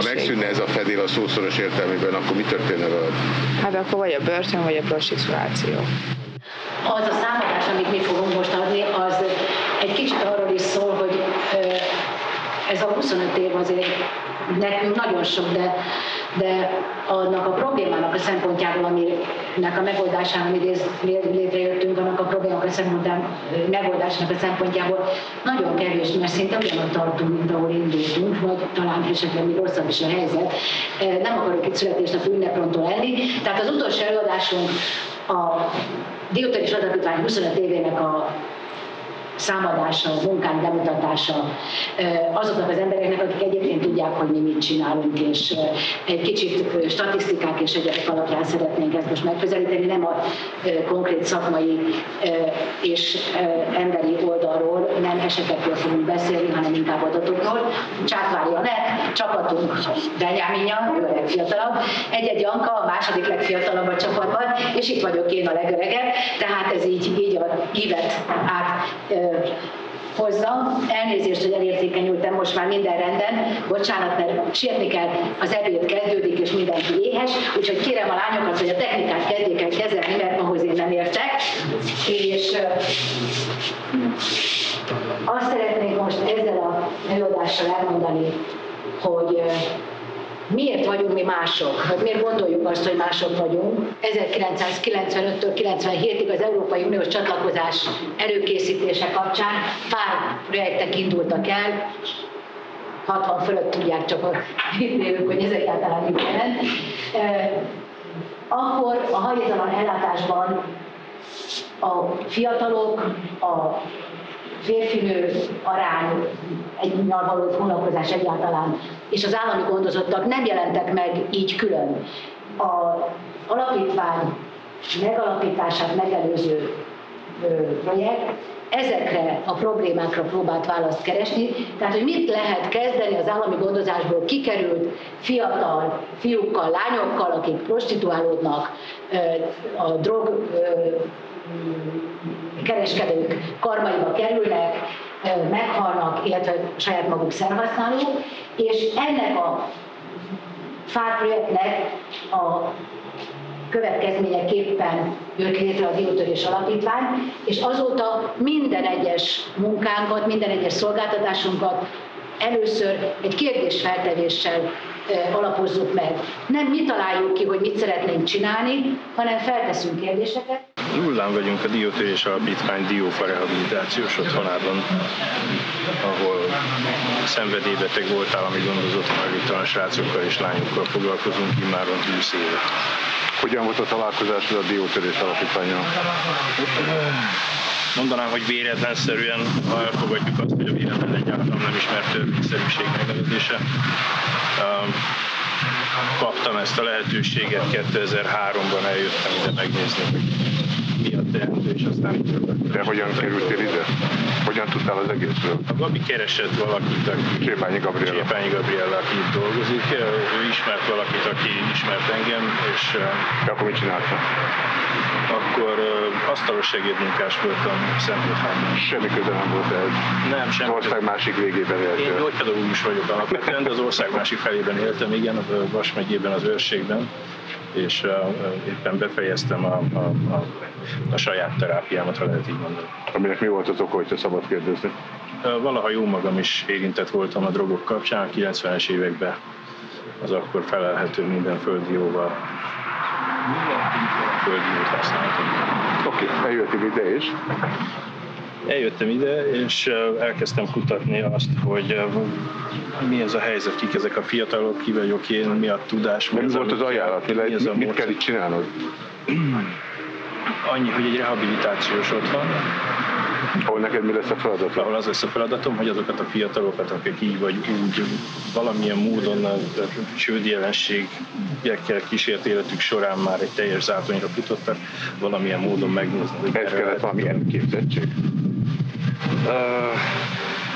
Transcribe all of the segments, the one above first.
Ha megszűnne ez a fedél a szószoros értelmében, akkor mi történne veled? Hát akkor vagy a börtön, vagy a prostituáció. Az a számadás, amit mi fogunk most adni, az egy kicsit arról is szól, hogy ez a 25 év azért nekünk nagyon sok, de, de annak a problémának a szempontjából, aminek a megoldásán, amit létrejöttünk, annak a problémának a szempontjából, megoldásának a szempontjából nagyon kevés, mert szinte ugyanott tartunk, mint ahol indultunk, vagy talán esetleg még rosszabb is a helyzet. Nem akarok itt születésnap ünneprontól lenni. Tehát az utolsó előadásunk a Dióteris Alapítvány 25 évének a számadása, a munkánk bemutatása azoknak az embereknek, akik egyébként tudják, hogy mi mit csinálunk, és egy kicsit statisztikák és egyebek alapján szeretnénk ezt most megközelíteni, nem a konkrét szakmai és emberi oldalról, nem esetekről fogunk beszélni, hanem inkább adatokról. Csákvári Anett, csapatunk Benyáminja, ő a legfiatalabb, egy-egy Janka, a második legfiatalabb a csapatban, és itt vagyok én a legöregebb, tehát ez így, így a ívet át hozza. Elnézést, hogy elértékenyültem, most már minden rendben. Bocsánat, mert sietni kell, az ebéd kezdődik, és mindenki éhes. Úgyhogy kérem a lányokat, hogy a technikát kezdjék el kezelni, mert ahhoz én nem értek. És azt szeretnék most ezzel a előadással elmondani, hogy miért vagyunk mi mások, vagy miért gondoljuk azt, hogy mások vagyunk. 1995-től 97-ig az Európai Uniós csatlakozás előkészítése kapcsán pár projektek indultak el, 60 fölött tudják csak a hogy ez egyáltalán mit jelent. Akkor a hajléktalan ellátásban a fiatalok, a férfinő arány, egy való foglalkozás egyáltalán, és az állami gondozottak nem jelentek meg így külön. A alapítvány megalapítását megelőző projekt ezekre a problémákra próbált választ keresni, tehát hogy mit lehet kezdeni az állami gondozásból kikerült fiatal fiúkkal, lányokkal, akik prostituálódnak, a drog kereskedők karmaiba kerülnek, meghalnak, illetve saját maguk szerhasználók, és ennek a FÁR projektnek a következményeképpen jött létre a Diótörés Alapítvány, és azóta minden egyes munkánkat, minden egyes szolgáltatásunkat először egy kérdésfeltevéssel alapozzuk meg. Nem mi találjuk ki, hogy mit szeretnénk csinálni, hanem felteszünk kérdéseket. Nullán vagyunk a Diótörés Alapítvány Diófa rehabilitációs otthonában, ahol szenvedélybeteg volt állami gondozott hajléktalan srácokkal és lányokkal foglalkozunk immáron 20 éve. Hogyan volt a találkozás a Diótörés Alapítványon? mondanám, hogy véletlenszerűen, ha elfogadjuk azt, hogy a véletlen egyáltalán nem ismert törvényszerűség megnevezése. Kaptam ezt a lehetőséget, 2003-ban eljöttem ide megnézni, hogy tehető, és aztán itt De hogyan kerültél ide? Hogyan tudtál az egészről? A Gabi keresett valakit, aki... Csépányi Gabriella. Csépányi Gabriella, aki itt dolgozik. Ő ismert valakit, aki ismert engem, és... De akkor mit csináltál? Akkor asztalos segédmunkás voltam Szentpetárban. Semmi köze nem volt ez. Nem, semmi. Az ország másik végében éltél. Én gyógypedagógus vagyok alapvetően, de az ország másik felében éltem, igen, a Vas megyében, az őrségben és éppen befejeztem a, a, a, a saját terápiámat, ha lehet így mondani. Aminek mi volt az oka, hogy te szabad kérdezni? Valaha jó magam is érintett voltam a drogok kapcsán, a 90-es években az akkor felelhető minden földi jóval földi jót használtam. Oké, okay, eljöttél ide is. Eljöttem ide, és elkezdtem kutatni azt, hogy mi ez a helyzet, kik ezek a fiatalok, ki vagyok én, mi a tudás. Mi, mi volt az ajánlat, mi, mi, mit, mit kell itt csinálnod? Annyi, hogy egy rehabilitációs otthon, ahol neked mi lesz a feladat? Ahol az lesz a feladatom, hogy azokat a fiatalokat, akik így vagy úgy valamilyen módon a csőd jelenségekkel kísért életük során már egy teljes zátonyra futottak, valamilyen módon megnézni. Hogy Ez kellett valami előképzettség? Uh,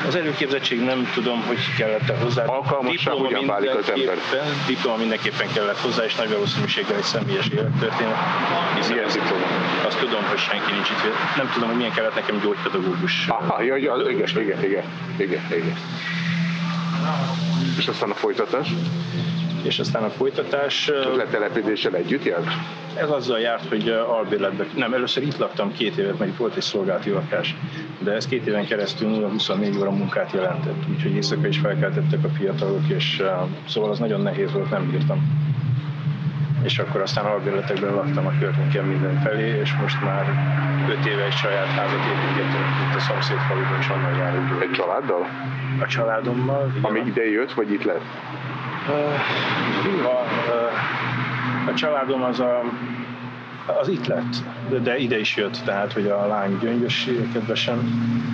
az előképzettség nem tudom, hogy kellett -e hozzá. Alkalmasság hogyan válik az ember? Diploma mindenképpen kellett hozzá, és nagy valószínűséggel egy személyes élettörténet. Milyen diploma? Azt tudom, hogy senki nincs itt. Nem tudom, hogy milyen kellett nekem gyógypedagógus. Aha, ja, ja, igen, igen, igen, igen, igen. És aztán a folytatás? És aztán a folytatás... Letelepedéssel együtt járt? Ez azzal járt, hogy albérletben, nem, először itt laktam két évet, itt volt egy szolgálati lakás, de ez két éven keresztül 24 óra munkát jelentett, úgyhogy éjszaka is felkeltettek a fiatalok, és szóval az nagyon nehéz volt, nem bírtam. És akkor aztán albérletekben laktam a környéken mindenfelé, és most már öt éve egy saját házat építettünk itt a szomszéd faluban, és onnan járunk. Egy családdal? A családommal. Ami ide jött, vagy itt lett? Uh, a, családom az a az itt lett, de, de ide is jött, tehát hogy a lány gyöngyös kedvesen,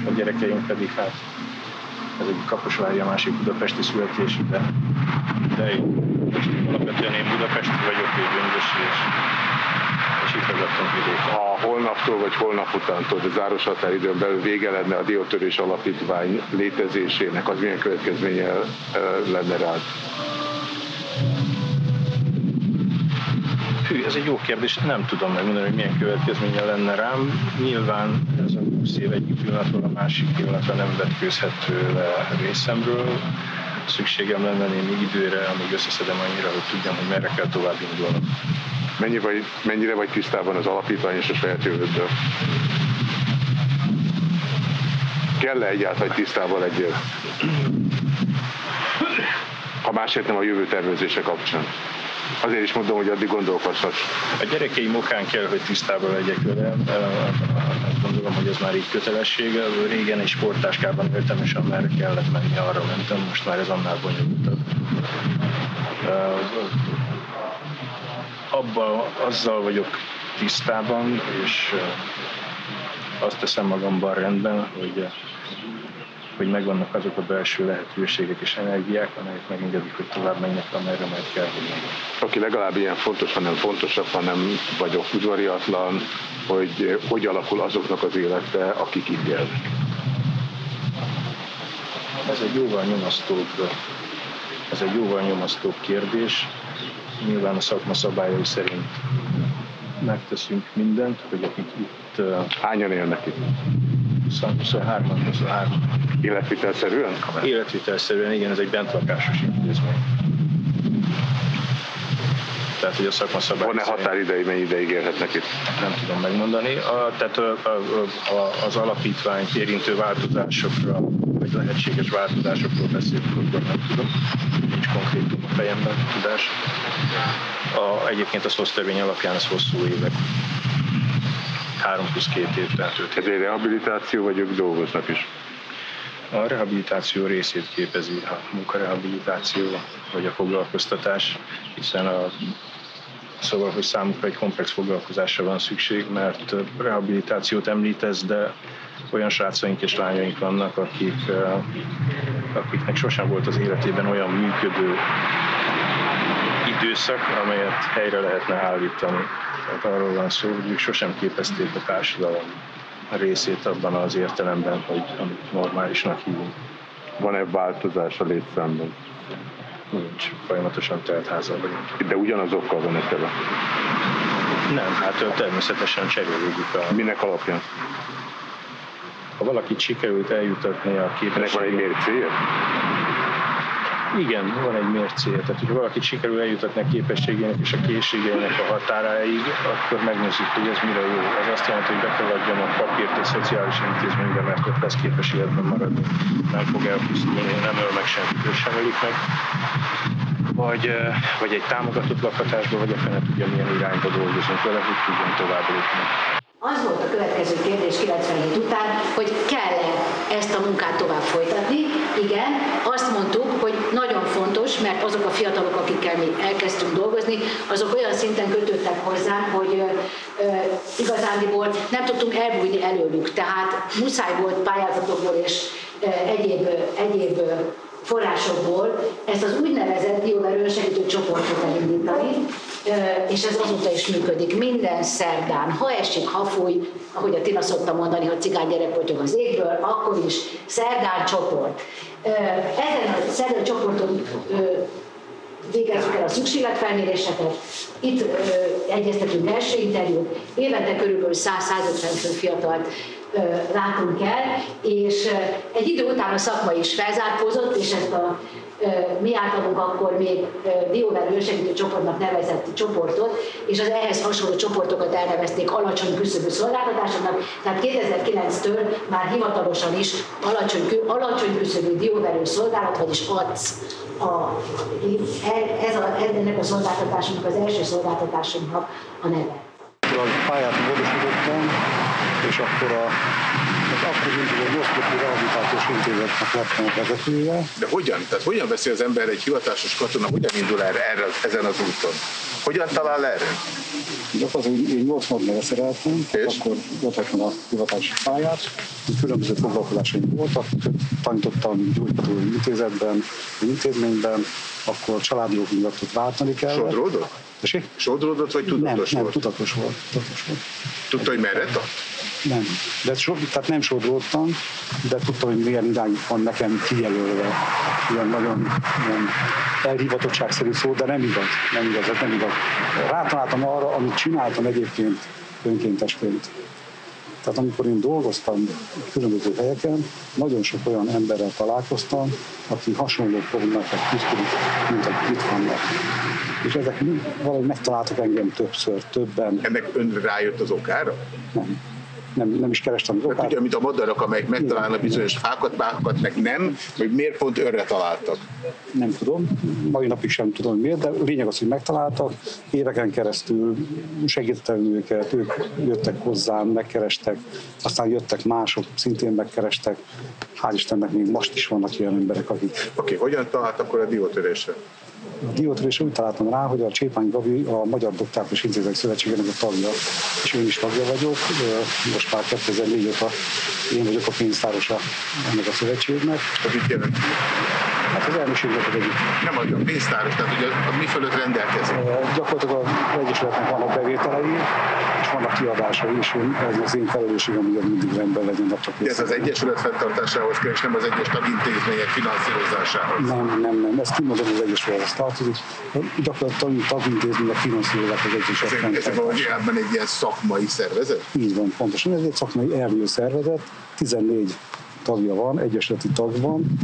a gyerekeink pedig hát ez egy Kaposvári, a másik budapesti születés, de, de én alapvetően én budapesti vagyok, én gyöngyösi, és, ragadtam vidéken. Ha holnaptól vagy holnap utántól, de záros határidőn belül vége lenne a diótörés alapítvány létezésének, az milyen következménye lenne rád? Hű, ez egy jó kérdés, nem tudom megmondani, hogy milyen következménye lenne rám. Nyilván ez a 20 év egyik pillanatról a másik pillanatra nem vetkőzhető le részemről. Szükségem lenne némi időre, amíg összeszedem annyira, hogy tudjam, hogy merre kell tovább indulnom. Mennyi vagy, mennyire vagy tisztában az alapítvány és a saját jövőddel? Kell-e egyáltalán, tisztában legyél? Ha másért nem a jövő tervezése kapcsán. Azért is mondom, hogy addig gondolkozhatsz. A gyerekeim okán kell, hogy tisztában legyek vele. Gondolom, hogy ez már így kötelessége. Régen egy sportáskában éltem, és amerre kellett menni, arra mentem. Most már ez annál bonyolultabb. Abba, azzal vagyok tisztában, és azt teszem magamban rendben, hogy hogy megvannak azok a belső lehetőségek és energiák, amelyek megengedik, hogy tovább menjek, amerre majd kell, hogy menjek. Aki legalább ilyen fontos, hanem fontosabb, hanem vagyok udvariatlan, hogy hogy alakul azoknak az élete, akik itt élnek. Ez egy jóval nyomasztóbb, ez egy jóval nyomasztóbb kérdés. Nyilván a szakma szabályai szerint megteszünk mindent, hogy akik itt... Hányan élnek itt? 23-an, 23 Életvitelszerűen? Életvitelszerűen, igen, ez egy bentlakásos intézmény. Tehát, hogy a szakma szabály Van-e határidei, mennyi ideig élhetnek itt? Nem tudom megmondani. A, tehát a, a, a, az alapítványt érintő változásokra, vagy lehetséges változásokról beszélünk, akkor nem tudom. Nincs konkrétum a fejemben tudás. A, egyébként a SZOSZ törvény alapján ez hosszú évek. 3 plusz 2 év, tehát 5 Ez egy rehabilitáció, vagy ők dolgoznak is? A rehabilitáció részét képezi a munkarehabilitáció, vagy a foglalkoztatás, hiszen a Szóval, hogy számukra egy komplex foglalkozásra van szükség, mert rehabilitációt említesz, de olyan srácaink és lányaink vannak, akik, akiknek sosem volt az életében olyan működő időszak, amelyet helyre lehetne állítani. Tehát arról van szó, hogy ők sosem képezték a társadalom részét abban az értelemben, hogy amit normálisnak hívunk. Van-e változás a létszámban? Nincs. Folyamatosan telt házal vagyunk. De ugyanazokkal van tele? Nem, hát természetesen cserélődik a... Minek alapján? Ha valakit sikerült eljutatni a képességét... Ennek van egy mércéje? Igen, van egy mércéje. Tehát, hogyha valakit sikerül eljutatni a képességének és a készségeinek a határáig, akkor megnézzük, hogy ez mire jó. Ez azt jelenti, hogy be kell adjam a papírt egy szociális intézménybe, mert ott lesz képes életben maradni. Nem fog elpusztulni, nem öl meg senkit, sem ölik meg. Vagy, vagy egy támogatott lakhatásba, vagy a fene tudja, milyen irányba dolgozunk vele, hogy tudjon tovább lépni. Az volt a következő kérdés 97 után, hogy kell-e ezt a munkát tovább folytatni. Igen, azt mondtuk, hogy nagyon fontos, mert azok a fiatalok, akikkel mi elkezdtünk dolgozni, azok olyan szinten kötődtek hozzánk, hogy ö, igazándiból nem tudtunk elbújni előlük. Tehát muszáj volt pályázatokból és ö, egyéb, egyéb forrásokból ezt az úgynevezett dióverő segítő csoportot elindítani, és ez azóta is működik. Minden szerdán, ha esik, ha fúj, ahogy a Tina szokta mondani, hogy cigány gyerek potyog az égből, akkor is szerdán csoport. Ezen a szerdán csoporton végezzük el a szükségletfelméréseket, itt egyeztetünk első interjút, évente körülbelül 100-150 fő fiatalt látunk el, és egy idő után a szakma is felzárkózott, és ezt a mi általunk akkor még dióverő önsegítő csoportnak nevezett csoportot, és az ehhez hasonló csoportokat elnevezték alacsony küszöbű szolgáltatásoknak, tehát 2009-től már hivatalosan is alacsony, alacsony küszöbű dióverő szolgálat, vagyis ACS a, ez a, ennek a szolgáltatásunknak az első szolgáltatásunknak a neve. A pályát módosítottam, és akkor a az akkor induló Moszkvai Rehabilitációs Intézetnek lettem a vezetője. De hogyan? Tehát hogyan veszi az ember egy hivatásos katona, hogyan indul erre, erre ezen az úton? Hogyan talál erre? Gyakorlatilag én 80-ban szereltem, akkor voltam a hivatási pályát, különböző foglalkozásaim voltak, tanítottam gyógyító intézetben, intézményben, akkor családi miatt váltani kell. Sodródott? Tessék? Sodródott, vagy tudatos nem, volt? Nem, tudatos volt. Tudatos volt. Tudta, hogy merre tart? Nem. De so, tehát nem sodródtam, de tudtam, hogy milyen irány van nekem kijelölve. Ilyen nagyon ilyen elhivatottságszerű szó, de nem igaz. Nem igaz, ez nem igaz. Rátaláltam arra, amit csináltam egyébként önkéntesként. Tehát amikor én dolgoztam különböző helyeken, nagyon sok olyan emberrel találkoztam, aki hasonló problémákat küzdik, mint akik itt vannak. És ezek valahogy megtaláltak engem többször, többen. Ennek ön rájött az okára? Nem nem, nem is kerestem az okát. Ugye, mint a madarak, amelyek megtalálnak bizonyos fákat, bákat, meg nem, hogy miért pont önre találtak? Nem tudom, mai napig sem tudom, miért, de lényeg az, hogy megtaláltak, éveken keresztül segítettem őket, ők jöttek hozzám, megkerestek, aztán jöttek mások, szintén megkerestek, hál' Istennek még most is vannak ilyen emberek, akik... Oké, okay, hogyan talált akkor a diótörésre? A diótörésre úgy találtam rá, hogy a Csépány Gavi a Magyar Doktáros Intézetek Szövetségének a tagja, és én is tagja vagyok. Most már 2004 óta én vagyok a pénztárosa ennek a szövetségnek. Ez mit jelent? Hát az elmesélek egyik. Nem adjon pénztáros, tehát ugye a mi fölött rendelkezik. Gyakorlatilag az Egyesületnek vannak bevételei, és vannak kiadásai is, ez az én felelősségem, hogy mindig rendben legyen a Ez az Egyesület fenntartásához kell, és nem az egyes tagintézmények finanszírozásához. Nem, nem, nem, ezt kimondom az Egyesülethez tartozik. Gyakorlatilag tagintézmények finanszírozzák az Egyesület Ez, ez valójában egy ilyen szakmai szervezet? Így van, pontosan. Ez egy szakmai elvő szervezet, 14 tagja van, egyesületi tag van,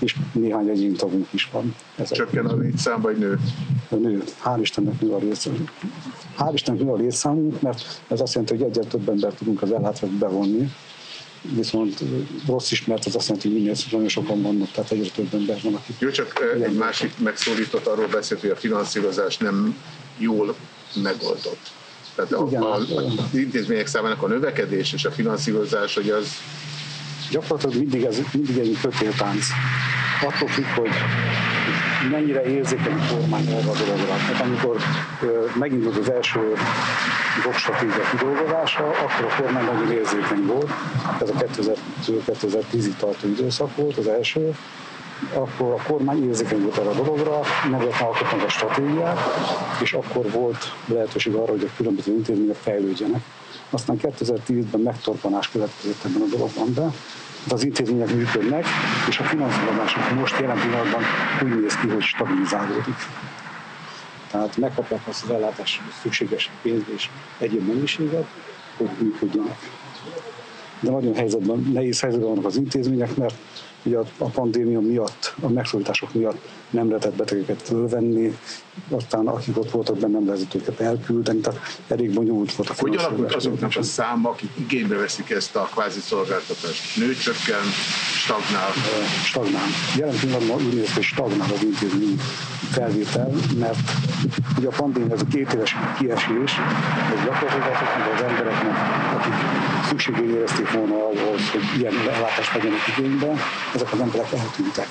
és néhány egyén tagunk is van. Ezek. Csökken a létszám, vagy nő? Nő. Hál' Istennek nő a létszám. Hál' Istennek nő a létszámunk, mert ez azt jelenti, hogy egyre több embert tudunk az ellátvást bevonni, viszont rossz is, mert ez azt jelenti, hogy minél nagyon sokan vannak, tehát egyre több ember van, akik... Jó, csak egy másik megszólított arról beszélt, hogy a finanszírozás nem jól megoldott. Tehát a, Igen, a, a, az intézmények számának a növekedés és a finanszírozás, hogy az gyakorlatilag mindig, ez, mindig egy kötéltánc. Attól függ, hogy mennyire érzékeny kormány erre a dologra. Tehát amikor megindult az első drogstratégia kidolgozása, akkor a kormány nagyon érzékeny volt. Ez a 2010-ig tartó időszak volt az első akkor a kormány érzékeny volt erre a dologra, meg alkotnak a stratégiát, és akkor volt lehetőség arra, hogy a különböző intézmények fejlődjenek. Aztán 2010-ben megtorpanás következett ebben a dologban, de de az intézmények működnek, és a finanszírozásuk most jelen pillanatban úgy néz ki, hogy stabilizálódik. Tehát megkapják azt az ellátás szükséges pénzt és egyéb mennyiséget, hogy működjenek. De nagyon helyzetben, nehéz helyzetben vannak az intézmények, mert ugye a pandémia miatt, a megszólítások miatt nem lehetett betegeket fölvenni, aztán akik ott voltak benne, nem lehetett őket elküldeni, tehát elég bonyolult volt a Hogy alakult azoknak a száma, akik igénybe veszik ezt a kvázi szolgáltatást? Nő csökken, stagnál? Stagnál. Jelen pillanatban úgy néz hogy stagnál az intézmény felvétel, mert ugye a pandémia ez a két éves kiesés, ez gyakorlatilag az embereknek, akik szükségén érezték volna ahhoz, hogy ilyen ellátást vegyenek igénybe, ezek az emberek eltűntek.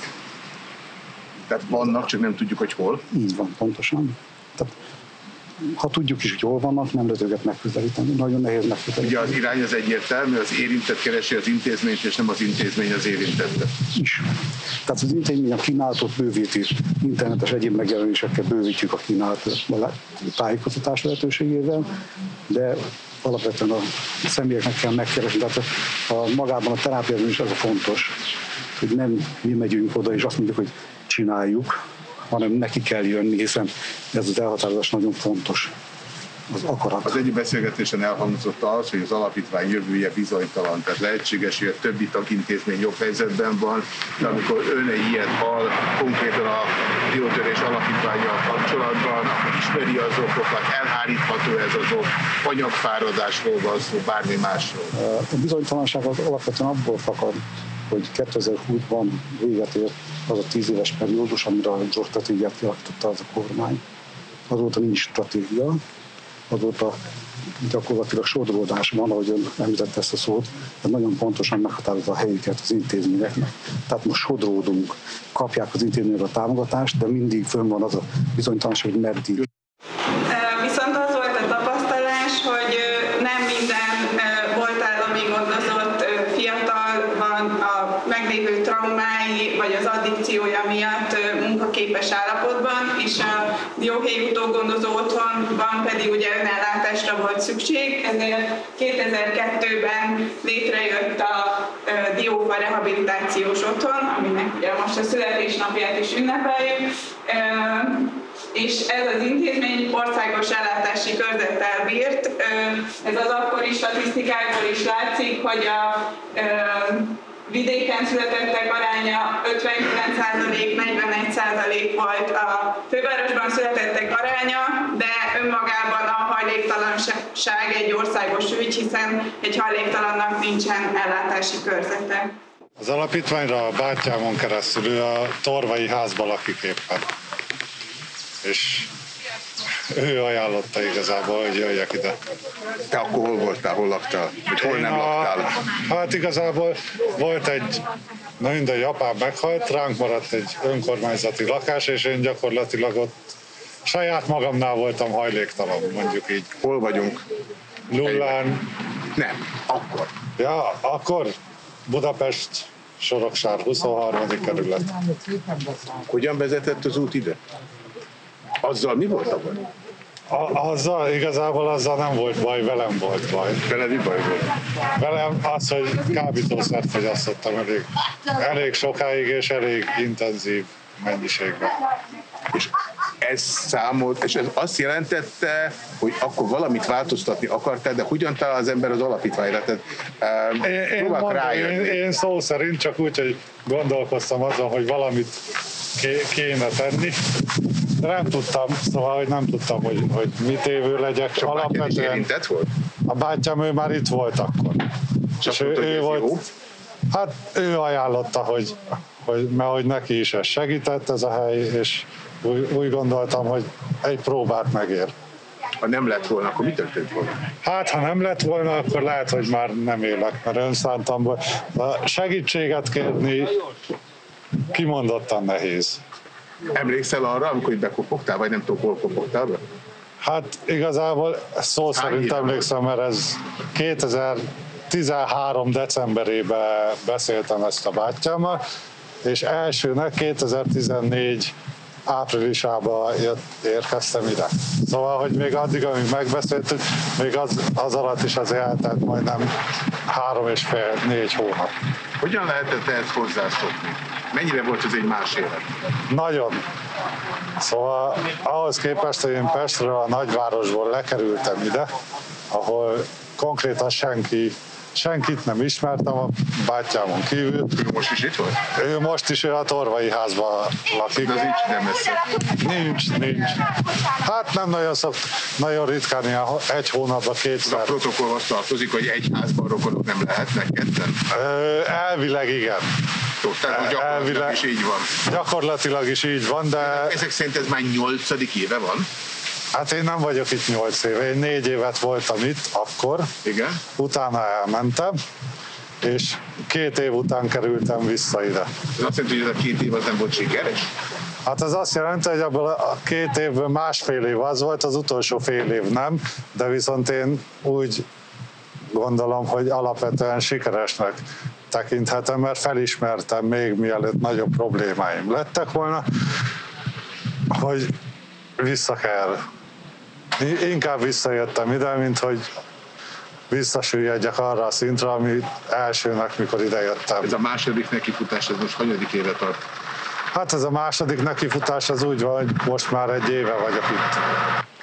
Tehát vannak, csak nem tudjuk, hogy hol. Így van, pontosan. Tehát, ha tudjuk is, hogy hol vannak, nem lehet őket megközelíteni. Nagyon nehéz megközelíteni. Ugye az irány az egyértelmű, az érintett keresi az intézményt, és nem az intézmény az érintettet. Is. Tehát az intézmény a kínálatot bővíti, internetes egyéb megjelenésekkel bővítjük a kínálatot a tájékoztatás lehetőségével, de alapvetően a személyeknek kell megkeresni. Tehát a, magában a terápiában is az a fontos, hogy nem mi megyünk oda, és azt mondjuk, hogy csináljuk, hanem neki kell jönni, hiszen ez az elhatározás nagyon fontos. Az akarat. Az egyik beszélgetésen elhangzott az, hogy az alapítvány jövője bizonytalan, tehát lehetséges, hogy a többi tagintézmény jobb helyzetben van, de amikor ön egy ilyet hall, konkrétan a diótörés alapítványjal kapcsolatban, akkor ismeri az okokat, elhárítható ez az ok, anyagfáradásról van szó, bármi másról. A bizonytalanság az alapvetően abból fakad, hogy 2020-ban véget ért az a tíz éves periódus, amire a stratégiát kialakította az a kormány. Azóta nincs stratégia, azóta gyakorlatilag sodródás van, ahogy ön említette ezt a szót, de nagyon pontosan meghatározza a helyüket az intézményeknek. Tehát most sodródunk, kapják az intézmények a támogatást, de mindig fönn van az a bizonytalanság, hogy meddig. Viszont az volt a tapasztalás, hogy nem minden volt állami gondozott fiatal van a meglévő traumái vagy az addikciója miatt munkaképes állapotban, és a dióhéjutó gondozó otthonban pedig ugye önellátásra volt ezért 2002-ben létrejött a Diófa Rehabilitációs Otthon, aminek ugye most a születésnapját is ünnepeljük, és ez az intézmény országos ellátási körzettel bírt. Ez az akkori statisztikákból is látszik, hogy a vidéken születettek aránya 59%, 41% volt a fővárosban születettek aránya, de önmagában a hajléktalanság egy országos ügy, hiszen egy hajléktalannak nincsen ellátási körzete. Az alapítványra a bátyámon keresztül ő a Torvai házban lakik éppen. És ő ajánlotta igazából, hogy jöjjek ide. Te akkor hol voltál, hol laktál? Vagy hol nem a, laktál? Hát igazából volt egy, na mindegy, apám meghalt, ránk maradt egy önkormányzati lakás, és én gyakorlatilag ott saját magamnál voltam hajléktalan, mondjuk így. Hol vagyunk? Lullán, Nem, akkor. ja, akkor Budapest, Soroksár, 23. kerület. Hogyan vezetett az út ide? Azzal mi volt a baj? A, azzal, igazából azzal nem volt baj, velem volt baj. Vele mi baj volt? Velem az, hogy kábítószert fogyasztottam elég, elég sokáig és elég intenzív mennyiségben. És ez számolt, és ez azt jelentette, hogy akkor valamit változtatni akartál, de hogyan talál az ember az alapítványra? Tehát, um, Én, én, mondom, én, rájönni. én szó szerint csak úgy, hogy gondolkoztam azon, hogy valamit ké, kéne tenni. De nem tudtam, szóval hogy nem tudtam, hogy, hogy mit évő legyek. És is Alapvetően volt? a bátyám ő már itt volt akkor. És azt mondta, hogy ez jó? Hát ő ajánlotta, hogy, hogy, mert hogy neki is ez segített ez a hely, és úgy, úgy gondoltam, hogy egy próbát megér. Ha nem lett volna, akkor mi történt volna? Hát, ha nem lett volna, akkor lehet, hogy már nem élek, mert önszántamból. A segítséget kérni kimondottan nehéz. Emlékszel arra, amikor itt bekopogtál, vagy nem tudom, hol kopogtál be? Hát igazából szó szerint éve emlékszem, mert ez 2013 decemberében beszéltem ezt a bátyámmal, és elsőnek 2014 áprilisában jött, érkeztem ide. Szóval, hogy még addig, amíg megbeszéltük, még az, az alatt is az eltelt majdnem három és fél, négy hónap. Hogyan lehetett ehhez hozzászokni? Mennyire volt ez egy más élet? Nagyon. Szóval ahhoz képest, hogy én Pestről, a nagyvárosból lekerültem ide, ahol konkrétan senki, senkit nem ismertem a bátyámon kívül. Ő most is itt volt? Ő most is ő a Torvai házban lakik. De az nincs nem messze. Nincs, nincs. Hát nem nagyon szokt, nagyon ritkán, ilyen egy hónapban A kétszer. protokollhoz tartozik, hogy egy házban rokonok nem lehetnek ketten. Elvileg igen. Jó, tehát hogy gyakorlatilag Elvileg. is így van. Gyakorlatilag is így van, de Ezek szerint ez már nyolcadik éve van? Hát én nem vagyok itt nyolc éve. Én négy évet voltam itt akkor, Igen. utána elmentem, és két év után kerültem vissza ide. Ez azt jelenti, hogy ez a két év az nem volt sikeres? Hát ez azt jelenti, hogy abból a két évből másfél év az volt, az utolsó fél év nem, de viszont én úgy gondolom, hogy alapvetően sikeresnek tekinthetem, mert felismertem még mielőtt nagyobb problémáim lettek volna, hogy vissza kell. Inkább visszajöttem ide, mint hogy visszasüllyedjek arra a szintre, ami elsőnek, mikor idejöttem. Ez a második nekifutás, ez most hanyadik éve tart? Hát ez a második nekifutás az úgy van, hogy most már egy éve vagyok itt.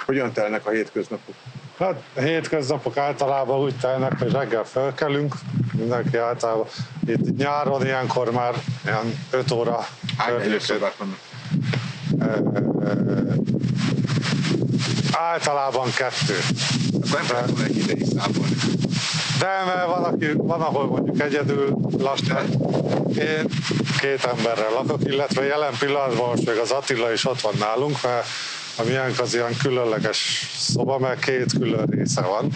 Hogyan telnek a hétköznapok? Hát a hétköznapok általában úgy telnek, hogy reggel felkelünk, mindenki általában. Itt nyáron ilyenkor már ilyen 5 óra Hány vannak? Általában kettő. Akkor nem volna egy ideig számolni. De mert van, aki, van, ahol mondjuk egyedül laknak. Én két emberrel lakok, illetve jelen pillanatban most még az Attila is ott van nálunk, mert a miénk az ilyen különleges szoba, mert két külön része van.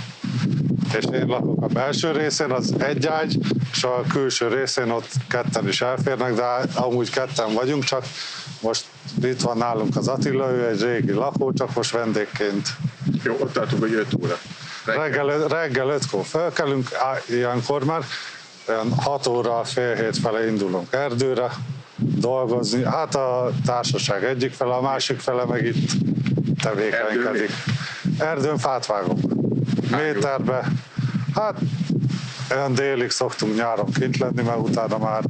És én lakok a belső részén, az egy ágy, és a külső részén ott ketten is elférnek, de amúgy ketten vagyunk, csak most itt van nálunk az Attila, ő egy régi lakó, csak most vendégként Jó, ott tartunk, hogy 5 óra. Reggel, reggel ötkor felkelünk, á, ilyenkor már olyan 6 óra, fél hét fele indulunk erdőre dolgozni. Hát a társaság egyik fele, a másik fele meg itt tevékenykedik. Erdőn fát vágunk. Méterbe. Hát olyan délig szoktunk nyáron kint lenni, mert utána már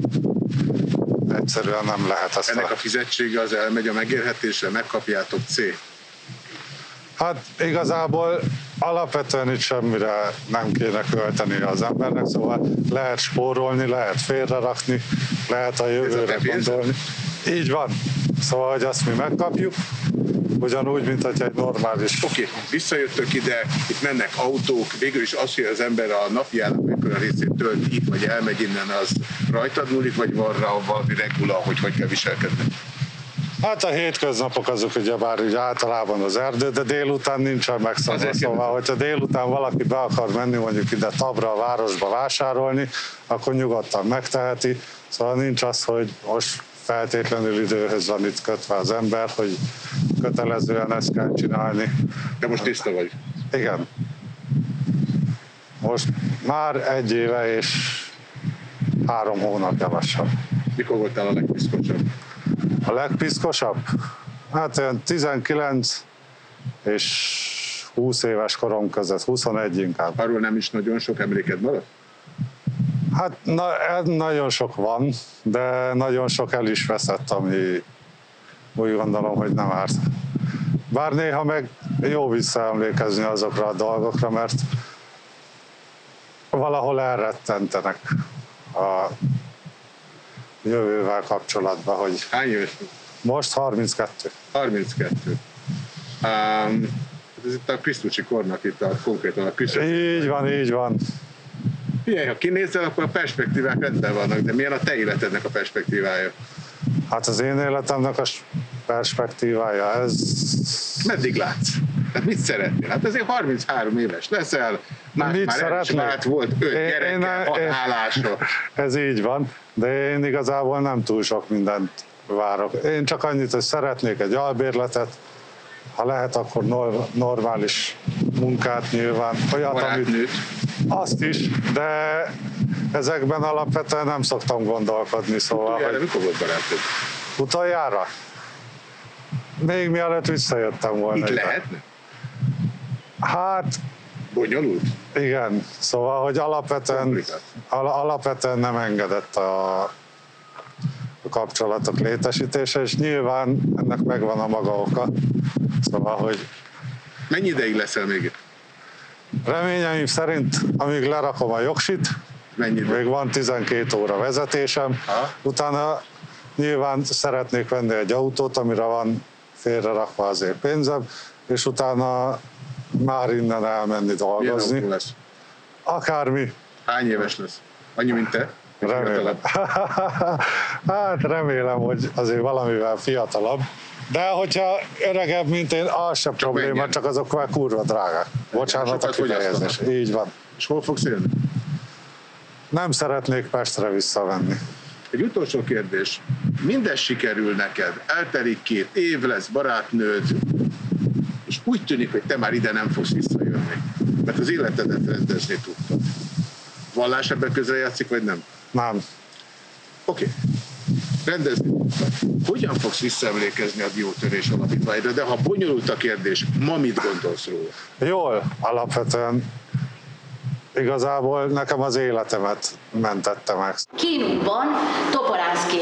egyszerűen nem lehet ezt. Ennek a fizetsége az elmegy a megélhetésre, megkapjátok C. Hát igazából alapvetően itt semmire nem kéne költeni az embernek, szóval lehet spórolni, lehet félrerakni, lehet a jövőre gondolni. Így van. Szóval, hogy azt mi megkapjuk, ugyanúgy, mint hogy egy normális... Oké, okay, visszajöttök ide, itt mennek autók, végül is az, hogy az ember a napjának mekkora részét tölt itt, vagy elmegy innen, az rajtad múlik, vagy van rá valami regula, hogy hogy kell viselkedni? Hát a hétköznapok azok ugye bár így általában az erdő, de délután nincsen megszabva. Szóval, hogyha délután valaki be akar menni mondjuk ide Tabra a városba vásárolni, akkor nyugodtan megteheti. Szóval nincs az, hogy most feltétlenül időhöz van itt kötve az ember, hogy kötelezően ezt kell csinálni. De most tiszta vagy. Igen. Most már egy éve és három hónapja lassan. Mikor voltál a legpiszkosabb? A legpiszkosabb? Hát olyan 19 és 20 éves korom között, 21 inkább. Arról nem is nagyon sok emléked maradt? Hát na, nagyon sok van, de nagyon sok el is veszett, ami úgy gondolom, hogy nem árt. Bár néha meg jó visszaemlékezni azokra a dolgokra, mert valahol elrettentenek a jövővel kapcsolatban, hogy Hány éves most 32. 32. Um, ez itt a Krisztusi kornak itt a konkrétan a küszöb. Így van, így van. Figyelj, ha kinézel, akkor a perspektívák rendben vannak, de milyen a te életednek a perspektívája? Hát az én életemnek a perspektívája, ez Meddig látsz? Tehát mit szeretnél? Hát azért 33 éves leszel, más Mit már szeretnék? vált, volt öt Én- gyereke, én- hat én- állása. Ez így van, de én igazából nem túl sok mindent várok. Én csak annyit, hogy szeretnék egy albérletet, ha lehet, akkor nor- normális munkát nyilván. Olyat, amit, Barátnőt. azt is, de ezekben alapvetően nem szoktam gondolkodni, szóval, hogy mikor volt barátnőd? utoljára? Még mielőtt visszajöttem volna. Itt ide. lehetne? Hát Bonyolult? igen, szóval, hogy alapvetően, al- alapvetően nem engedett a kapcsolatok létesítése, és nyilván ennek megvan a maga oka. Szóval, hogy Mennyi ideig leszel még itt? reményeim szerint, amíg lerakom a jogsit, Mennyi még van 12 óra vezetésem, Ha? utána nyilván szeretnék venni egy autót, amire van félrerakva azért pénzem, és utána már innen elmenni Milyen dolgozni. autó lesz? Akármi, Hány éves lesz? Annyi, mint te? Remélem. hát remélem, hogy azért valamivel fiatalabb. De hogyha öregebb, mint én, az sem probléma, menjen. csak azok már kurva drágák. Bocsánat a kifejezés. Így van. És hol fogsz élni? Nem szeretnék Pestre visszavenni. Egy utolsó kérdés. Mindez sikerül neked, eltelik két év, lesz barátnőd, és úgy tűnik, hogy te már ide nem fogsz visszajönni, mert az életedet rendezni tudtad. Vallás ebben közrejátszik, vagy nem? Nem. Oké. Okay. Rendezni. Hogyan fogsz visszaemlékezni a diótörés alapítványra? De ha bonyolult a kérdés, ma mit gondolsz róla? Jól, alapvetően igazából nekem az életemet mentette meg. Kínunkban Toporánszki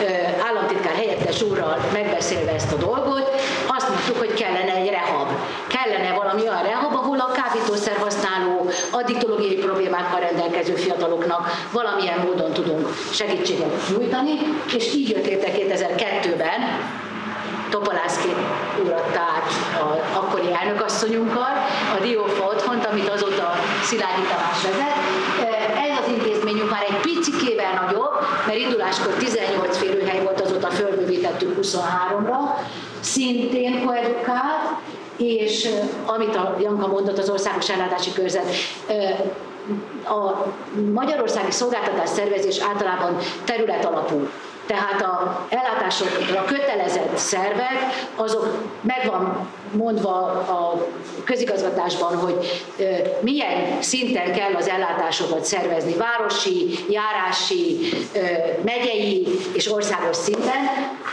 ö, államtitkár helyettes úrral megbeszélve ezt a dolgot, azt mondtuk, hogy kellene egy rehab. valami olyan rehab, ahol a kábítószer addiktológiai problémákkal rendelkező fiataloknak valamilyen módon tudunk segítséget nyújtani, és így jött létre 2002-ben Topolászki urat át a akkori elnökasszonyunkkal, a Diófa otthont, amit azóta Szilágyi Tamás vezet. Ez az intézményünk már egy picikével nagyobb, mert induláskor 18 férőhely volt, azóta fölbővítettük 23-ra, szintén koedukált, és amit a Janka mondott, az országos ellátási körzet, a magyarországi szolgáltatás szervezés általában terület alapú. Tehát a ellátásokra kötelezett szervek, azok megvan mondva a közigazgatásban, hogy milyen szinten kell az ellátásokat szervezni, városi, járási, megyei és országos szinten.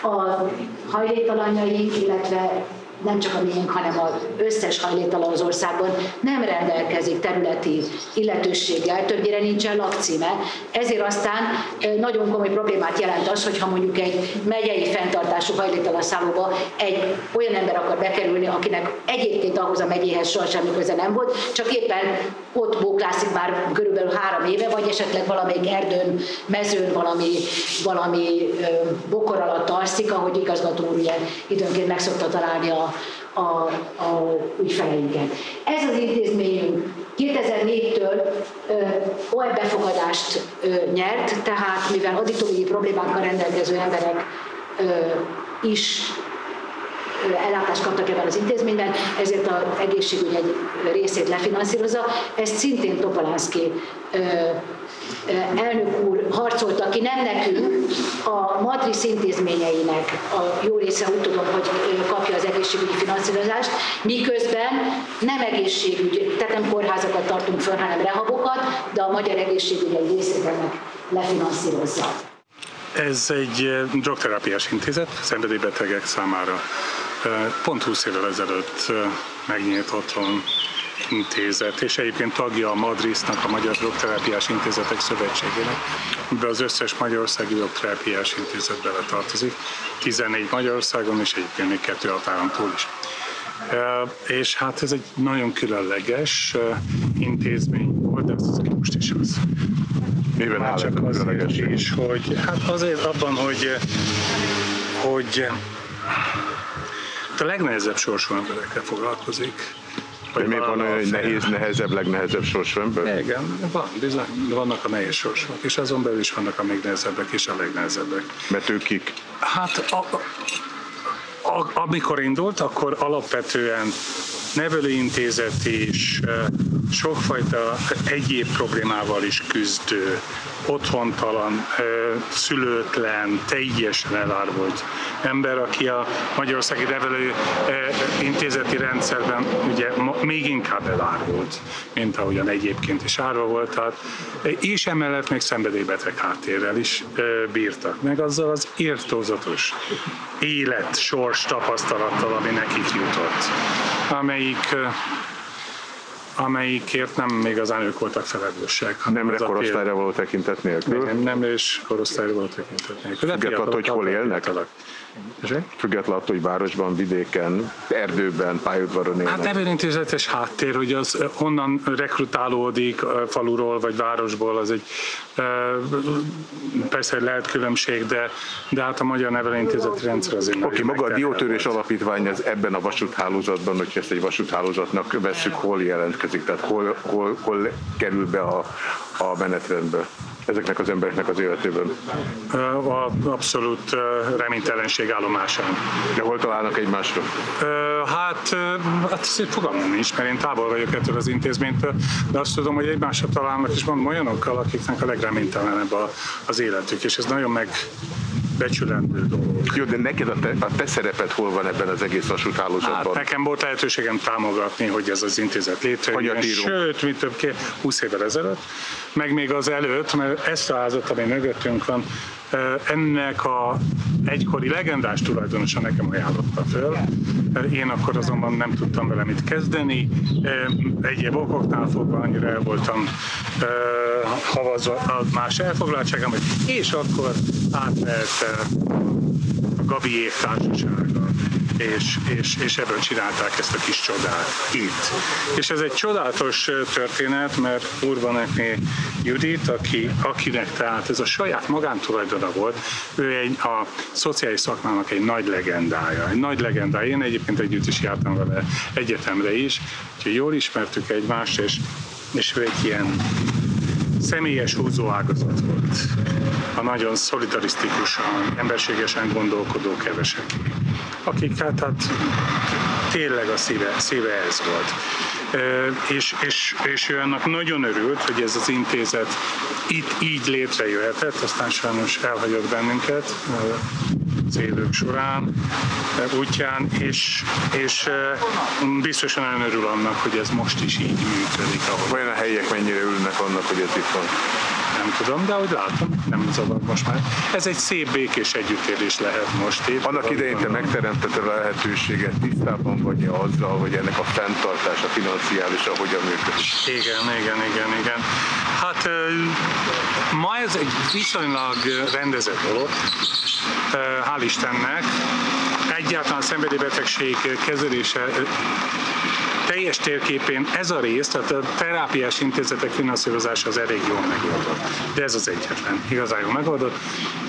A hajléktalanjaink, illetve nem csak a miénk, hanem az összes hajléktalan az országban nem rendelkezik területi illetőséggel, többnyire nincsen lakcíme. Ezért aztán nagyon komoly problémát jelent az, hogyha mondjuk egy megyei fenntartású hajléktalan szállóba egy olyan ember akar bekerülni, akinek egyébként ahhoz a megyéhez soha semmi köze nem volt, csak éppen ott bóklászik már körülbelül három éve, vagy esetleg valamelyik erdőn, mezőn valami, valami bokor alatt alszik, ahogy igazgató úr ugye időnként meg szokta találni a a, a ügyfeleinket. Ez az intézményünk 2004-től olyan befogadást ö, nyert, tehát mivel auditoriai problémákkal rendelkező emberek ö, is ellátást kaptak ebben az intézményben, ezért az egészségügy egy részét lefinanszírozza. Ezt szintén Topolánszki elnök úr harcolta ki, nem nekünk, a Matrisz intézményeinek a jó része úgy tudom, hogy kapja az egészségügyi finanszírozást, miközben nem egészségügy, tehát nem kórházakat tartunk föl, hanem rehabokat, de a magyar egészségügy egy részét ennek lefinanszírozza. Ez egy drogterápiás intézet szenvedélybetegek számára. Pont 20 évvel ezelőtt megnyílt otthon intézet, és egyébként tagja a Madrisznak, a Magyar Drogterápiás Intézetek Szövetségének, de az összes Magyarországi Drogterápiás Intézet bele tartozik, 14 Magyarországon, és egyébként még kettő határon túl is. És hát ez egy nagyon különleges intézmény volt, de az most is az. Miben áll csak azért is, hogy hát azért abban, hogy, hogy a legnehezebb sorsú emberekkel foglalkozik, hogy miért van olyan, hogy nehéz, nehezebb, legnehezebb sorsrendben? Igen, van, bizony, vannak a nehéz sorsok, és azon belül is vannak a még nehezebbek és a legnehezebbek. Mert ők kik? Hát a, a, amikor indult, akkor alapvetően nevelőintézet és sokfajta egyéb problémával is küzdő, otthontalan, szülőtlen, teljesen elárvult ember, aki a Magyarországi Nevelő Intézeti Rendszerben ugye még inkább elárvult, mint ahogyan egyébként is árva volt. Tehát, és emellett még szenvedélybeteg háttérrel is bírtak, meg azzal az írtózatos élet, sors tapasztalattal, ami nekik jutott, amelyik amelyikért nem még az ők voltak felelősek. Nem korosztályra való tekintet nélkül? Nem, nem és korosztályra való tekintet nélkül. Függetlenül, hogy hol élnek? Függetlenül attól, hogy városban, vidéken, erdőben, pályaudvaron élnek. Hát nevelintézetes háttér, hogy az honnan rekrutálódik faluról vagy városból, az egy persze lehet különbség, de, de hát a magyar nevelintézeti rendszer azért Oké, okay, maga a diótörés alapítvány az ebben a vasúthálózatban, hogyha ezt egy vasúthálózatnak veszük, hol jelentkezik, tehát hol, hol, hol kerül be a, a menetrendbe? Ezeknek az embereknek az életében? Abszolút reménytelenség állomásán. De hol találnak egymásra? Hát, hát fogalmam nincs, mert én távol vagyok ettől az intézménytől, de azt tudom, hogy egymásra találnak, és mondom olyanokkal, akiknek a legreménytelenebb az életük, és ez nagyon meg becsülendő dolog. Jó, de neked a te, a te szereped hol van ebben az egész vasúthálózatban? Hát nekem volt lehetőségem támogatni, hogy ez az intézet létrejön. Sőt, mint több 20 évvel ezelőtt, meg még az előtt, mert ezt a házat, ami mögöttünk van, ennek a egykori legendás tulajdonosa nekem ajánlotta föl. Én akkor azonban nem tudtam vele mit kezdeni. Egyéb okoknál fogva annyira el voltam havazva a más elfoglaltságom, és akkor átvett a Gabi társasága és, és, és ebből csinálták ezt a kis csodát itt. És ez egy csodálatos történet, mert Urbanekné Judit, aki, akinek tehát ez a saját magántulajdona volt, ő egy, a szociális szakmának egy nagy legendája, egy nagy legendája. Én egyébként együtt is jártam vele egyetemre is, úgyhogy jól ismertük egymást, és, és ő egy ilyen személyes húzóágazat volt. A nagyon szolidarisztikusan, emberségesen gondolkodó kevesek. Akik hát, hát tényleg a szíve, szíve ez volt. És, és, és ő annak nagyon örült, hogy ez az intézet itt így létrejöhetett, aztán sajnos elhagyott bennünket évek során, útján, és, és biztosan nagyon örül annak, hogy ez most is így működik. Ahogy. Vajon a helyiek mennyire ülnek annak, hogy ez itt van? Nem tudom, de ahogy látom, nem zavar most már. Ez egy szép békés együttélés lehet most itt. Annak idején te megteremtetted a lehetőséget, tisztában vagy azzal, hogy ennek a fenntartása financiálisan hogyan működik? Igen, igen, igen, igen. Hát ma ez egy viszonylag rendezett dolog, hál' Istennek. Egyáltalán a szenvedélybetegség kezelése teljes térképén ez a rész, tehát a terápiás intézetek finanszírozása az elég jól megoldott. De ez az egyetlen, igazán jól megoldott.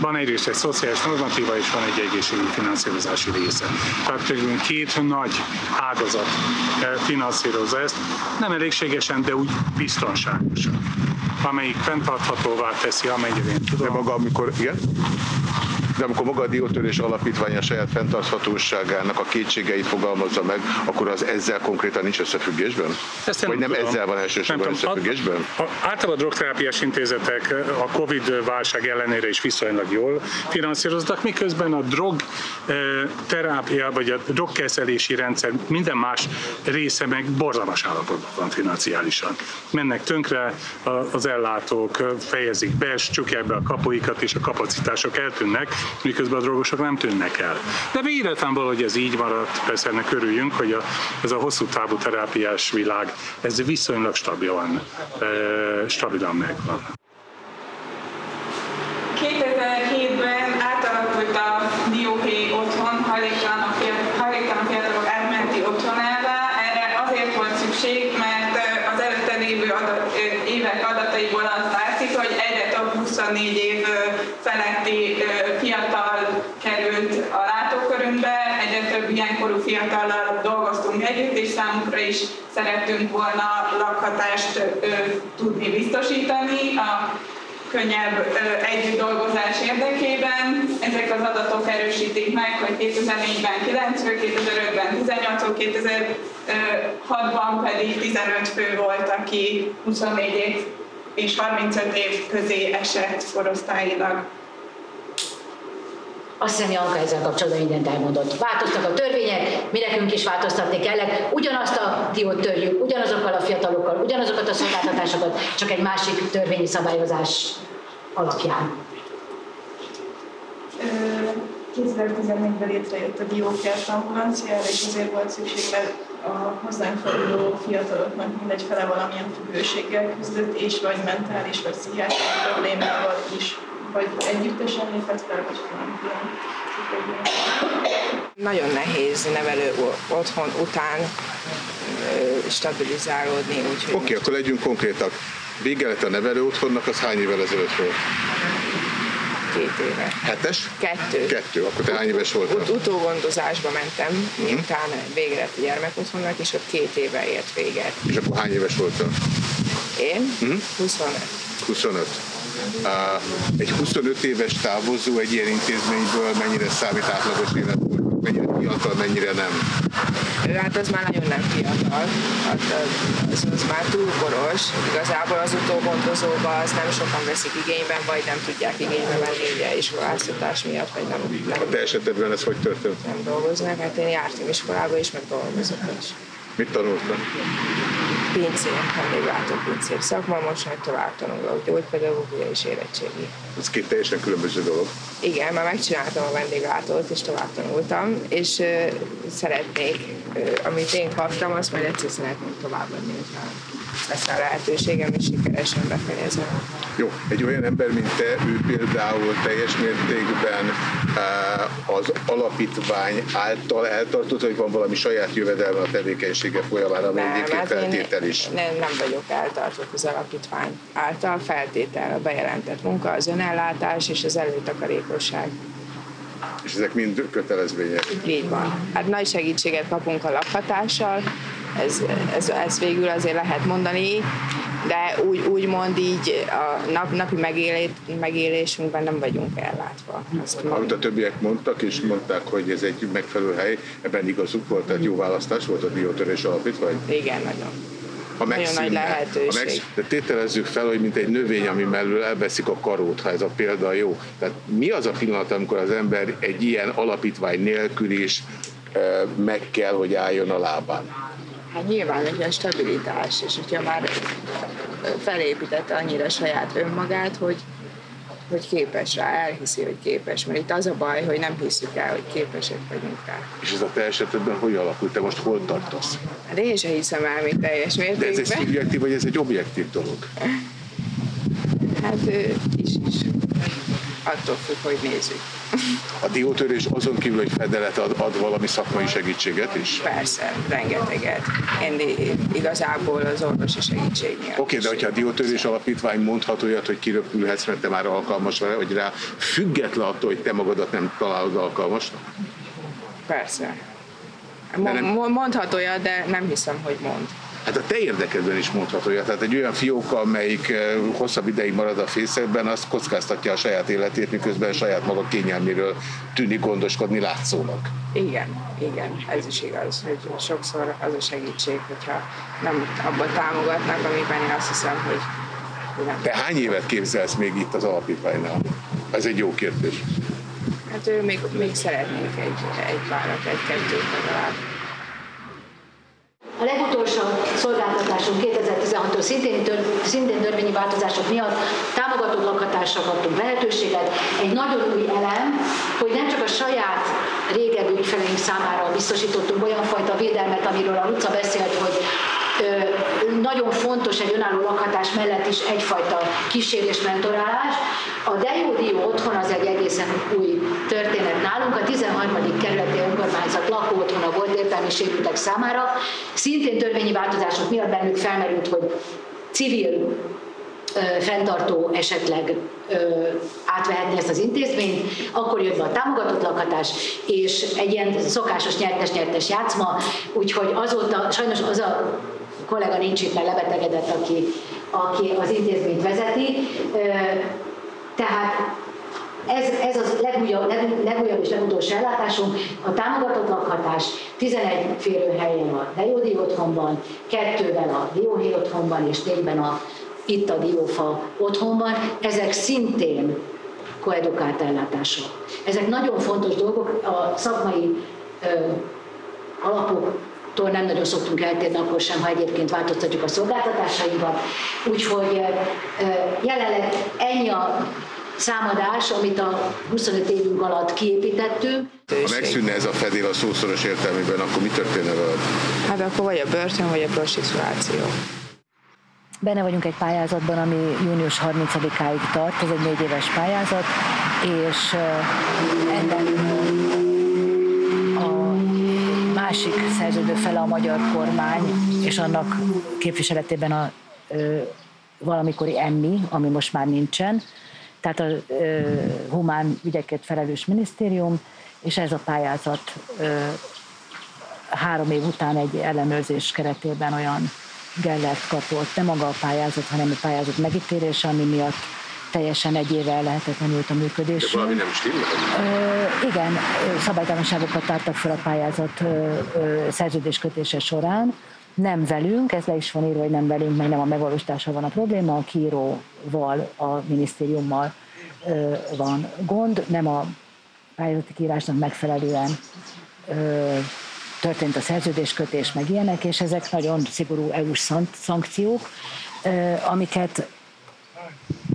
Van egyrészt egy szociális normatíva, és van egy egészségügyi finanszírozási része. Tehát két nagy ágazat eh, finanszírozza ezt, nem elégségesen, de úgy biztonságosan amelyik fenntarthatóvá teszi, amennyire én tudom. De maga, amikor, igen? De amikor maga a diótörés alapítvány a saját fenntarthatóságának a kétségeit fogalmazza meg, akkor az ezzel konkrétan nincs összefüggésben? Ezt Vagy nem tudom. ezzel van elsősorban nem összefüggésben? A, a, általában a drogterápiás intézetek a Covid válság ellenére is viszonylag jól finanszíroztak, miközben a drog terápia vagy a drogkezelési rendszer minden más része meg borzalmas állapotban van financiálisan. Mennek tönkre az ellátók, fejezik be, csukják be a kapuikat, és a kapacitások eltűnnek, miközben a drogosok nem tűnnek el. De véletlen valahogy ez így maradt, persze ennek örüljünk, hogy a, ez a hosszú távú terápiás világ, ez viszonylag stabilan, e, stabilan megvan. 2007-ben átalakult a Dióhéj otthon, hajléktalan fiatalok átmenti otthonává. Erre azért volt szükség, mert az előtte lévő adat, évek adataiból az látszik, hogy egyre több 24 év feletti fiatal került a látókörünkbe, egyre több ilyenkorú fiatallal dolgoztunk együtt, és számukra is szerettünk volna lakhatást tudni biztosítani. A könnyebb együtt dolgozás érdekében. Ezek az adatok erősítik meg, hogy 2004-ben 9 fő, 2005-ben 18 fő, 2006-ban pedig 15 fő volt, aki 24 év és 35 év közé esett korosztályilag. Azt hiszem, Janka ezzel kapcsolatban mindent elmondott. Változtak a törvények, mi nekünk is változtatni kellett. Ugyanazt a diót törjük, ugyanazokkal a fiatalokkal, ugyanazokat a szolgáltatásokat, csak egy másik törvényi szabályozás alapján. 2014-ben létrejött a Diókert ambulanciára, és azért volt szükség, mert a hozzánk forduló fiataloknak mindegy fele valamilyen függőséggel küzdött, és vagy mentális, vagy pszichiátriai problémával is, vagy együttesen fel, vagy Nagyon nehéz nevelő otthon után stabilizálódni. Oké, okay, akkor legyünk konkrétak. Vége lett a nevelő otthonnak, az hány évvel ezelőtt volt? két éve. Hetes? Kettő. Kettő, akkor te hány éves voltál? Ut- utógondozásba mentem, miután uh-huh. vége lett a gyermekotthonnak, és ott két éve ért véget. És akkor hány éves voltál? Én? Uh-huh. 25. 25. Egy 25 éves távozó egy ilyen intézményből mennyire számít átlagos életkor? mennyire fiatal, mennyire nem? Hát az már nagyon nem fiatal, hát az, az már túl koros. Igazából az utógondozóba az nem sokan veszik igényben, vagy nem tudják igénybe venni ugye iskoláztatás miatt, vagy nem. nem A te esetedben ez hogy történt? Nem dolgoznak, hát én jártam iskolába is, meg dolgozok is. Mit tanultam? Pincér, vendéglátó pincér szakma, most meg tovább tanulok gyógypedagógia és érettségi. Ez két teljesen különböző dolog. Igen, már megcsináltam a vendéglátót, és tovább tanultam, és uh, szeretnék, uh, amit én kaptam, azt majd egyszer szeretnék továbbadni. lesz a lehetőségem, és sikeresen befejezem. Jó, egy olyan ember, mint te, ő például teljes mértékben eh, az alapítvány által eltartott, hogy van valami saját jövedelme a tevékenysége folyamán, ami nem, egyébként hát feltétel is. Nem, nem vagyok eltartott az alapítvány által, feltétel a bejelentett munka, az önellátás és az előtakarékosság. És ezek mind kötelezvények? Így van. Hát nagy segítséget kapunk a lakhatással, ez, ez, ez végül azért lehet mondani, de úgy, úgy mond így a nap, napi megélés, megélésünkben nem vagyunk ellátva. Amit a többiek mondtak, és mondták, hogy ez egy megfelelő hely, ebben igazuk volt, tehát jó választás volt a diótörés alapítvány? Igen, nagyon. Ha lehetőség. Ha megsz, de tételezzük fel, hogy mint egy növény, ami mellől elveszik a karót, ha ez a példa jó. Tehát mi az a pillanat, amikor az ember egy ilyen alapítvány nélkül is meg kell, hogy álljon a lábán? Hát nyilván egy stabilitás, és hogyha már felépítette annyira saját önmagát, hogy, hogy képes rá, elhiszi, hogy képes. Mert itt az a baj, hogy nem hiszük el, hogy képesek vagyunk rá. És ez a te esetedben hogy alakult? Te most hol tartasz? Hát én sem hiszem el még teljes mértékben. De ez egy szubjektív, vagy ez egy objektív dolog? Hát is. Attól függ, hogy nézzük. A diótörés azon kívül, hogy fedelet ad, ad valami szakmai segítséget is? Persze, rengeteget. Én igazából az orvosi segítség miatt. Oké, okay, de hogyha a diótörés alapítvány mondhat olyat, hogy kiröpülhetsz, mert te már alkalmas vele, hogy rá független attól, hogy te magadat nem találod alkalmasnak? Persze. Nem... Mondhat olyat, de nem hiszem, hogy mond hát a te érdekedben is mondható, tehát egy olyan fióka, amelyik eh, hosszabb ideig marad a fészekben, az kockáztatja a saját életét, miközben a saját maga kényelméről tűnik gondoskodni látszólag. Igen, igen, ez is igaz, hogy sokszor az a segítség, hogyha nem abban támogatnak, amiben én azt hiszem, hogy nem. Te hány évet képzelsz még itt az alapítványnál? Ez egy jó kérdés. Hát ő még, még szeretnék egy, egy párat, egy-kettőt legalább. A legutolsó szolgáltatásunk 2016-tól szintén, tör, szintén törvényi változások miatt támogatott lakhatásra kaptunk lehetőséget. Egy nagyon új elem, hogy nem csak a saját régebbi ügyfeleink számára biztosítottunk olyan fajta védelmet, amiről a Luca beszélt, hogy nagyon fontos egy önálló lakhatás mellett is egyfajta kísérés, mentorálás. A Dejódió otthon az egy egészen új történet nálunk. A 13. kerületi önkormányzat lakó otthona volt értelmi sérültek számára. Szintén törvényi változások miatt bennük felmerült, hogy civil fenntartó esetleg ö, átvehetni ezt az intézményt, akkor jött be a támogatott lakhatás, és egy ilyen szokásos nyertes-nyertes játszma, úgyhogy azóta sajnos az a kollega nincs itt, mert lebetegedett, aki, aki az intézményt vezeti. Tehát ez, ez az legújabb, leg, legújabb és legutolsó ellátásunk, a támogatott lakhatás 11 férőhelyen a Dejódi otthonban, kettővel a Dióhéj otthonban és négyben a, itt a Diófa otthonban. Ezek szintén koedukált ellátások. Ezek nagyon fontos dolgok, a szakmai ö, alapok tól nem nagyon szoktunk eltérni, akkor sem, ha egyébként változtatjuk a szolgáltatásainkat. Úgyhogy jelenleg ennyi a számadás, amit a 25 évünk alatt kiépítettünk. Ha megszűnne ez a fedél a szószoros értelmében, akkor mi történne veled? Hát akkor vagy a börtön, vagy a prostituáció. Benne vagyunk egy pályázatban, ami június 30-áig tart, ez egy négy éves pályázat, és ennek másik szerződő fele a magyar kormány, és annak képviseletében a ö, valamikori emmi, ami most már nincsen, tehát a ö, humán ügyeket felelős minisztérium, és ez a pályázat ö, három év után egy ellenőrzés keretében olyan gellert kapott, nem maga a pályázat, hanem a pályázat megítélése, ami miatt teljesen egy éve lehetetlenült a működés. De valami nem stimmel? Igen, szabálytalanságokat tártak fel a pályázat szerződéskötése során, nem velünk, ez le is van írva, hogy nem velünk, meg nem a megvalósítása van a probléma, a kíróval, a minisztériummal van gond, nem a pályázati kiírásnak megfelelően történt a szerződéskötés, meg ilyenek, és ezek nagyon szigorú EU-s szankciók, amiket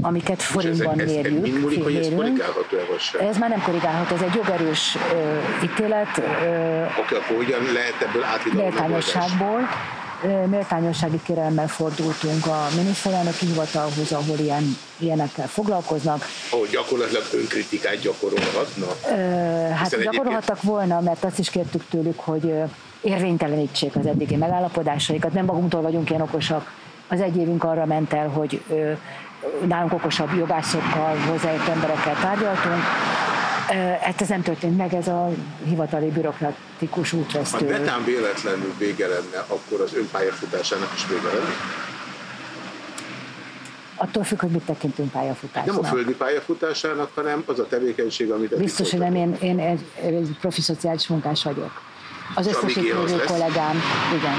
amiket forintban ez, mérjük. Ez, ez múlik, hogy ez korrigálható Ez már nem korrigálható, ez egy jogerős uh, ítélet. Oké, okay, akkor hogyan lehet ebből áthidalni Méltányosságból. méltányossági kérelemmel fordultunk a miniszterelnöki hivatalhoz, ahol ilyen, ilyenekkel foglalkoznak. Ahol gyakorlatilag önkritikát gyakorolhatnak? Hát gyakorolhattak volna, mert azt is kértük tőlük, hogy érvénytelenítsék az eddigi megállapodásaikat. Nem magunktól vagyunk ilyen okosak. Az egy évünk arra ment el, hogy nálunk okosabb jogászokkal, hozzáért emberekkel tárgyaltunk, Hát ez nem történt meg, ez a hivatali bürokratikus útvesztő. Ha netán véletlenül vége lenne, akkor az önpályafutásának is vége lenne? Attól függ, hogy mit tekintünk pályafutásnak. Nem a földi pályafutásának, hanem az a tevékenység, amit... Biztos, hogy nem, én, én egy, egy profi szociális munkás vagyok. Az összes kollégám, igen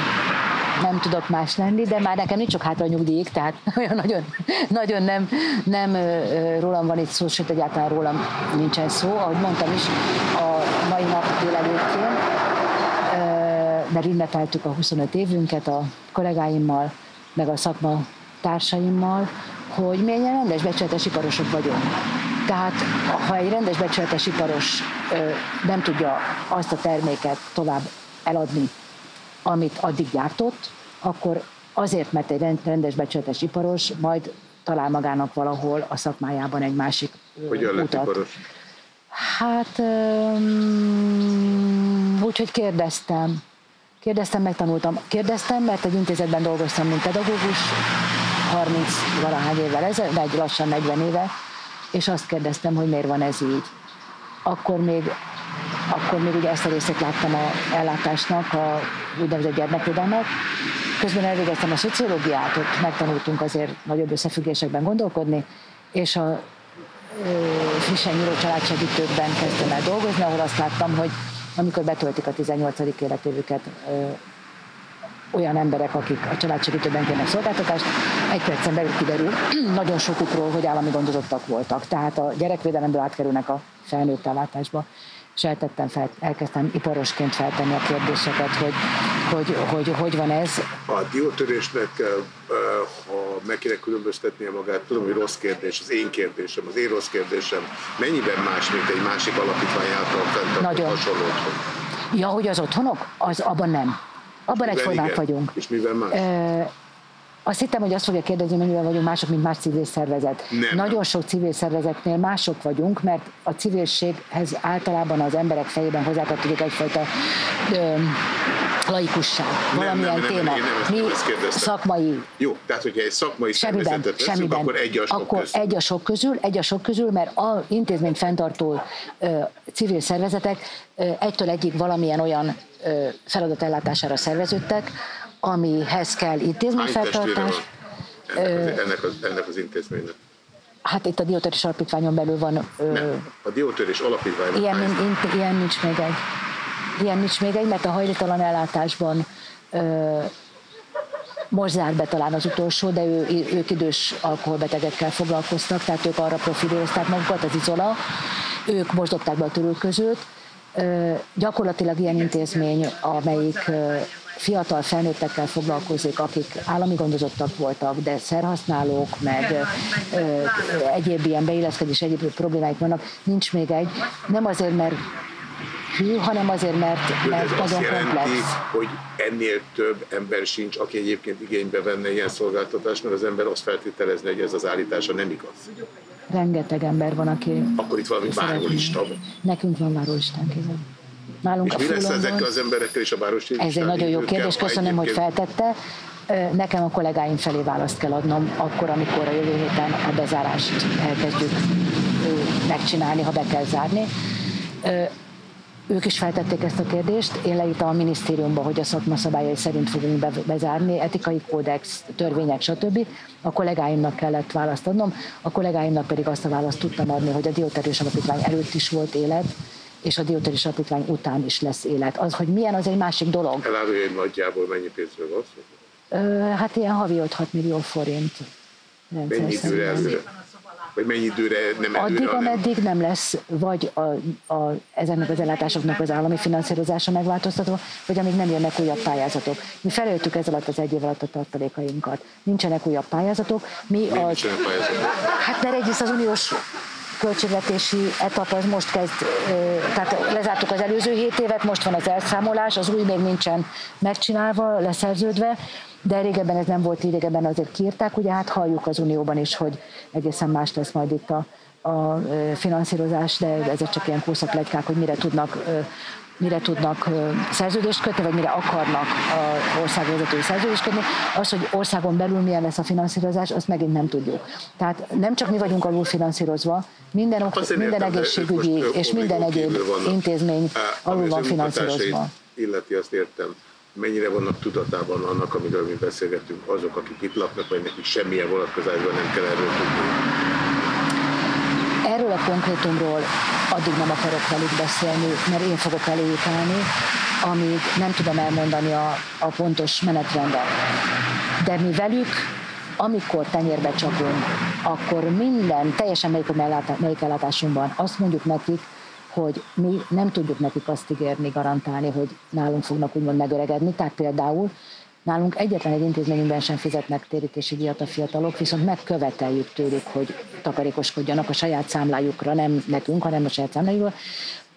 nem tudok más lenni, de már nekem nincs sok hátra nyugdíjig, tehát olyan nagyon, nagyon nem, nem rólam van itt szó, sőt egyáltalán rólam nincsen szó. Ahogy mondtam is, a mai nap délelőttjén, mert ünnepeltük a 25 évünket a kollégáimmal, meg a szakma társaimmal, hogy mi egy rendes becsületes iparosok vagyunk. Tehát ha egy rendes becsületes iparos nem tudja azt a terméket tovább eladni, amit addig gyártott, akkor azért, mert egy rendes becsületes iparos, majd talál magának valahol a szakmájában egy másik Hogyan utat. lett iparos? Hát úgyhogy kérdeztem. Kérdeztem, megtanultam. Kérdeztem, mert egy intézetben dolgoztam, mint pedagógus, 30 valahány évvel ezelőtt, vagy lassan 40 éve, és azt kérdeztem, hogy miért van ez így. Akkor még akkor még ugye ezt a részét láttam a ellátásnak, a úgynevezett gyermekvédelmet. Közben elvégeztem a szociológiát, ott megtanultunk azért nagyobb összefüggésekben gondolkodni, és a frissen nyíló családsegítőkben kezdtem el dolgozni, ahol azt láttam, hogy amikor betöltik a 18. életévüket olyan emberek, akik a családsegítőben kérnek szolgáltatást, egy percen belül kiderül nagyon sokukról, hogy állami gondozottak voltak. Tehát a gyerekvédelemből átkerülnek a felnőtt ellátásba és eltettem fel, elkezdtem iparosként feltenni a kérdéseket, hogy hogy, hogy, hogy van ez. A diótörésnek, ha meg kéne különböztetnie magát, tudom, hogy rossz kérdés, az én kérdésem, az én rossz kérdésem, mennyiben más, mint egy másik alapítvány által fenntartott hasonló otthon? Ja, hogy az otthonok? Az abban nem. Abban egyformák vagyunk. És mivel más? E, azt hittem, hogy azt fogja kérdezni, hogy mivel vagyunk mások, mint más civil szervezet. Nem. Nagyon sok civil szervezetnél mások vagyunk, mert a civilséghez általában az emberek fejében hozzátartozik egyfajta ö, laikusság, valamilyen nem, nem, téma. Nem, nem, nem, Mi szakmai... Jó, tehát hogyha egy szakmai semmiben, veszünk, semmiben. akkor egy a sok akkor közül. egy a sok közül, egy a sok közül, mert a intézményt fenntartó ö, civil szervezetek ö, egytől egyik valamilyen olyan ö, feladat ellátására szerveződtek, amihez kell intézményfeltartás. Ennek, ennek, az, ennek az intézménynek? Hát itt a Diótörés Alapítványon belül van... Nem, a Diótörés Alapítványon. Ilyen, in, ilyen nincs még egy. Ilyen nincs még egy, mert a hajléktalan ellátásban ö, most zár be talán az utolsó, de ő, ők idős alkoholbetegekkel foglalkoztak, tehát ők arra profilírozták magukat, az izola, ők most dobták be a törülközőt. Ö, gyakorlatilag ilyen intézmény, amelyik ö, fiatal felnőttekkel foglalkozik, akik állami gondozottak voltak, de szerhasználók, meg ö, egyéb ilyen beilleszkedés, egyéb problémáik vannak, nincs még egy. Nem azért, mert hű, hanem azért, mert, mert ez nagyon azt jelenti, komplex. hogy ennél több ember sincs, aki egyébként igénybe venne ilyen szolgáltatást, mert az ember azt feltételezni, hogy ez az állítása nem igaz. Rengeteg ember van, aki... Akkor itt valami várólista Nekünk van várólistánk, igen. Nálunk és a mi lesz ezekkel az emberekkel és a városi Ez egy nagyon jó kérdés, köszönöm, hogy feltette. Nekem a kollégáim felé választ kell adnom, akkor, amikor a jövő héten a bezárást elkezdjük megcsinálni, ha be kell zárni. Ők is feltették ezt a kérdést. Én leírtam a minisztériumba, hogy a szakma szabályai szerint fogunk bezárni, etikai kódex, törvények, stb. A kollégáimnak kellett választ adnom, a kollégáimnak pedig azt a választ tudtam adni, hogy a Dióterős Alapítvány előtt is volt élet, és a Dióteris Alapítvány után is lesz élet. Az, hogy milyen, az egy másik dolog. Elárulja, hogy nagyjából mennyi pénzről van szó? Hát ilyen havi 5-6 millió forint. Mennyi időre előre? Vagy mennyi időre nem előre, Addig, ameddig nem lesz vagy a, a, ezeknek az ellátásoknak az állami finanszírozása megváltoztatva, vagy amíg nem jönnek újabb pályázatok. Mi felöltük ez alatt az egy év alatt a tartalékainkat. Nincsenek újabb pályázatok. Mi Miért az, pályázatok? Hát mert egyrészt az uniós költségvetési etap az most kezd, tehát lezártuk az előző hét évet, most van az elszámolás, az új még nincsen megcsinálva, leszerződve, de régebben ez nem volt így, régebben azért kiírták, ugye hát halljuk az Unióban is, hogy egészen más lesz majd itt a, a finanszírozás, de ezek csak ilyen kószaklegykák, hogy mire tudnak mire tudnak szerződést kötni, vagy mire akarnak a országvezetői szerződést kötni. Az, hogy országon belül milyen lesz a finanszírozás, azt megint nem tudjuk. Tehát nem csak mi vagyunk alul finanszírozva, minden, ok, minden egészségügyi és minden egyéb intézmény alul van finanszírozva. Illeti azt értem, mennyire vannak tudatában annak, amiről mi beszélgetünk, azok, akik itt laknak, vagy nekik semmilyen vonatkozásban nem kell erről tudni? Erről a konkrétumról addig nem akarok velük beszélni, mert én fogok eléjük állni, amíg nem tudom elmondani a, a pontos menetrendet. De mi velük, amikor tenyérbe csapunk, akkor minden, teljesen melyik, melyik ellátásunkban azt mondjuk nekik, hogy mi nem tudjuk nekik azt ígérni, garantálni, hogy nálunk fognak úgymond megöregedni. Tehát például Nálunk egyetlen egy intézményünkben sem fizetnek térítési díjat a fiatalok, viszont megköveteljük tőlük, hogy takarékoskodjanak a saját számlájukra, nem nekünk, hanem a saját számlájukra,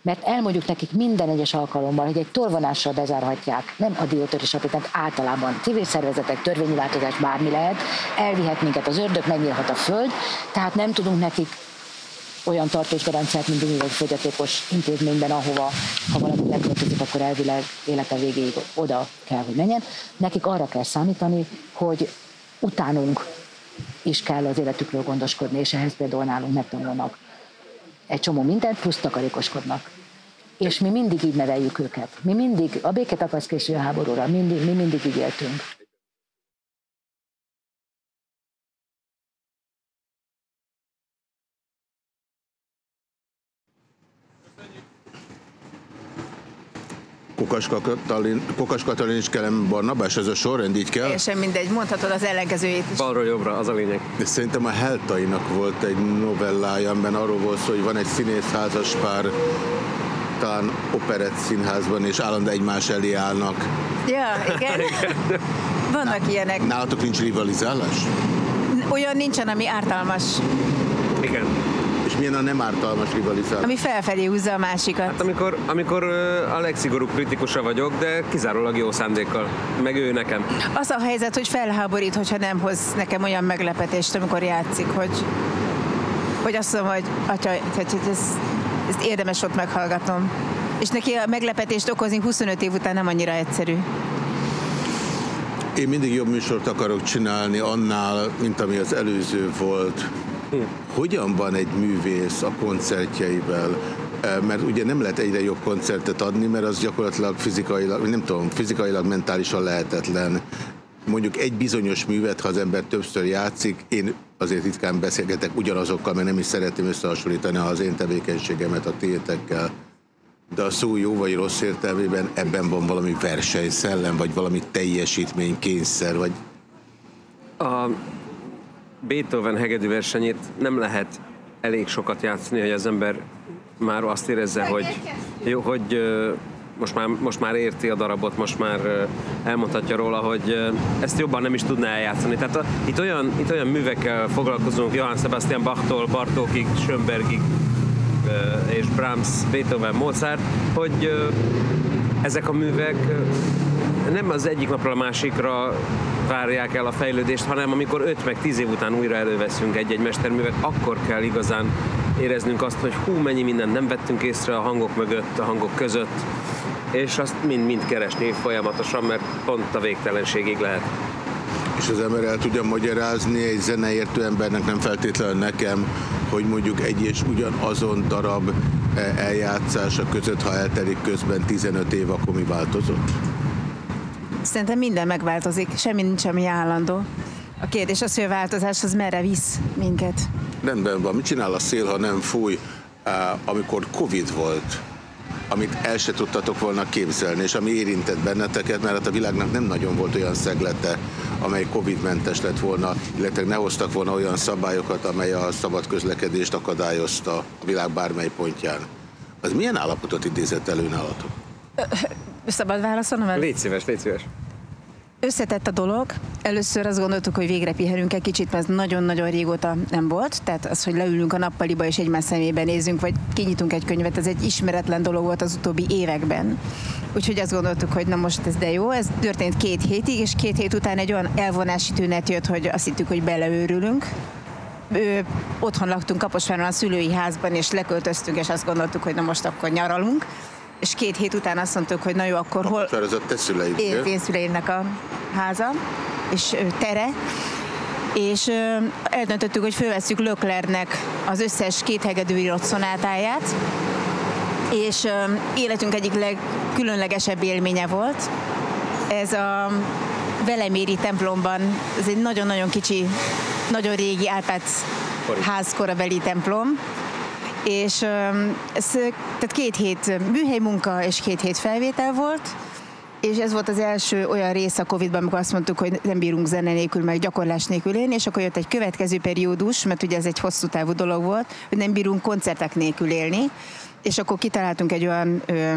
mert elmondjuk nekik minden egyes alkalommal, hogy egy tolvonással bezárhatják, nem a diótörés tehát általában civil szervezetek, törvényi változás, bármi lehet, elvihet minket az ördög, megnyílhat a föld, tehát nem tudunk nekik olyan tartós garanciát, mint egy fogyatékos intézményben, ahova ha valaki leköltözik, akkor elvileg élete végéig oda kell, hogy menjen. Nekik arra kell számítani, hogy utánunk is kell az életükről gondoskodni, és ehhez például nálunk megtanulnak egy csomó mindent, plusz takarékoskodnak. És mi mindig így neveljük őket. Mi mindig, a békét akarsz késő a háborúra, mindig, mi mindig így éltünk. Kokas Katalin, Kokas Katalin és Kelem Barnabás, ez a sorrend, így kell? Teljesen mindegy, mondhatod az ellenkezőjét is. Balról jobbra, az a lényeg. De szerintem a Heltainak volt egy novellája, amiben arról volt szó, hogy van egy színész házaspár, talán operett színházban, és állandóan egymás elé állnak. Ja, igen. Vannak ilyenek. Nálatok nincs rivalizálás? Olyan nincsen, ami ártalmas. Igen. És milyen a nem ártalmas rivalizálás? Ami felfelé húzza a másikat. Hát amikor, amikor a legszigorúbb kritikusa vagyok, de kizárólag jó szándékkal. Meg ő nekem. Az a helyzet, hogy felháborít, hogyha nem hoz nekem olyan meglepetést, amikor játszik, hogy, hogy azt mondom, hogy atya, hogy ez, ezt érdemes ott meghallgatom. És neki a meglepetést okozni 25 év után nem annyira egyszerű. Én mindig jobb műsort akarok csinálni annál, mint ami az előző volt. Hogyan van egy művész a koncertjeivel? Mert ugye nem lehet egyre jobb koncertet adni, mert az gyakorlatilag fizikailag, nem tudom, fizikailag, mentálisan lehetetlen. Mondjuk egy bizonyos művet, ha az ember többször játszik, én azért ritkán beszélgetek ugyanazokkal, mert nem is szeretném összehasonlítani az én tevékenységemet a tiétekkel. De a szó jó vagy rossz értelmében ebben van valami versenyszellem, vagy valami teljesítménykényszer, vagy... A Beethoven hegedű versenyét nem lehet elég sokat játszani, hogy az ember már azt érezze, hogy, jó, hogy most már, most már érti a darabot, most már elmondhatja róla, hogy ezt jobban nem is tudná eljátszani. Tehát a, itt, olyan, itt olyan művekkel foglalkozunk, Johann Sebastian Bachtól, Bartókig, Schönbergig és Brahms, Beethoven, Mozart, hogy ezek a művek nem az egyik napra a másikra várják el a fejlődést, hanem amikor 5 meg 10 év után újra előveszünk egy-egy mesterművet, akkor kell igazán éreznünk azt, hogy hú, mennyi mindent nem vettünk észre a hangok mögött, a hangok között, és azt mind-mind keresni folyamatosan, mert pont a végtelenségig lehet. És az ember el tudja magyarázni egy zeneértő embernek, nem feltétlenül nekem, hogy mondjuk egy és ugyanazon darab eh, eljátszása között, ha eltelik közben 15 év, akkor mi változott? Szerintem minden megváltozik, semmi nincs, ami állandó. A kérdés az, hogy a változás az merre visz minket. Rendben van. Mit csinál a szél, ha nem fúj? Amikor Covid volt, amit el se tudtatok volna képzelni, és ami érintett benneteket, mert hát a világnak nem nagyon volt olyan szeglete, amely Covid-mentes lett volna, illetve ne hoztak volna olyan szabályokat, amely a szabad közlekedést akadályozta a világ bármely pontján. Az milyen állapotot idézett elő nálatok? Szabad válaszolnom? Légy szíves, légy szíves. Összetett a dolog. Először azt gondoltuk, hogy végre pihenünk egy kicsit, mert ez nagyon-nagyon régóta nem volt. Tehát az, hogy leülünk a nappaliba és egymás szemébe nézünk, vagy kinyitunk egy könyvet, ez egy ismeretlen dolog volt az utóbbi években. Úgyhogy azt gondoltuk, hogy na most ez de jó, ez történt két hétig, és két hét után egy olyan elvonási tünet jött, hogy azt hittük, hogy beleőrülünk. Ő, otthon laktunk Kaposváron a szülői házban, és leköltöztünk, és azt gondoltuk, hogy na most akkor nyaralunk és két hét után azt mondtuk, hogy na jó, akkor hol... Akkor ez a te szüleid, Én, én szüleimnek a háza, és tere, és eldöntöttük, hogy fölveszünk Löklernek az összes kéthegedű írott szonátáját, és életünk egyik legkülönlegesebb élménye volt. Ez a Veleméri templomban, ez egy nagyon-nagyon kicsi, nagyon régi Árpád házkorabeli templom, és ez tehát két hét műhely munka és két hét felvétel volt, és ez volt az első olyan rész a Covid-ban, amikor azt mondtuk, hogy nem bírunk zene nélkül, meg gyakorlás nélkül élni, és akkor jött egy következő periódus, mert ugye ez egy hosszú távú dolog volt, hogy nem bírunk koncertek nélkül élni, és akkor kitaláltunk egy olyan ö,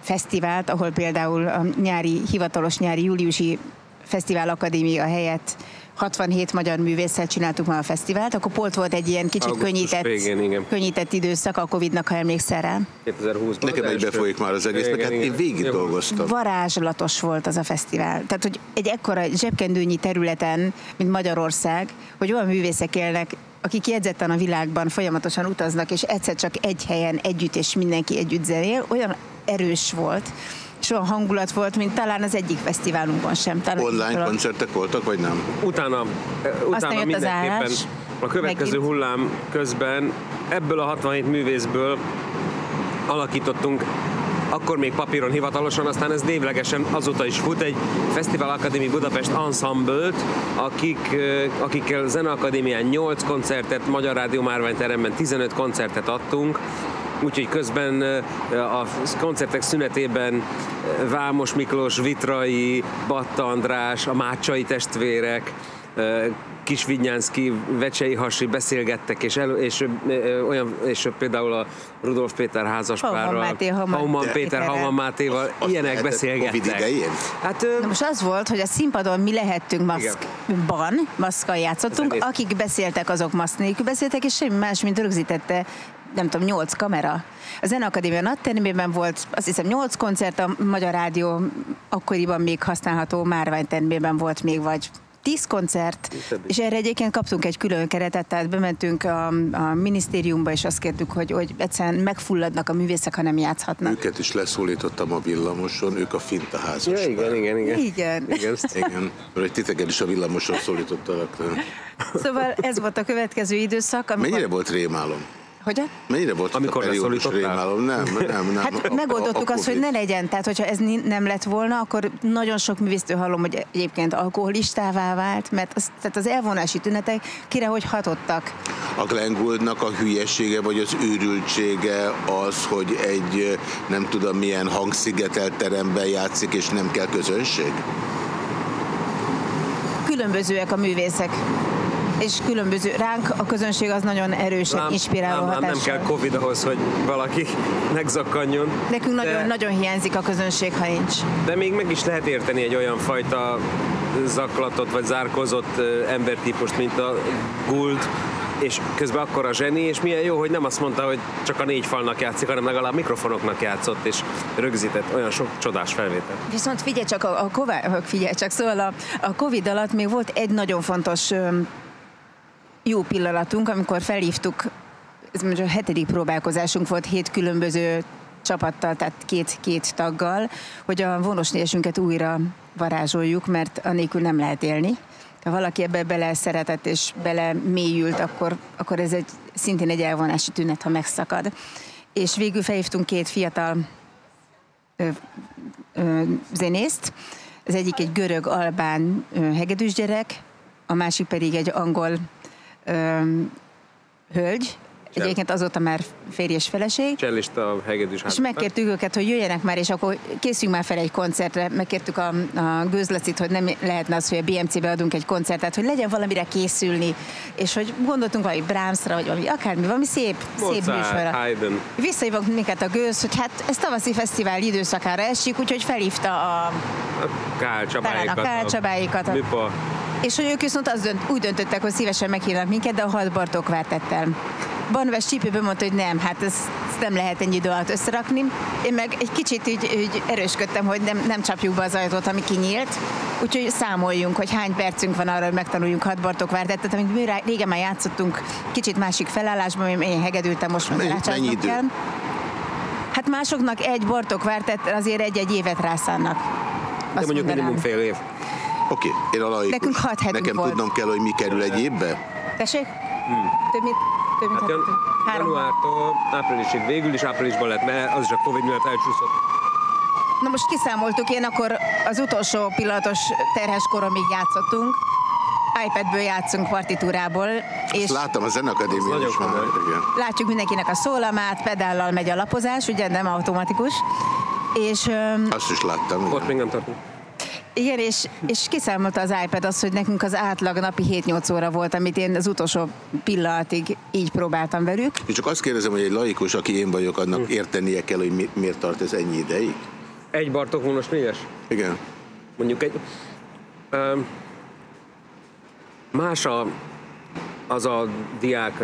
fesztivált, ahol például a nyári, hivatalos nyári júliusi Fesztivál Akadémia helyett 67 magyar művésszel csináltuk már a fesztivált, akkor pont volt egy ilyen kicsit Augusztus könnyített, végén, igen. könnyített időszak a Covid-nak, ha emlékszel rá. 2020-ban. Nekem az egy első. befolyik már az egésznek, hát én végig dolgoztam. Varázslatos volt az a fesztivál. Tehát, hogy egy ekkora zsebkendőnyi területen, mint Magyarország, hogy olyan művészek élnek, akik jegyzetten a világban folyamatosan utaznak, és egyszer csak egy helyen együtt, és mindenki együtt zenél, olyan erős volt, és olyan hangulat volt, mint talán az egyik fesztiválunkon sem. Talán Online koncertek voltak, vagy nem? Utána, eh, utána jött az mindenképpen állás. a következő Megint. hullám közben ebből a 67 művészből alakítottunk akkor még papíron hivatalosan, aztán ez névlegesen azóta is fut egy Fesztivál Akadémi Budapest ensemble akik, eh, akikkel a Zeneakadémián 8 koncertet, Magyar Rádió Márványteremben 15 koncertet adtunk, Úgyhogy közben eh, a koncertek szünetében eh, Vámos Miklós, Vitrai, Batta András, a Mácsai testvérek, eh, Kis Vinyánszki, Vecsei Hasi beszélgettek, és, el, és ö, olyan, és például a Rudolf Péter házaspárral, Hauman Máté, Hauman Hauman Péter. Hauman Mátéval, ilyenek lehetett beszélgettek. Covid idején? Hát ö, Na most az volt, hogy a színpadon mi lehettünk maszkban, maszkkal játszottunk, akik beszéltek, azok maszk nélkül beszéltek, és semmi más, mint rögzítette nem tudom, nyolc kamera. A Zeneakadémia nagytermében volt, azt hiszem, nyolc koncert, a Magyar Rádió akkoriban még használható márványtermében volt még, vagy tíz koncert, és erre egyébként kaptunk egy külön keretet, tehát bementünk a, a minisztériumba, és azt kértük, hogy, hogy egyszerűen megfulladnak a művészek, ha nem játszhatnak. Őket is leszólítottam a villamoson, ők a finta házas. ja, igen, igen, igen. Igen. igen. Igen, mert titeket is a villamoson szólítottalak. Szóval ez volt a következő időszak, amikor... Mennyire volt rémálom? Hogyan? Mennyire volt Amikor a periódus rémálom? Nem, nem, nem. Hát A- megoldottuk a azt, hogy ne legyen. Tehát, hogyha ez nem lett volna, akkor nagyon sok művésztől hallom, hogy egyébként alkoholistává vált, mert az, tehát az elvonási tünetek kire hogy hatottak. A Glenn Gouldnak a hülyesége vagy az őrültsége az, hogy egy nem tudom milyen hangszigetelt teremben játszik, és nem kell közönség? Különbözőek a művészek. És különböző, ránk a közönség az nagyon erősen Lám- inspiráló lám- lám, nem kell Covid ahhoz, hogy valaki megzakkanjon. Nekünk nagyon, de, nagyon hiányzik a közönség, ha nincs. de még meg is lehet érteni egy olyan fajta zaklatott vagy zárkozott embertípust, mint a Gould, és közben akkor a zseni, és milyen jó, hogy nem azt mondta, hogy csak a négy falnak játszik, hanem legalább mikrofonoknak játszott, és rögzített olyan sok csodás felvétel. Viszont figyelj csak, a, a, figyelj csak, szóval a, a Covid alatt még volt egy nagyon fontos jó pillanatunk, amikor felhívtuk, ez most a hetedik próbálkozásunk volt hét különböző csapattal, tehát két, két taggal, hogy a vonosnésünket újra varázsoljuk, mert anélkül nem lehet élni. Ha valaki ebbe bele szeretett és bele mélyült, akkor, akkor ez egy, szintén egy elvonási tünet, ha megszakad. És végül felhívtunk két fiatal ö, ö, zenészt. Az egyik egy görög-albán hegedűs gyerek, a másik pedig egy angol ö, hölgy, Egyébként azóta már férj és feleség. Csellista hegedűs És megkértük őket, hogy jöjjenek már, és akkor készüljünk már fel egy koncertre. Megkértük a, a Gőzlacit, hogy nem lehetne az, hogy a BMC-be adunk egy koncertet, hogy legyen valamire készülni, és hogy gondoltunk valami Brahmsra, vagy valami akármi, valami szép, szép Mozart, műsorra. Haydn. Visszahívott minket a Gőz, hogy hát ez tavaszi fesztivál időszakára esik, úgyhogy felhívta a, Kál talán a. Kál Csabáikat, a- Műpa. És hogy ők viszont az dönt, úgy döntöttek, hogy szívesen meghívnak minket, de a hat Bartók kvártettel. Barnabás Csípőből mondta, hogy nem, hát ezt, ezt nem lehet ennyi idő alatt összerakni. Én meg egy kicsit így, így erősködtem, hogy nem, nem csapjuk be az ajtót, ami kinyílt. Úgyhogy számoljunk, hogy hány percünk van arra, hogy megtanuljunk hat Bartók kvártettet, amit mi rá- régen már játszottunk kicsit másik felállásban, én- hegedültem, most idő? kell. Hát másoknak egy Bartók azért egy-egy évet rászánnak. De Azt mondjuk mondanám. minimum fél év. Oké, én a laikus. Nekünk hat hetünk Nekem volt. tudnom kell, hogy mi kerül egy évbe? Tessék? Több mint, több mint Hát jan- három. januártól áprilisig, végül is áprilisban lett, mert az is a Covid miatt elcsúszott. Na most kiszámoltuk, én akkor az utolsó pillanatos terhes koromig játszottunk. iPadből játszunk partitúrából, és Ezt láttam a Zenakadémián is már. látjuk mindenkinek a szólamát, pedállal megy a lapozás, ugye nem automatikus. És Azt is láttam. igen. Ott még nem tartunk. Igen, és, és kiszámolta az iPad azt, hogy nekünk az átlag napi 7-8 óra volt, amit én az utolsó pillanatig így próbáltam velük. És csak azt kérdezem, hogy egy laikus, aki én vagyok, Hm. annak értenie kell, hogy mi, miért tart ez ennyi ideig? Egy Bartók vonos négyes? Igen. Mondjuk egy... Ö, más a, az a diák,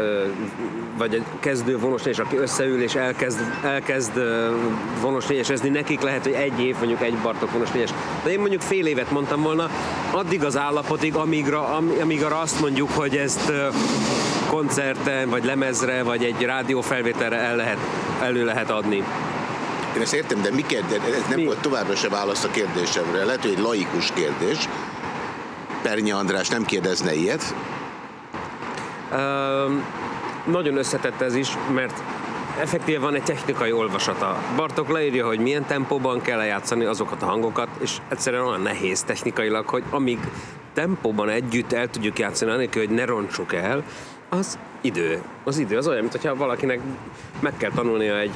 vagy egy kezdő vonosnégyes, aki összeül és elkezd, elkezd vonosnégyesezni, nekik lehet, hogy egy év, mondjuk egy Bartók vonosnégyes. De én mondjuk fél évet mondtam volna, addig az állapotig, amigra, am- amíg arra azt mondjuk, hogy ezt koncerten, vagy lemezre, vagy egy rádiófelvételre el lehet, elő lehet adni. Én ezt értem, de mi kérdez, ez nem Mi? volt továbbra se válasz a kérdésemre. Lehet, hogy egy laikus kérdés. Pernyi András nem kérdezne ilyet. Nagyon összetett ez is, mert effektíve van egy technikai olvasata. Bartok leírja, hogy milyen tempóban kell lejátszani azokat a hangokat, és egyszerűen olyan nehéz technikailag, hogy amíg tempóban együtt el tudjuk játszani, anélkül, hogy ne roncsuk el, az idő. Az idő az olyan, mintha valakinek meg kell tanulnia egy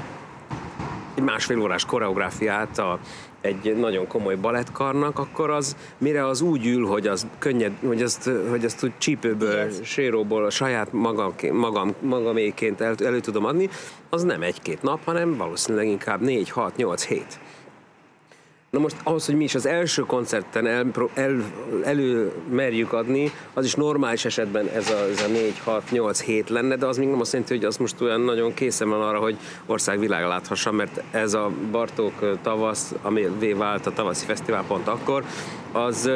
egy másfél órás koreográfiát a, egy nagyon komoly balettkarnak, akkor az mire az úgy ül, hogy az könnyed, hogy azt, hogy azt úgy csípőből, séróból a saját magam, magam, magaméként el, elő tudom adni, az nem egy-két nap, hanem valószínűleg inkább négy, hat, nyolc, hét. Na most ahhoz, hogy mi is az első koncerten el, el, elő merjük adni, az is normális esetben ez a, ez a 4, 6, 8, 7 lenne, de az még nem azt jelenti, hogy az most olyan nagyon készen van arra, hogy országvilág láthassa, mert ez a Bartók tavasz, ami vált a tavaszi fesztivál pont akkor, az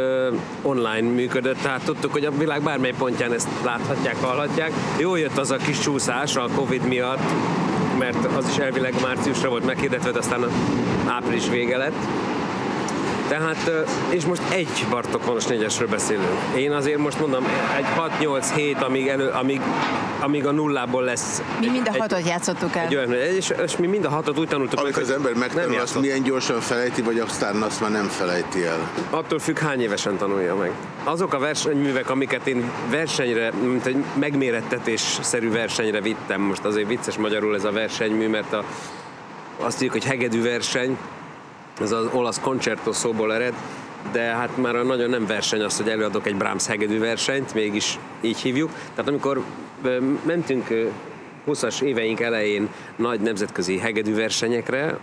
online működött, tehát tudtuk, hogy a világ bármely pontján ezt láthatják, hallhatják. Jó jött az a kis csúszás a Covid miatt, mert az is elvileg márciusra volt meghirdetve, de aztán április vége lett. Tehát, és most egy Bartok vonos négyesről beszélünk. Én azért most mondom, egy 6-8-7, amíg, elő, amíg, amíg a nullából lesz. Mi mind a egy- hatot játszottuk el. Egy olyan, és, és mi mind a hatot úgy tanultuk, meg, Amikor az ember megtanul, azt milyen gyorsan felejti, vagy aztán azt már nem felejti el. Attól függ, hány évesen tanulja meg. Azok a versenyművek, amiket én versenyre, mint egy megmérettetésszerű versenyre vittem, most azért vicces magyarul ez a versenymű, mert a, azt tudjuk, hogy hegedű verseny, ez az olasz concerto szóból ered, de hát már nagyon nem verseny az, hogy előadok egy Brahms hegedű versenyt, mégis így hívjuk. Tehát amikor mentünk ö, 20-as éveink elején nagy nemzetközi hegedű versenyekre,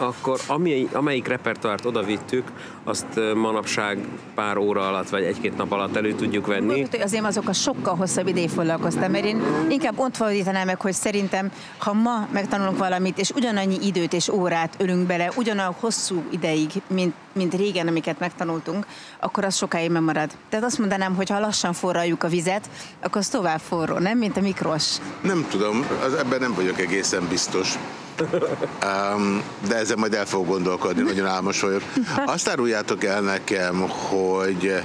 akkor ami, amelyik repertoárt oda vittük, azt manapság pár óra alatt, vagy egy-két nap alatt elő tudjuk venni. Gondolod, hogy azért azokkal sokkal hosszabb ideig foglalkoztam, mert én inkább ott fordítanám meg, hogy szerintem, ha ma megtanulunk valamit, és ugyanannyi időt és órát ölünk bele, ugyanolyan hosszú ideig, mint, mint régen, amiket megtanultunk, akkor az sokáig megmarad. Tehát azt mondanám, hogy ha lassan forraljuk a vizet, akkor az tovább forró, nem? Mint a mikros. Nem tudom, az, ebben nem vagyok egészen biztos. Um, de ezzel majd el fogok gondolkodni, nagyon álmos vagyok. Azt áruljátok el nekem, hogy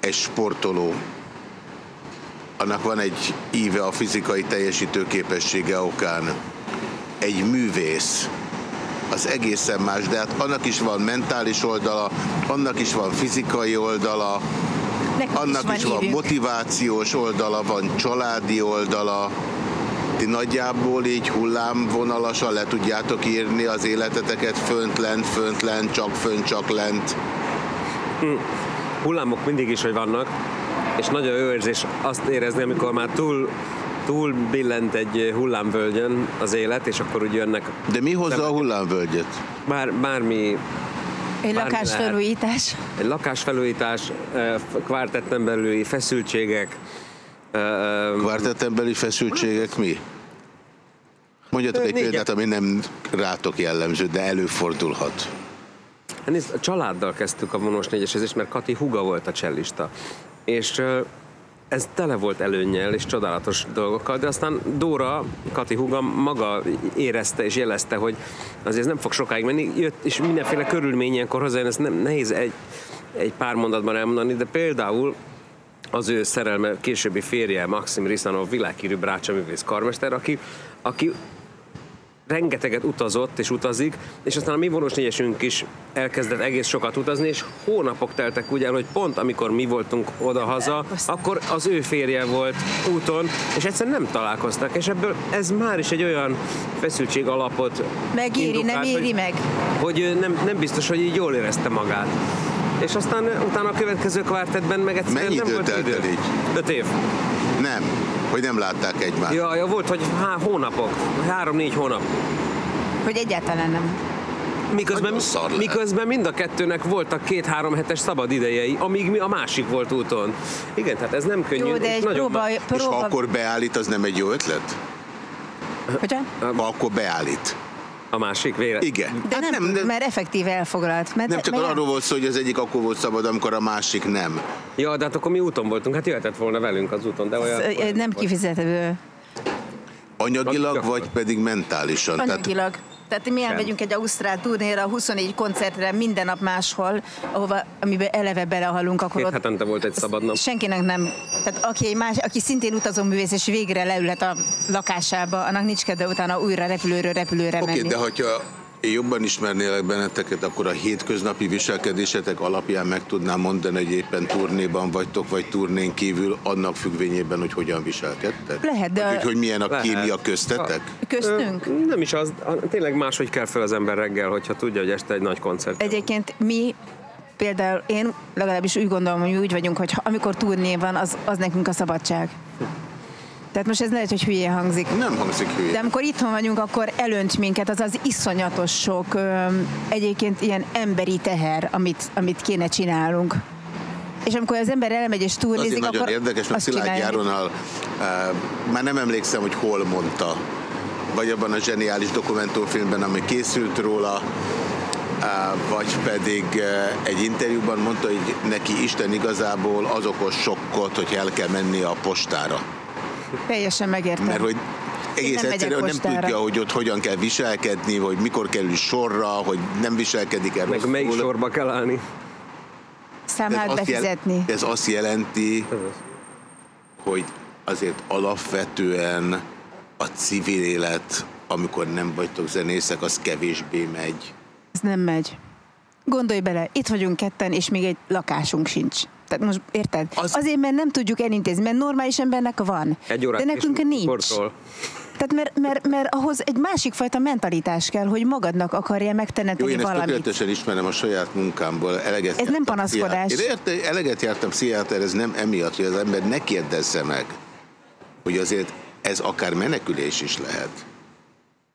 egy sportoló, annak van egy íve a fizikai teljesítő képessége okán. Egy művész, az egészen más, de hát annak is van mentális oldala, annak is van fizikai oldala, Nekünk annak is van évünk. motivációs oldala, van családi oldala, ti nagyjából így hullámvonalasan le tudjátok írni az életeteket fönt, lent, fönt, lent, csak fönt, csak lent? Hm. Hullámok mindig is, hogy vannak, és nagyon jó érzés azt érezni, amikor már túl túl billent egy hullámvölgyön az élet, és akkor úgy jönnek... De mi hozza a hullámvölgyet? Bár, bármi... Egy lakásfelújítás. Egy lakásfelújítás, kvártetten belüli feszültségek. Kvártetten belüli feszültségek mi? Mondjatok egy példát, ami nem rátok jellemző, de előfordulhat. Hát nézd, a családdal kezdtük a vonós négyesezést, mert Kati huga volt a csellista. És ez tele volt előnnyel és csodálatos dolgokkal, de aztán Dóra, Kati húgam maga érezte és jelezte, hogy azért ez nem fog sokáig menni, jött, és mindenféle körülményenkor hozzá, ezt nem, nehéz egy, egy pár mondatban elmondani, de például az ő szerelme, későbbi férje, Maxim Risanov, világhírű brácsaművész karmester, aki, aki rengeteget utazott és utazik, és aztán a mi vonós négyesünk is elkezdett egész sokat utazni, és hónapok teltek úgy el, hogy pont amikor mi voltunk oda-haza, akkor az ő férje volt úton, és egyszerűen nem találkoztak, és ebből ez már is egy olyan feszültség alapot Megéri, nem éri hogy, meg. Hogy nem, nem biztos, hogy így jól érezte magát. És aztán utána a következő kvártetben meg egyszerűen Mennyi nem volt idő. így? Öt év. Nem, hogy nem látták egymást. Ja, ja volt, hogy há, hónapok, három-négy hónap. Hogy egyáltalán nem. Miközben, miközben mind a kettőnek voltak két-három hetes szabad idejei, amíg mi a másik volt úton. Igen, tehát ez nem könnyű. Jó, de egy nagyon próba, próba... És ha akkor beállít, az nem egy jó ötlet? Hogyan? Ha akkor beállít. A másik vére? Igen. De hát nem, nem, mert effektív elfoglalt. Mert nem csak mert arról volt szó, hogy az egyik akkor volt szabad, amikor a másik nem. Ja, de hát akkor mi úton voltunk, hát jöhetett volna velünk az úton, de olyan... Ez, nem kifizető. Anyagilag, vagy pedig mentálisan? Anyagilag. Tehát... Tehát mi elmegyünk egy ausztrál turnéra, 24 koncertre, minden nap máshol, ahova, amiben eleve belehalunk, akkor Két hetente volt egy szabad nap. Senkinek nem. Tehát aki, más, aki szintén utazó művész, és végre leülhet a lakásába, annak nincs kedve utána újra repülőről repülőre okay, menni. de hogyha én jobban ismernélek benneteket, akkor a hétköznapi viselkedésetek alapján meg tudnám mondani, hogy éppen turnéban vagytok, vagy turnén kívül, annak függvényében, hogy hogyan viselkedtek? Lehet, de... Hogy, hogy milyen a Lehet. kémia köztetek? Köztünk? Ö, nem is az, tényleg máshogy kell fel az ember reggel, hogyha tudja, hogy este egy nagy koncert. Egyébként mi például én legalábbis úgy gondolom, hogy úgy vagyunk, hogy amikor turné van, az, az nekünk a szabadság. Tehát most ez lehet, hogy hülye hangzik. Nem hangzik hülye. De amikor itthon vagyunk, akkor elönt minket az az iszonyatos sok ö, egyébként ilyen emberi teher, amit, amit kéne csinálunk. És amikor az ember elmegy és turnézik, Azért akkor nagyon érdekes, mert Szilágy Járonnal uh, már nem emlékszem, hogy hol mondta, vagy abban a zseniális dokumentumfilmben, ami készült róla, vagy pedig egy interjúban mondta, hogy neki Isten igazából az okos sokkot, hogy el kell menni a postára. Teljesen megértem. Mert hogy egész nem egyszerűen nem postára. tudja, hogy ott hogyan kell viselkedni, hogy mikor kerül sorra, hogy nem viselkedik el Meg melyik sorba kell állni. Számlát azt jel- befizetni. ez azt jelenti, hogy azért alapvetően a civil élet, amikor nem vagytok zenészek, az kevésbé megy. Ez nem megy. Gondolj bele, itt vagyunk ketten, és még egy lakásunk sincs. Tehát most érted? Az... Azért, mert nem tudjuk elintézni, mert normális embernek van. Egy órát de nekünk nincs. sportol. Tehát mert, mert, mert ahhoz egy másik fajta mentalitás kell, hogy magadnak akarja Jó, megtenetni én ezt valamit. tökéletesen ismerem a saját munkámból. Eleget Ez nem panaszkodás. Én érte, eleget jártam pszichiáter, ez nem emiatt, hogy az ember ne kérdezze meg, hogy azért ez akár menekülés is lehet.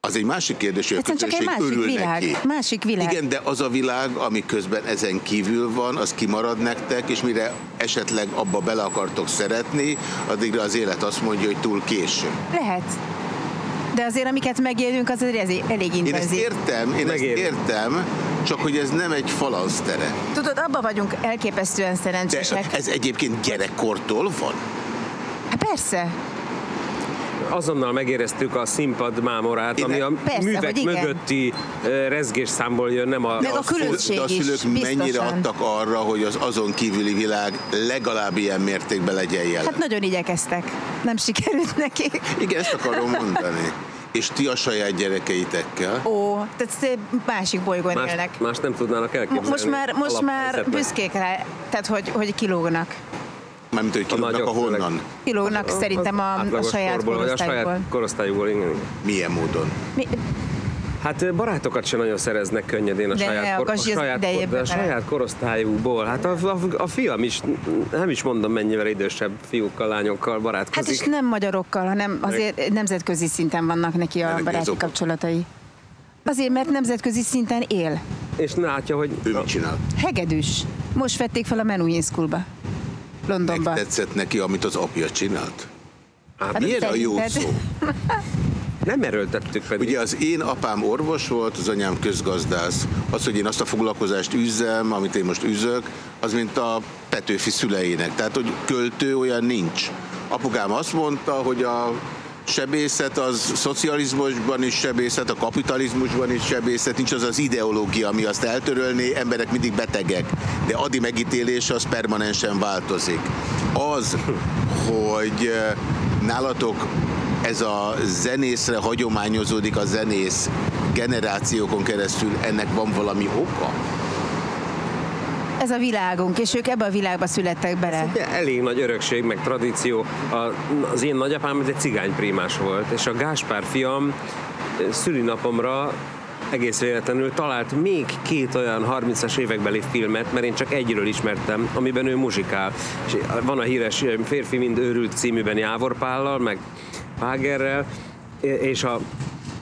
Az egy másik kérdés, hogy a Egyszerűen csak egy közönség másik örül világ. neki. Másik világ. Igen, de az a világ, ami közben ezen kívül van, az kimarad nektek, és mire esetleg abba bele akartok szeretni, addigra az élet azt mondja, hogy túl késő. Lehet. De azért, amiket megélünk, az azért elég- elég Én ezt intenzív. értem, én ezt értem, csak hogy ez nem egy falansztere. Tudod, abban vagyunk elképesztően De szerencsések. ez egyébként gyerekkortól van? Hát persze. Azonnal megéreztük a színpad mámorát, ami a Persze, művek mögötti rezgésszámból jön, nem a... Meg a szülők- különbség de a is, szülők mennyire biztosan. adtak arra, hogy az azon kívüli világ legalább ilyen mértékben legyen jelen? Hát nagyon igyekeztek. Nem sikerült neki. Igen, ezt akarom mondani. És ti a saját gyerekeitekkel? Ó, tehát szép másik bolygón Más, élnek. más nem tudnának elképzelni. Most már, most már büszkék rá, tehát hogy, hogy kilógnak. Mármint, hogy kilógnak a honnan? Kilógnak szerintem a, a saját vagy a saját korosztályból. igen. igen. Milyen módon? Mi, Hát barátokat sem nagyon szereznek könnyedén a De saját, a kor, a saját, kor, de a saját korosztályukból. Hát a, a, a fiam is, nem is mondom mennyivel idősebb fiúkkal, lányokkal hát barátkozik. és nem magyarokkal, hanem azért nemzetközi szinten vannak neki a baráti kapcsolatai. Azért, mert nemzetközi szinten él. És látja, hogy Ő mit csinál? Hegedűs. Most vették fel a Menuhin Schoolba. Londonba. Tetszett neki, amit az apja csinált? hát, Milyen a jó szó? nem erőltettük pedig. Ugye az én apám orvos volt, az anyám közgazdász. Az, hogy én azt a foglalkozást üzzem, amit én most üzök, az mint a Petőfi szüleinek. Tehát, hogy költő olyan nincs. Apukám azt mondta, hogy a sebészet az szocializmusban is sebészet, a kapitalizmusban is sebészet, nincs az az ideológia, ami azt eltörölné, emberek mindig betegek, de adi megítélés az permanensen változik. Az, hogy nálatok ez a zenészre hagyományozódik a zenész generációkon keresztül, ennek van valami oka? Ez a világunk, és ők ebbe a világba születtek bele. Ugye elég nagy örökség, meg tradíció. Az én nagyapám ez egy cigányprímás volt, és a Gáspár fiam eh, szülinapomra egész véletlenül talált még két olyan 30-as évekbeli filmet, mert én csak egyről ismertem, amiben ő muzsikál. És van a híres eh, Férfi mind őrült címűben Jávor Pállal, meg Págerrel, és a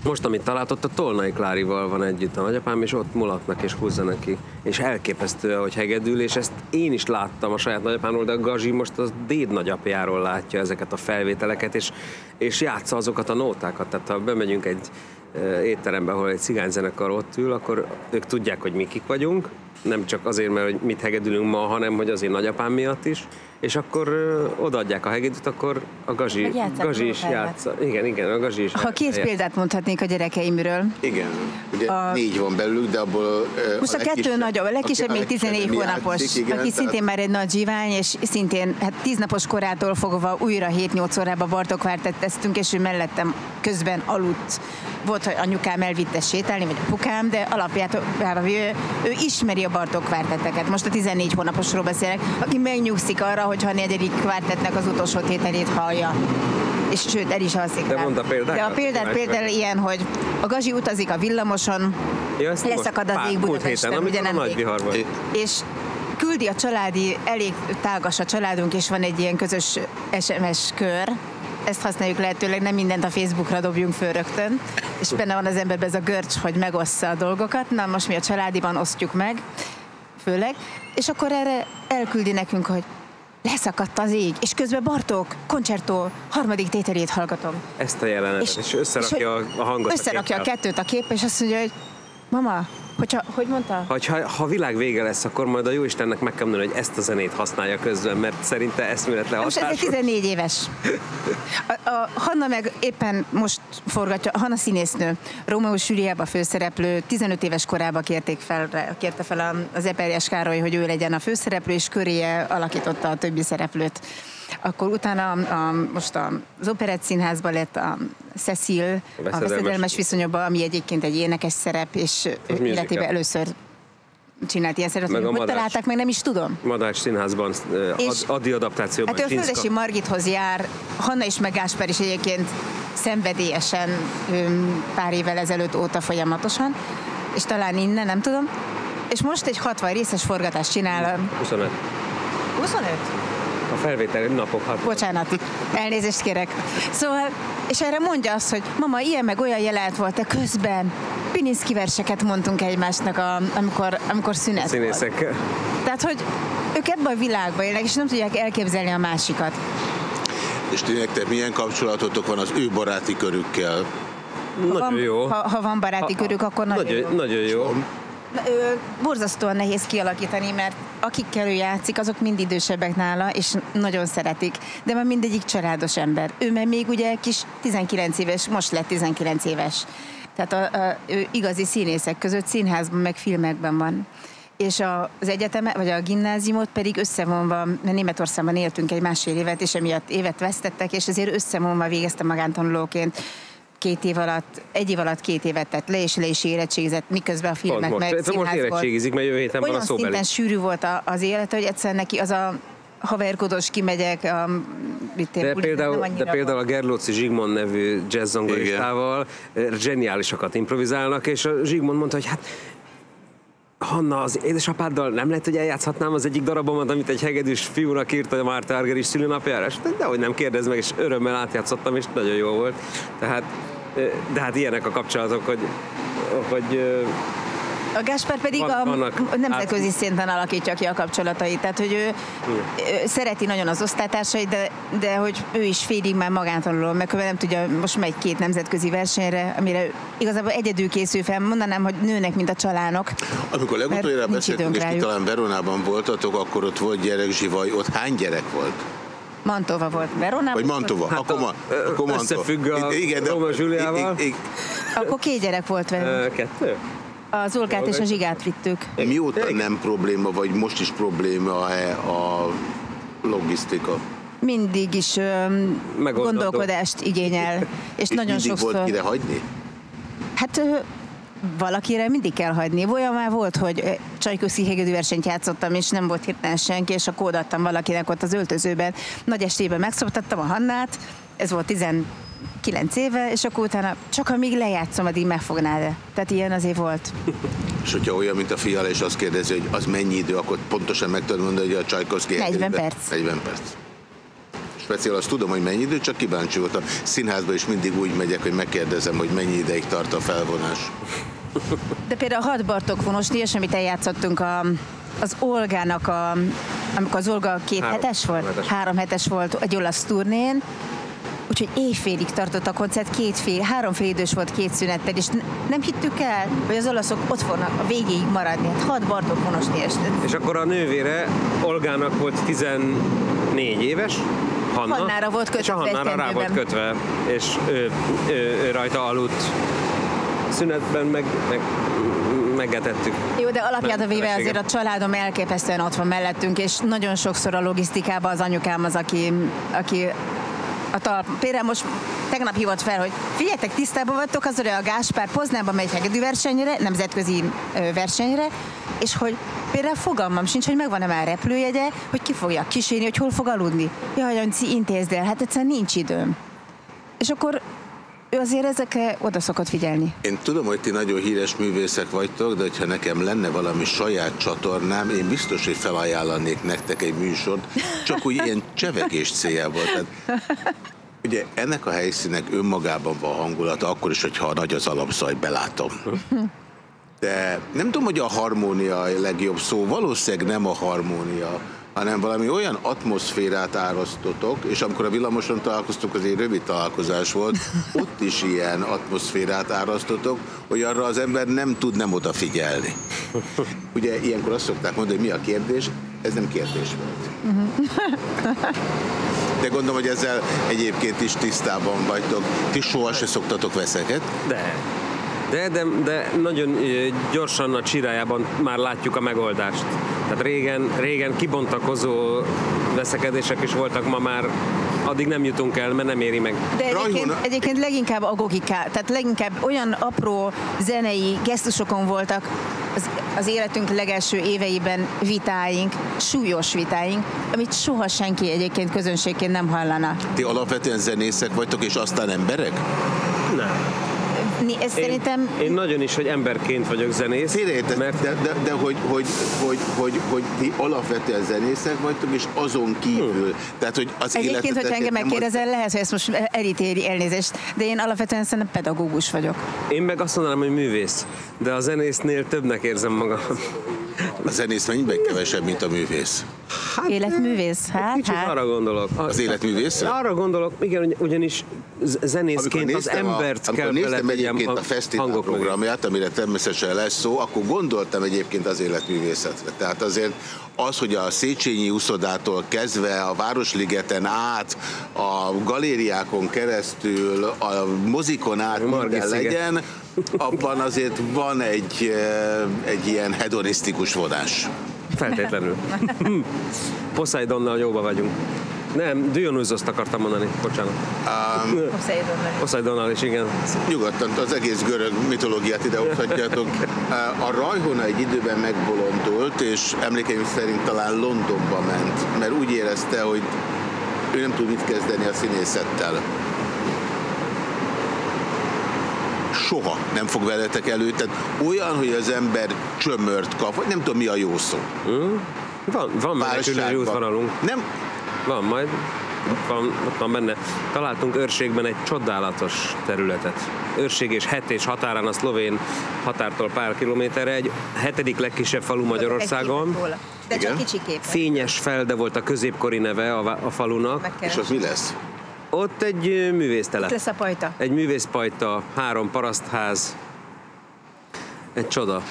most, amit talált, ott a Tolnai Klárival van együtt a nagyapám, és ott mulatnak és húzzanak ki. És elképesztő, hogy hegedül, és ezt én is láttam a saját nagyapámról, de a Gazsi most az déd nagyapjáról látja ezeket a felvételeket, és, és játsza azokat a nótákat. Tehát ha bemegyünk egy étterembe, ahol egy cigányzenekar ott ül, akkor ők tudják, hogy mi kik vagyunk, nem csak azért, mert hogy mit hegedülünk ma, hanem hogy az én nagyapám miatt is, és akkor ö, odaadják a hegedűt, akkor a Gazsi, Gazsi is játsza. Igen, igen, a Gazsi is Ha két játsza. példát mondhatnék a gyerekeimről. Igen, ugye A- négy van belőlük, de abból... Most a, kettő legkisebb- nagyobb, a legkisebb a még 14 legkisebb hónapos, játszik, igen, aki tehát- szintén már egy nagy zsivány, és szintén hát 10 napos korától fogva újra 7-8 órába Bartók tesztünk, és ő mellettem közben aludt. Volt, hogy anyukám elvitte sétálni, vagy apukám, de alapjában ő, ő ismeri a Bartók kvártetteket. Most a 14 hónaposról beszélek, aki megnyugszik arra, hogyha a negyedik kvártetnek az utolsó tételét hallja. És sőt, el is alszik De rá. mondd a példákat, De a példát például ilyen, hogy a Gazi utazik a villamoson, Ja, leszakad az ég Budapesten, ugye nem nagy vihar volt. és küldi a családi, elég tágas a családunk, és van egy ilyen közös SMS kör, ezt használjuk lehetőleg, nem mindent a Facebookra dobjunk föl rögtön, és benne van az emberben ez a görcs, hogy megossza a dolgokat. Na most mi a családiban osztjuk meg, főleg, és akkor erre elküldi nekünk, hogy leszakadt az ég, és közben Bartók koncertó harmadik tételét hallgatom. Ezt a jelenetet, és, és összerakja hogy a, a hangot. Összerakja a képpel. kettőt a kép, és azt mondja, hogy mama, hogyha, hogy mondta? Hogy ha, ha világ vége lesz, akkor majd a Jóistennek meg kell mondani, hogy ezt a zenét használja közben, mert szerinte eszméletlen Most ez egy hatásos. 14 éves. A, a Hanna meg éppen most forgatja, Hanna színésznő, Rómeó Sűriába főszereplő, 15 éves korában kérték fel, kérte fel az Eperjes Károly, hogy ő legyen a főszereplő, és köréje alakította a többi szereplőt. Akkor utána a, most a, az Operett Színházban lett a Cecil, a Veszedelmes. veszedelmes viszonyokban, ami egyébként egy énekes szerep, és életében először csinált ilyen szerepet. A Hogy Madács. találták meg, nem is tudom. Madács színházban, eh, És- ad, addi adaptációban. Hát ő. Földesi Margithoz jár, Hanna és meg Gásper is egyébként szenvedélyesen pár évvel ezelőtt óta folyamatosan, és talán innen, nem tudom. És most egy 60 részes forgatást csinál. 25. 25? A felvétel napok hat. Bocsánat, elnézést kérek. Szóval, és erre mondja azt, hogy mama, ilyen meg olyan jelenet volt, de közben Pininszki verseket mondtunk egymásnak, a, amikor, amikor szünet volt. Színészekkel. Tehát, hogy ők ebben a világban élnek, és nem tudják elképzelni a másikat. És ti nektek milyen kapcsolatotok van az ő baráti körükkel? Nagyon van, jó. Ha, ha van baráti körük, akkor nagyon, Nagyon, jó. nagyon jó. Borzasztóan nehéz kialakítani, mert akikkel ő játszik, azok mind idősebbek nála, és nagyon szeretik. De már mindegyik családos ember. Ő meg még ugye kis 19 éves, most lett 19 éves. Tehát a, a, ő igazi színészek között színházban, meg filmekben van. És a, az egyeteme, vagy a gimnáziumot pedig összevonva, mert Németországban éltünk egy másfél évet, és emiatt évet vesztettek, és ezért összevonva végezte magántanulóként két év alatt, egy év alatt két évet tett le, és le is érettségizett, miközben a Pont filmek most. meg Ez most színházból. érettségizik, mert jövő héten van Olyan a szóbeli. szinten sűrű volt a- az élet, hogy egyszerűen neki az a haverkodós kimegyek, a, mit én, De például, de például a Gerlóci Zsigmond nevű jazzzongoristával eh, zseniálisakat improvizálnak, és a Zsigmond mondta, hogy hát Hanna, az édesapáddal nem lehet, hogy eljátszhatnám az egyik darabomat, amit egy hegedűs fiúnak írta a Márta Argeris szülőnapjára, és de hogy nem kérdez meg, és örömmel átjátszottam, és nagyon jó volt. Tehát, eh, de hát ilyenek a kapcsolatok, hogy, hogy A Gáspár pedig a vannak nemzetközi szinten alakítja ki a kapcsolatait, tehát hogy ő, ő szereti nagyon az osztálytársait, de, de hogy ő is félig már magántanuló, mert nem tudja, most megy két nemzetközi versenyre, amire igazából egyedül készül fel, mondanám, hogy nőnek, mint a csalánok. Amikor legutoljára beszéltünk, és ti talán Veronában voltatok, akkor ott volt gyerekzsivaj, ott hány gyerek volt? Mantova volt Veronában. Vagy Mantova? Hát akkor, a- ma, akkor Mantova. összefügg a Igen, de- Róma Zsúliával. Akkor két gyerek volt velünk. kettő? Az Olgát és a Zsigát vittük. Mióta nem probléma, vagy most is probléma-e a logisztika? Mindig is öm, gondolkodást igényel, és, És nagyon mindig sokszor... volt kire hagyni? Hát valakire mindig kell hagyni. Olyan már volt, hogy ö, csajközi hegedű versenyt játszottam, és nem volt hirtelen senki, és akkor odaadtam valakinek ott az öltözőben. Nagy estében megszoptattam a Hannát, ez volt 19 éve, és akkor utána csak amíg lejátszom, addig megfognád. Tehát ilyen azért volt. És hogyha olyan, mint a fiala, és azt kérdezi, hogy az mennyi idő, akkor pontosan meg tudod mondani, hogy a Csajkovszki 40 egyedülben- perc. 40 perc. Speciál azt tudom, hogy mennyi idő, csak kíváncsi voltam. Színházba is mindig úgy megyek, hogy megkérdezem, hogy mennyi ideig tart a felvonás. De például a hat Bartok vonos és amit eljátszottunk a, az Olgának, a, amikor az Olga két Három hetes volt, hetes. három hetes volt egy olasz turnén, úgyhogy éjfélig tartott a koncert, két fél, három fél idős volt két szünettel, és ne, nem hittük el, hogy az olaszok ott fognak a végéig maradni. Hát hat Bartok vonos és És akkor a nővére Olgának volt 14 éves, Hanna, Hannára volt kötve és a Hannára rá volt kötve, és ő, ő, ő rajta aludt szünetben, meg, meg megetettük. Jó, de alapjában véve feleségem. azért a családom elképesztően ott van mellettünk, és nagyon sokszor a logisztikában az anyukám az, aki, aki a talp. Például most tegnap hívott fel, hogy figyeljetek, tisztában vagytok az, hogy a Gáspár Poznába megy hegedű versenyre, nemzetközi versenyre, és hogy például fogalmam sincs, hogy megvan-e már repülőjegye, hogy ki fogja kísérni, hogy hol fog aludni. Jaj, Anci, intézd el, hát egyszerűen nincs időm. És akkor ő azért ezekre oda szokott figyelni. Én tudom, hogy ti nagyon híres művészek vagytok, de hogyha nekem lenne valami saját csatornám, én biztos, hogy felajánlanék nektek egy műsort, csak úgy ilyen csevegés céljából. Tehát, ugye ennek a helyszínek önmagában van hangulata, akkor is, hogyha nagy az alapszaj, belátom. De nem tudom, hogy a harmónia a legjobb szó, valószínűleg nem a harmónia, hanem valami olyan atmoszférát árasztotok, és amikor a villamoson találkoztunk, az egy rövid találkozás volt, ott is ilyen atmoszférát árasztotok, hogy arra az ember nem tud nem odafigyelni. Ugye ilyenkor azt szokták mondani, hogy mi a kérdés, ez nem kérdés volt. De gondolom, hogy ezzel egyébként is tisztában vagytok. Ti soha se szoktatok veszeket? De. De, de, de nagyon gyorsan a csirájában már látjuk a megoldást. Tehát régen, régen kibontakozó veszekedések is voltak, ma már addig nem jutunk el, mert nem éri meg. De egyébként, egyébként leginkább agogiká, tehát leginkább olyan apró zenei gesztusokon voltak az, az életünk legelső éveiben vitáink, súlyos vitáink, amit soha senki egyébként közönségként nem hallana. Ti alapvetően zenészek vagytok, és aztán emberek? Nem. Mi, ez Én, szerintem én nagyon is, hogy emberként vagyok zenész. mert... De, de, de hogy, hogy, hogy, hogy, hogy ti alapvetően zenészek vagytok, és azon kívül. Tehát, hogy az Egyébként, hogyha engem megkérdezel, lehet, hogy ezt most elítéli elnézést, de én alapvetően szerintem pedagógus vagyok. Én meg azt mondanám, hogy művész, de a zenésznél többnek érzem magam. A zenész mennyiben kevesebb, mint a művész? Hát, Életművész? Hát, Kicsit hát. arra gondolok. Az életművészre? Arra gondolok, igen, ugy- ugyanis zenészként az embert a, kell amikor néztem egyébként a a fesztivál programját, amire természetesen lesz szó, akkor gondoltam egyébként az életművészetre. Tehát azért az, hogy a Széchenyi úszodától kezdve a Városligeten át, a galériákon keresztül, a mozikon át minden legyen, abban azért van egy, egy ilyen hedonisztikus vonás. Feltétlenül. Poseidonnal jóba vagyunk. Nem, Dionysoszt akartam mondani, bocsánat. Um, Poseidonnal is, igen. Nyugodtan az egész görög mitológiát ide hozhatjátok. A Rajhona egy időben megbolondult, és emlékeim szerint talán Londonba ment, mert úgy érezte, hogy ő nem tud mit kezdeni a színészettel. Soha nem fog veletek elő, tehát olyan, hogy az ember csömört kap, vagy nem tudom mi a jó szó. Hmm? Van, van menekülő útvonalunk. Nem? Van, majd ott van, ott van benne. Találtunk őrségben egy csodálatos területet. Őrség és hetés határán a szlovén határtól pár kilométerre, egy hetedik legkisebb falu Magyarországon. De csak kicsi kép. Fényes Felde volt a középkori neve a, a falunak. És az mi lesz? Ott egy művésztelep. Itt lesz a pajta. Egy művészpajta, három parasztház. Egy csoda.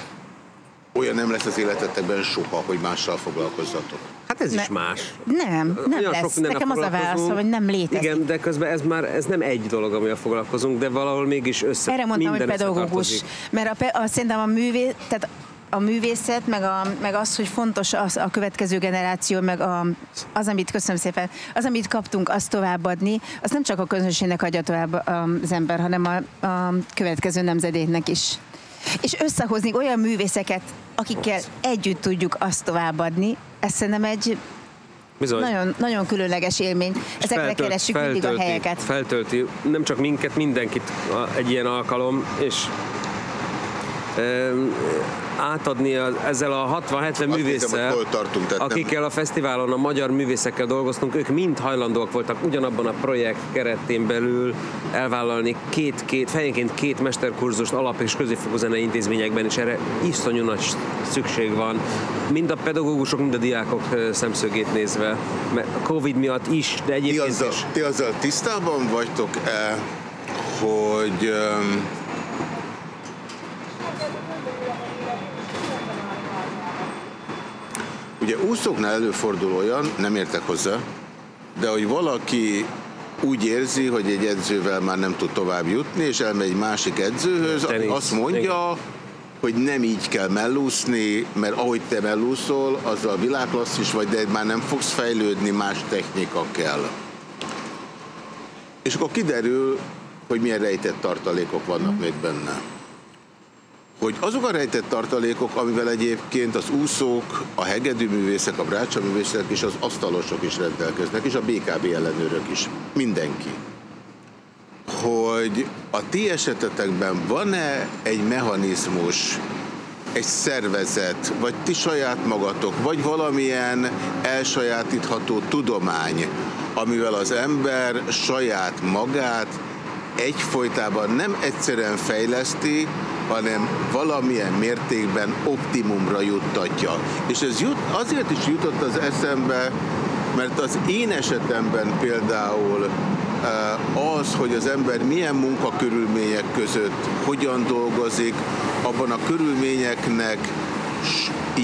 Olyan nem lesz az életetekben soha, hogy mással foglalkozzatok. Hát ez ne, is más. Nem, nem Olyan lesz. sok Nekem az a válaszom, hogy nem létezik. Igen, de közben ez már ez nem egy dolog, amivel foglalkozunk, de valahol mégis össze. Erre mondtam, hogy pedagógus, mert a, a, szerintem a művé, tehát a művészet, meg, a, meg az, hogy fontos az, a következő generáció, meg a, az, amit, köszönöm szépen, az, amit kaptunk, azt továbbadni, az nem csak a közönségnek adja tovább az ember, hanem a, a következő nemzedéknek is. És összehozni olyan művészeket, akikkel együtt tudjuk azt továbbadni, ez szerintem egy Bizony. Nagyon, nagyon különleges élmény. Ezekre Feltölt, keressük feltölti, mindig a helyeket. Feltölti nem csak minket, mindenkit egy ilyen alkalom, és átadni az, ezzel a 60-70 művésszel, tartunk, akikkel nem. a fesztiválon a magyar művészekkel dolgoztunk, ők mind hajlandóak voltak ugyanabban a projekt keretén belül elvállalni két-két, fejenként két mesterkurzust alap- és középfokú zenei intézményekben, és erre iszonyú nagy szükség van, mind a pedagógusok, mind a diákok szemszögét nézve, mert a Covid miatt is, de egyébként ti azzal, is. Ti azzal tisztában vagytok-e, hogy Ugye úszóknál előfordul olyan, nem értek hozzá, de hogy valaki úgy érzi, hogy egy edzővel már nem tud tovább jutni, és elmegy egy másik edzőhöz, aki azt mondja, hogy nem így kell mellúszni, mert ahogy te mellúszol, azzal világklasszis vagy, de már nem fogsz fejlődni, más technika kell. És akkor kiderül, hogy milyen rejtett tartalékok vannak még benne hogy azok a rejtett tartalékok, amivel egyébként az úszók, a hegedűművészek, a brácsaművészek és az asztalosok is rendelkeznek, és a BKB ellenőrök is. Mindenki. Hogy a ti esetetekben van-e egy mechanizmus, egy szervezet, vagy ti saját magatok, vagy valamilyen elsajátítható tudomány, amivel az ember saját magát egyfolytában nem egyszerűen fejleszti, hanem valamilyen mértékben optimumra juttatja. És ez jut, azért is jutott az eszembe, mert az én esetemben például eh, az, hogy az ember milyen munkakörülmények között hogyan dolgozik, abban a körülményeknek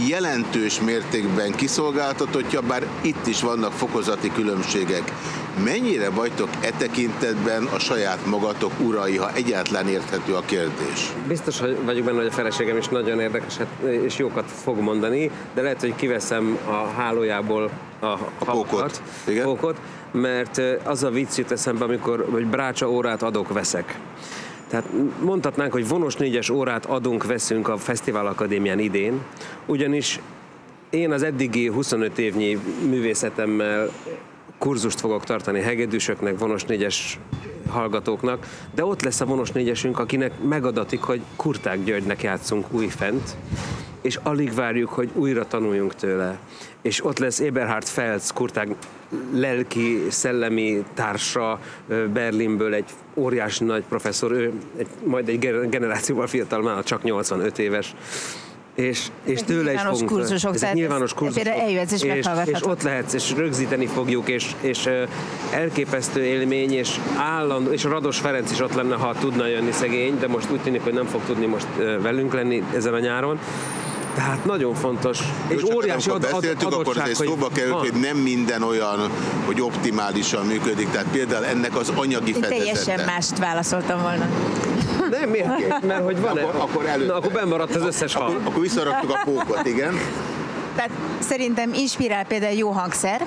jelentős mértékben kiszolgáltatottja, bár itt is vannak fokozati különbségek. Mennyire vagytok e tekintetben a saját magatok urai, ha egyáltalán érthető a kérdés? Biztos hogy vagyok benne, hogy a feleségem is nagyon érdekes és jókat fog mondani, de lehet, hogy kiveszem a hálójából a, a pókot, Igen? pókot, mert az a vicc jut eszembe, amikor hogy brácsa órát adok-veszek. Tehát mondhatnánk, hogy vonos négyes órát adunk, veszünk a Fesztivál Akadémián idén, ugyanis én az eddigi 25 évnyi művészetemmel kurzust fogok tartani hegedűsöknek, vonos négyes hallgatóknak, de ott lesz a vonos négyesünk, akinek megadatik, hogy Kurták Györgynek játszunk újfent, és alig várjuk, hogy újra tanuljunk tőle. És ott lesz Eberhard Felz, Kurták lelki, szellemi társa Berlinből, egy óriási nagy professzor, ő egy, majd egy generációval fiatal, már csak 85 éves és, és tőle is fogunk. Kurzusok, ezek nyilvános kurzusok. Eljöhetsz és, és, és ott lehetsz, és rögzíteni fogjuk, és, és elképesztő élmény, és állandó, és Rados Ferenc is ott lenne, ha tudna jönni szegény, de most úgy tűnik, hogy nem fog tudni most velünk lenni ezen a nyáron. Tehát nagyon fontos. És óriási ad, beszéltük, akkor azért szóba került, hogy nem minden olyan, hogy optimálisan működik. Tehát például ennek az anyagi Én fedezete. teljesen mást válaszoltam volna. Nem, miért? Mert hogy van akkor, akkor, előtt. Na, akkor bemaradt az összes hal. Akkor, akkor visszaraktuk a pókot, igen. Tehát szerintem inspirál például jó hangszer,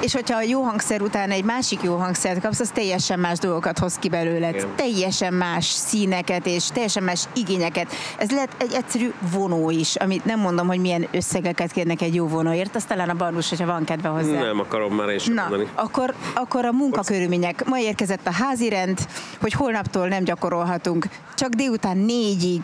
És hogyha a jó hangszer után egy másik jó hangszert kapsz, az teljesen más dolgokat hoz ki belőled. Igen. Teljesen más színeket és teljesen más igényeket. Ez lehet egy egyszerű vonó is, amit nem mondom, hogy milyen összegeket kérnek egy jó vonóért, azt talán a barnus, hogyha van kedve hozzá. Nem akarom már én sem Na, mondani. akkor, akkor a munkakörülmények. Ma érkezett a házi rend, hogy holnaptól nem gyakorolhatunk. Csak délután négyig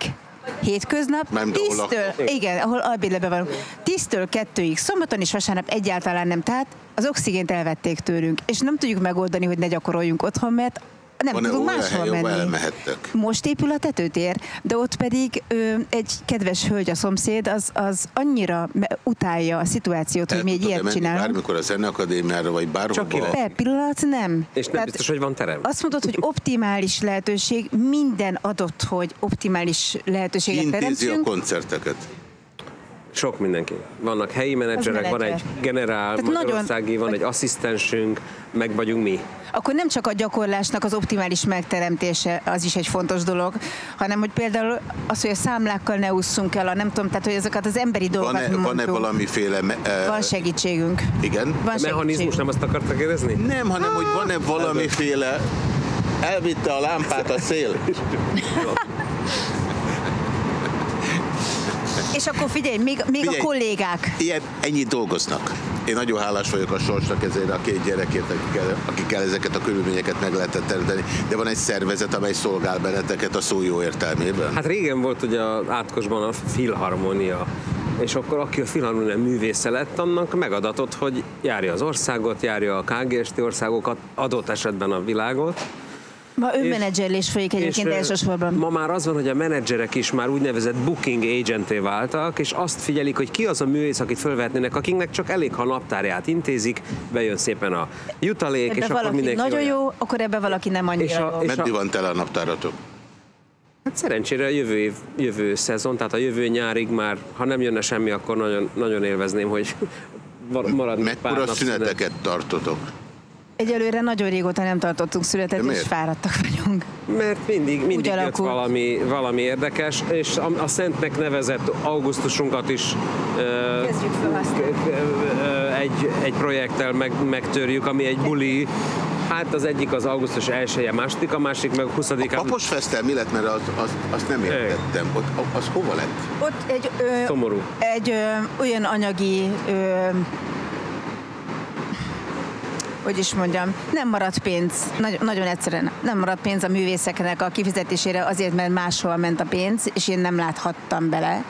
hétköznap, Nem, laktok. igen, ahol albédlebe vagyunk, tíztől kettőig, szombaton és vasárnap egyáltalán nem, tehát az oxigént elvették tőlünk, és nem tudjuk megoldani, hogy ne gyakoroljunk otthon, mert nem Van-e tudunk máshol menni. elmehettek? Most épül a tetőtér, de ott pedig ö, egy kedves hölgy, a szomszéd, az, az annyira utálja a szituációt, hogy mi egy ilyet csinálunk. Bármikor a Zeneakadémiára, vagy bárhova. Per pillanat nem. És nem Tehát biztos, hogy van terem. Azt mondod, hogy optimális lehetőség, minden adott, hogy optimális lehetőséget intézi a teremtsünk. koncerteket? Sok mindenki. Vannak helyi menedzserek, van egy generál, Tehát nagyon- Magyarországi, van egy asszisztensünk, meg vagyunk mi. Akkor nem csak a gyakorlásnak az optimális megteremtése az is egy fontos dolog, hanem hogy például az, hogy a számlákkal ne ússzunk el, a nem tudom, tehát hogy ezeket az emberi dolgokat Van-e, van-e valamiféle... me- eh, Van segítségünk. Igen? Van A mechanizmus segítségünk. nem azt akarta kérdezni? Nem, hanem hogy van-e valamiféle... Elvitte a lámpát a szél. És akkor figyelj, még, még Figyelj. a kollégák. Ilyen, ennyit dolgoznak. Én nagyon hálás vagyok a sorsnak ezért a két gyerekért, akikkel, akikkel ezeket a körülményeket meg lehetett teremteni. De van egy szervezet, amely szolgál benneteket a szó jó értelmében. Hát régen volt ugye az átkosban a filharmonia, és akkor aki a filharmonia művésze lett, annak megadatott, hogy járja az országot, járja a KGST országokat, adott esetben a világot. Ma önmenedzserlés folyik egyébként ö, elsősorban. Ma már az van, hogy a menedzserek is már úgynevezett booking agenté váltak, és azt figyelik, hogy ki az a művész, akit fölvetnének, akiknek csak elég, ha a naptárját intézik, bejön szépen a jutalék, Ebbe és akkor mindenki nagyon olyan. jó, akkor ebbe valaki nem annyira És a- jó. és Meddig van tele a naptáratok? Hát szerencsére a jövő év, jövő szezon, tehát a jövő nyárig már, ha nem jönne semmi, akkor nagyon, nagyon élvezném, hogy mar- maradni pár Mekkora nap szüneteket tartotok? Egyelőre nagyon régóta nem tartottunk születet, és fáradtak vagyunk. Mert mindig, mindig jött valami, valami érdekes, és a, a Szentnek nevezett augusztusunkat is ö, Kezdjük ö, egy, egy projekttel meg, megtörjük, ami egy buli. Hát az egyik az augusztus 1 második, a másik meg 20-án. Papos Fesztel mi lett, mert az, az, azt nem értettem. Ott, az hova lett? Ott egy, ö, Szomorú. egy ö, olyan anyagi, ö, hogy is mondjam, nem maradt pénz, Nagy, nagyon egyszerűen nem maradt pénz a művészeknek a kifizetésére azért, mert máshol ment a pénz, és én nem láthattam bele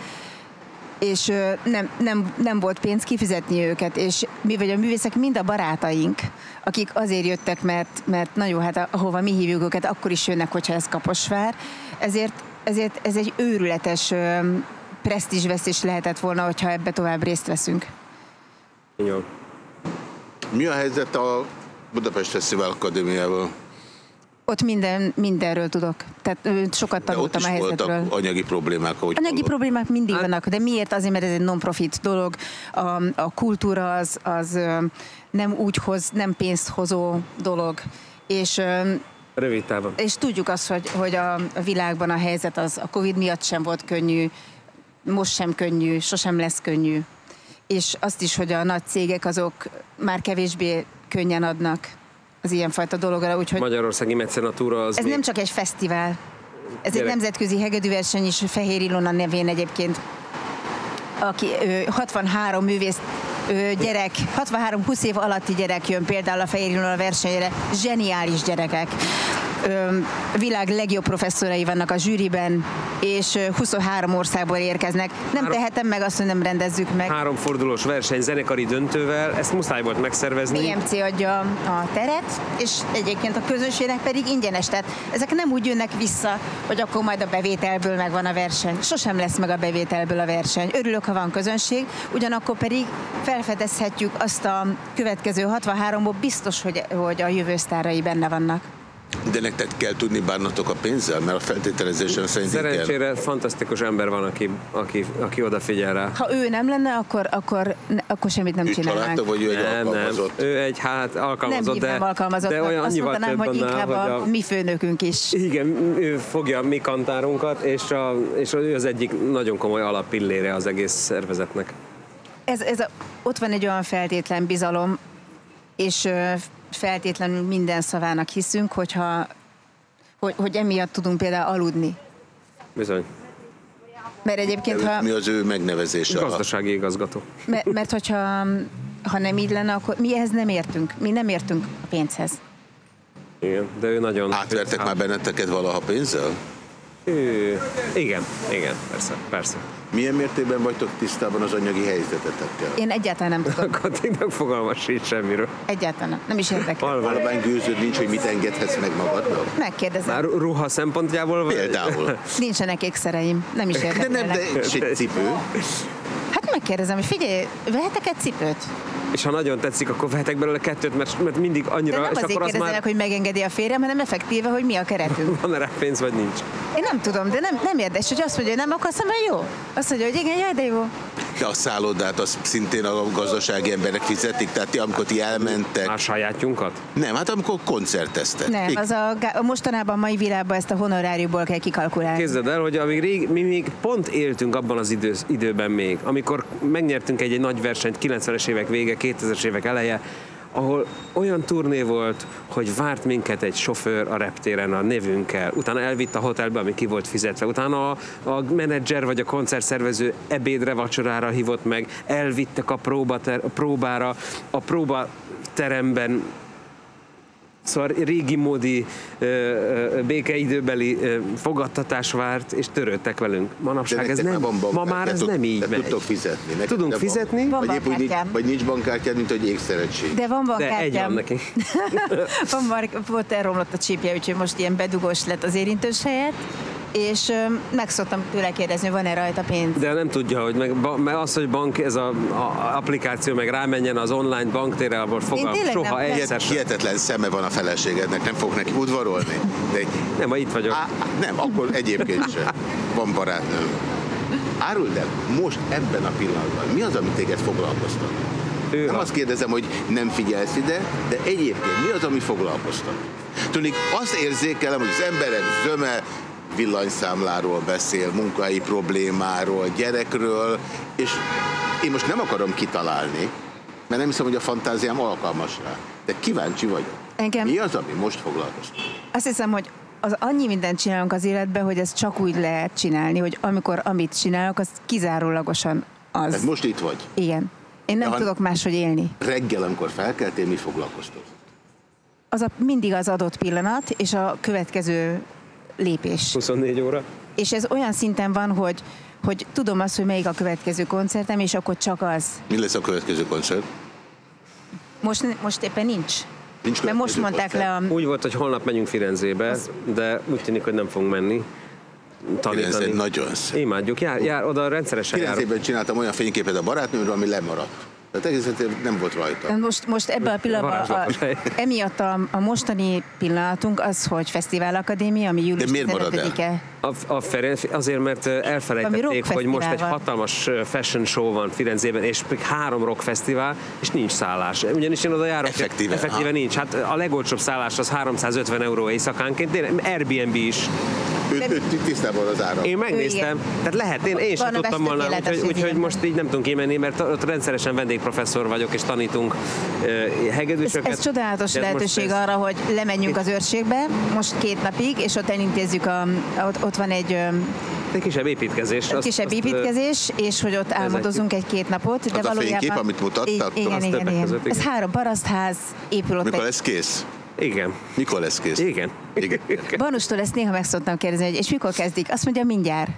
és nem, nem, nem volt pénz kifizetni őket, és mi vagy a művészek mind a barátaink, akik azért jöttek, mert, mert na jó, hát ahova mi hívjuk őket, akkor is jönnek, hogyha ez Kaposvár, ezért, ezért ez egy őrületes presztízsvesztés lehetett volna, hogyha ebbe tovább részt veszünk. Jó. Mi a helyzet a Budapest Fesztivál Akadémiával? Ott minden, mindenről tudok. Tehát sokat De ott tanultam is a helyzetről. voltak anyagi problémák, ahogy Anyagi hallom. problémák mindig vannak, de miért? Azért, mert ez egy non-profit dolog. A, a kultúra az, az nem úgy hoz, nem pénzt hozó dolog. És, Rövid távon. és tudjuk azt, hogy, hogy a a világban a helyzet az a Covid miatt sem volt könnyű, most sem könnyű, sosem lesz könnyű. És azt is, hogy a nagy cégek azok már kevésbé könnyen adnak az ilyenfajta dologra, úgyhogy Magyarországi mecenatúra az ez még- nem csak egy fesztivál, ez egy Gyerek. nemzetközi hegedűverseny is, Fehér Ilona nevén egyébként, aki ö, 63 művész ö, gyerek, 63-20 év alatti gyerek jön például a Fehér Ilona versenyre, zseniális gyerekek. Világ legjobb professzorai vannak a zsűriben, és ö, 23 országból érkeznek. Nem tehetem meg azt, hogy nem rendezzük meg. három fordulós verseny zenekari döntővel, ezt muszáj volt megszervezni. BMC adja a teret, és egyébként a közönségnek pedig ingyenes. Tehát ezek nem úgy jönnek vissza, hogy akkor majd a bevételből megvan a verseny. Sosem lesz meg a bevételből a verseny. Örülök, ha van közönség, ugyanakkor pedig felfedezhetjük azt a következő 63-ból biztos, hogy, hogy a jövő sztárai benne vannak. De nektek kell tudni bánnatok a pénzzel, mert a feltételezésem szerint így kell. Szerencsére fantasztikus ember van, aki, aki, aki odafigyel rá. Ha ő nem lenne, akkor, akkor, akkor semmit nem Ő csinálnánk. családtag, vagy ő egy nem, nem. alkalmazott? Ő egy hát Nem alkalmazott, hívnám de, alkalmazottnak. de olyan Azt mondanám, több hogy annál, inkább hogy a, a, mi főnökünk is. igen, ő fogja a mi kantárunkat, és, a, és ő az egyik nagyon komoly alappillére az egész szervezetnek. ez, ez a, ott van egy olyan feltétlen bizalom, és feltétlenül minden szavának hiszünk, hogyha, hogy, hogy emiatt tudunk például aludni. Bizony. Mert egyébként, ha, Mi az ő megnevezése? Gazdasági igazgató. mert, mert hogyha ha nem így lenne, akkor mi ehhez nem értünk. Mi nem értünk a pénzhez. Igen, de ő nagyon... Átvertek már benneteket valaha pénzzel? Ő, igen, igen, persze, persze. Milyen mértékben vagytok tisztában az anyagi helyzetetekkel? Én egyáltalán nem tudom. Katinnak fogalmas sincs semmiről. Egyáltalán nem. Nem is érdekel. Valamány gőződ nincs, hogy mit engedhetsz meg magadnak? Megkérdezem. Már ruha szempontjából? Vagy? Például. Nincsenek ékszereim. Nem is De érdekelnek. nem, de egy cipő. Hát megkérdezem, hogy figyelj, vehetek egy cipőt? És ha nagyon tetszik, akkor vehetek belőle kettőt, mert, mert mindig annyira... De nem és azért akkor az már hogy megengedi a férjem, hanem effektíve, hogy mi a keretünk. van rá pénz, vagy nincs. Én nem tudom, de nem, nem érdekes, hogy azt mondja, hogy nem akarsz, mert jó. Azt mondja, hogy igen, jaj, de jó. De a szállodát az szintén a gazdasági emberek fizetik, tehát ti, amikor ti elmentek... A sajátjunkat? Nem, hát amikor koncerteztek. Nem, az a, a mostanában, a mai világban ezt a honoráriumból kell kikalkulálni. Képzeld el, hogy amíg rég, mi még pont éltünk abban az idő, időben még, amikor megnyertünk egy, egy nagy versenyt, 90-es évek vége, 2000-es évek eleje, ahol olyan turné volt, hogy várt minket egy sofőr a reptéren a nevünkkel, utána elvitt a hotelbe, ami ki volt fizetve, utána a, a menedzser vagy a koncertszervező ebédre, vacsorára hívott meg, elvittek a, próbater, a próbára, a próbateremben Szóval régi módi békeidőbeli fogadtatás várt, és törődtek velünk. Manapság ez nem, van ma már ez nem így megy. tudtok fizetni. Nektek Tudunk van. fizetni. Van Vagy épp úgy bankkártyám. vagy nincs bankkártyád, mint hogy égszeregység. De van De egy van bankkártyám. neki. van már, volt elromlott a csípje, úgyhogy most ilyen bedugós lett az érintős helyett, és meg szoktam tőle kérdezni, hogy van-e rajta pénz. De nem tudja, hogy meg, meg az, hogy bank, ez a, a applikáció meg rámenjen az online banktérre, abból fogalm. tényleg Soha egyszer sem. Hihetetlen szeme van a feleségednek, nem fog neki udvarolni. De Nem, ma itt vagyok. Á, nem, akkor egyébként sem. Van barátnőm. Áruld el, most ebben a pillanatban, mi az, ami téged foglalkoztat? Ő Nem a- azt kérdezem, hogy nem figyelsz ide, de egyébként mi az, ami foglalkoztat? Tudni, azt érzékelem, hogy az emberek zöme villanyszámláról beszél, munkai problémáról, gyerekről, és én most nem akarom kitalálni, mert nem hiszem, hogy a fantáziám alkalmas rá. De kíváncsi vagyok. Engem- Mi az, ami most foglalkoztat? Azt hiszem, hogy az annyi mindent csinálunk az életben, hogy ezt csak úgy lehet csinálni, hogy amikor amit csinálok, az kizárólagosan az. Tehát most itt vagy. Igen. Én nem De tudok máshogy élni. Reggel, amikor felkeltél, mi foglalkoztat? Az a, mindig az adott pillanat, és a következő lépés. 24 óra. És ez olyan szinten van, hogy, hogy tudom azt, hogy melyik a következő koncertem, és akkor csak az. Mi lesz a következő koncert? Most, most éppen nincs. Nincs Mert most mondták koncert. le a... Úgy volt, hogy holnap megyünk Firenzébe, de úgy tűnik, hogy nem fogunk menni. Tanítani. Firenze nagyon szép. Imádjuk, jár, jár oda rendszeresen. Firenzében csináltam olyan fényképet a barátnőmről, ami lemaradt. Tehát egész nem volt rajta. Most, most ebben a pillanatban, a, emiatt a, a mostani pillanatunk az, hogy Fesztivál Akadémia, ami július De miért marad el? 15-e. A, a Ferenc, azért, mert elfelejtették, hogy most egy hatalmas fashion show van Firenzében, és még három rock fesztivál, és nincs szállás. Ugyanis én oda járok. Effektíve, Effektíve ha. nincs. Hát a legolcsóbb szállás az 350 euró éjszakánként, tényleg Airbnb is. Ő, ő tisztában az ára. Én megnéztem, tehát lehet, én, én sem tudtam volna, úgyhogy, úgyhogy most így nem tudunk kimenni, mert ott rendszeresen vendégprofesszor vagyok, és tanítunk Ez, hegedűsöket. ez csodálatos De ez most lehetőség ez- arra, hogy lemenjünk az őrségbe, most két napig, és ott elintézzük, a, ott, ott van egy Egy kisebb építkezés. azt- kisebb azt, építkezés, és hogy ott álmodozunk egy-két napot. De Az a valójában, fénykép, amit mutattatok? I- Igen, igen, igen. között, Ez igen. három parasztház, épül ott Mikor egy lesz kész? Igen. Mikor lesz kész? Igen. Igen. Banustól ezt néha meg szoktam kérdezni, hogy és mikor kezdik? Azt mondja, mindjárt.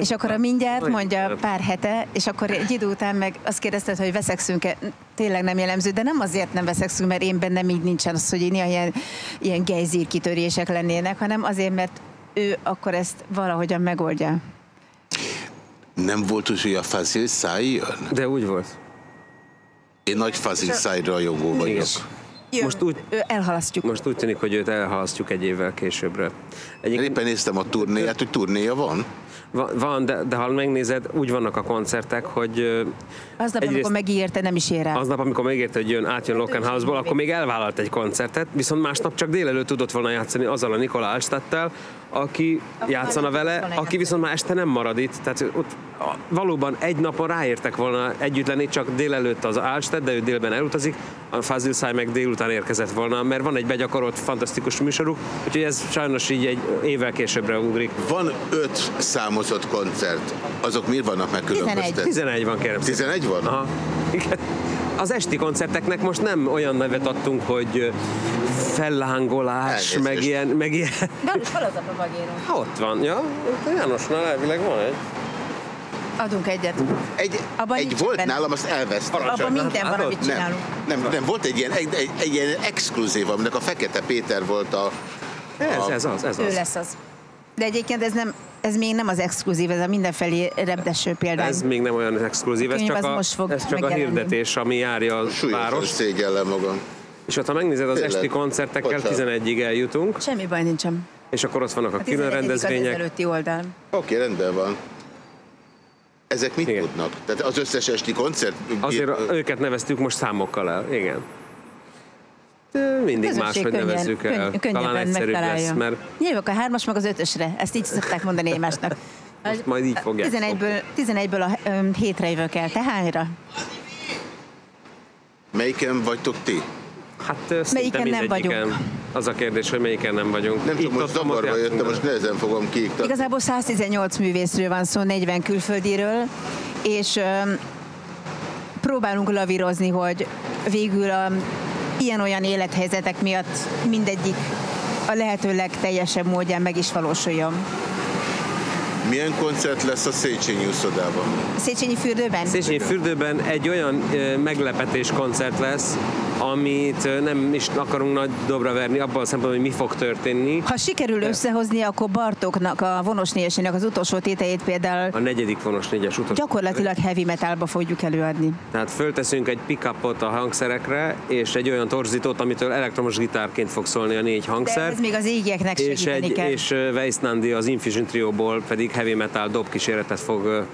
És akkor a mindjárt mondja pár hete, és akkor egy idő után meg azt kérdezted, hogy veszekszünk-e, tényleg nem jellemző, de nem azért nem veszekszünk, mert én bennem így nincsen az, hogy néha ilyen, ilyen gejzír kitörések lennének, hanem azért, mert ő akkor ezt valahogyan megoldja. Nem volt úgy, hogy a fazil száj jön? De úgy volt. Én nagy fazil száj rajongó vagyok. Jön, most úgy, elhalasztjuk. Most úgy tűnik, hogy őt elhalasztjuk egy évvel későbbre. Egyébként... Éppen néztem a turnéját, hogy turnéja van. Van, de, de ha megnézed, úgy vannak a koncertek, hogy... Aznap, egyrészt, amikor megígérte, nem is ér rá. Aznap, amikor megígérte, hogy jön, átjön Lockenhausból, akkor még elvállalt egy koncertet, viszont másnap csak délelőtt tudott volna játszani azzal a Nikola Alstattel, aki Akkor játszana vele, aki viszont már este nem marad itt. Tehát ott valóban egy napon ráértek volna együtt lenni, csak délelőtt az Alsted, de ő délben elutazik, a Fazil Száj meg délután érkezett volna, mert van egy begyakorolt fantasztikus műsoruk, úgyhogy ez sajnos így egy évvel későbbre ugrik. Van öt számozott koncert. Azok miért vannak megkülönböztetve? 11. 11 van, kérem 11 van? Aha. Igen az esti koncerteknek most nem olyan nevet adtunk, hogy fellángolás, Elnézést. meg ilyen, meg ilyen. Hol az a papagérum? Ott van, ja. Jánosnál elvileg van egy. Adunk egyet. Egy, Abba egy volt benne. nálam, azt elvesztem. Abban minden van, amit csinálunk. Nem, nem, nem, volt egy ilyen, egy, egy, egy ilyen exkluzív, aminek a Fekete Péter volt a... a ez, ez az, ez az. Ő lesz az. De egyébként ez nem, ez még nem az exkluzív, ez a mindenfelé repdeső példány. Ez még nem olyan exkluzív, ez csak, a, most fog ez csak a hirdetés, ami járja a város. szégyellem magam. És ott, ha megnézed az Tényleg. esti koncertekkel, Bocsánat. 11-ig eljutunk. Semmi baj nincsen. És akkor ott vannak a, a külön rendezvények. Az előtti oldal. Oké, okay, rendben van. Ezek mit igen. tudnak? Tehát az összes esti koncert? Azért őket neveztük most számokkal el, igen. De mindig máshogy nevezzük el. Könny, Talán egyszerűbb lesz, mert... Jövök a hármas, meg az ötösre. Ezt így szokták mondani egymásnak. Most majd így fogják 11-ből, 11-ből a um, hétre jövök el. Te hányra? Melyiken vagytok ti? Hát melyiken nem vagyunk? Az a kérdés, hogy melyiken nem vagyunk. Nem tudom, most zavarba jöttem, most nehezen fogom kiiktatni. Igazából 118 művészről van szó, 40 külföldiről, és um, próbálunk lavírozni, hogy végül a ilyen-olyan élethelyzetek miatt mindegyik a lehető legteljesebb módján meg is valósuljon. Milyen koncert lesz a Széchenyi úszodában? Széchenyi fürdőben? Széchenyi fürdőben egy olyan meglepetés koncert lesz, amit nem is akarunk nagy dobra verni abban a szempontból, hogy mi fog történni. Ha sikerül De... összehozni, akkor Bartoknak a vonos négyesének az utolsó tétejét például... A negyedik vonos négyes utolsó. Gyakorlatilag heavy metalba fogjuk előadni. Tehát fölteszünk egy pickupot a hangszerekre, és egy olyan torzítót, amitől elektromos gitárként fog szólni a négy hangszer. De ez még az égieknek és egy, kell. És Weiss Nandi az Infusion Trio-ból pedig heavy metal dob kísérletet fog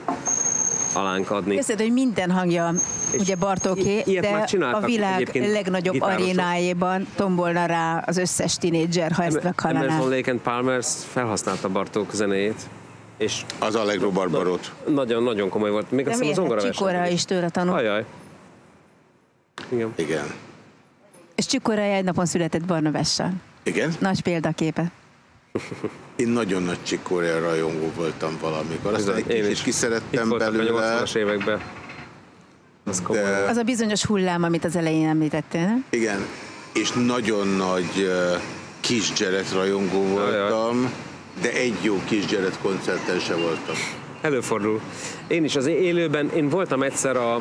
alánk adni. Köszönöm, hogy minden hangja és ugye Bartóké, de a világ legnagyobb arénájában tombolna rá az összes tinédzser, ha ezt meghallaná. Emerson Lake and Palmers felhasználta Bartók zenéjét. És az Allegro Barbarot. Nagyon-nagyon komoly volt. Még azt az zongora Csikora is tőle tanult. Ajaj. Igen. Igen. És Csikora egy napon született Barnabessal. Igen? Nagy példaképe. Én nagyon nagy Csikória rajongó voltam valamikor. Aztán egy kicsit kiszerettem belőle. A években. Az, de... az a bizonyos hullám, amit az elején említettél, nem? Igen, és nagyon nagy kis Jared rajongó voltam, de egy jó kis Jared koncerten se voltam. Előfordul. Én is az élőben, én voltam egyszer a,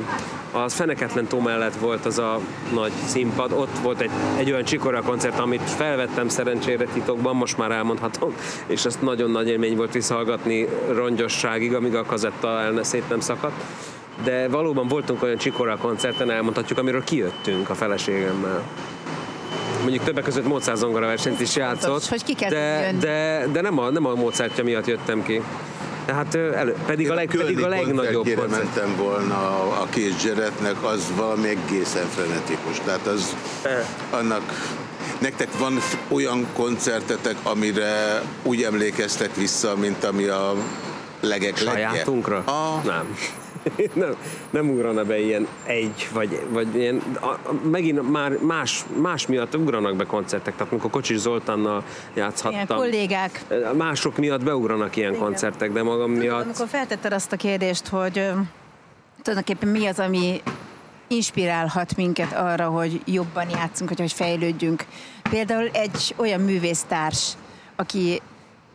a Feneketlen tó mellett volt az a nagy színpad, ott volt egy, egy olyan csikora koncert, amit felvettem szerencsére titokban, most már elmondhatom, és azt nagyon nagy élmény volt visszahallgatni rongyosságig, amíg a kazetta el szét nem szakadt. De valóban voltunk olyan csikora koncerten, elmondhatjuk, amiről kijöttünk a feleségemmel mondjuk többek között Mozart zongora versenyt is játszott, hogy ki de, de, de nem, a, nem a Mozartja miatt jöttem ki. Tehát elő, pedig, a, leg, pedig a legnagyobb koncert. mentem volna a, a két zseretnek, az valami egészen frenetikus. Tehát az e. annak Nektek van olyan koncertetek, amire úgy emlékeztek vissza, mint ami a legek Sajátunkra? A... Nem. nem, nem ugrana be ilyen egy, vagy, vagy ilyen, a, megint már más, más miatt ugranak be koncertek, tehát amikor Kocsis Zoltánnal játszhattam. Ilyen kollégák. Mások miatt beugranak ilyen Igen. koncertek, de magam miatt... Amikor feltetted azt a kérdést, hogy tulajdonképpen mi az, ami inspirálhat minket arra, hogy jobban játszunk, hogy, hogy fejlődjünk. Például egy olyan művésztárs, aki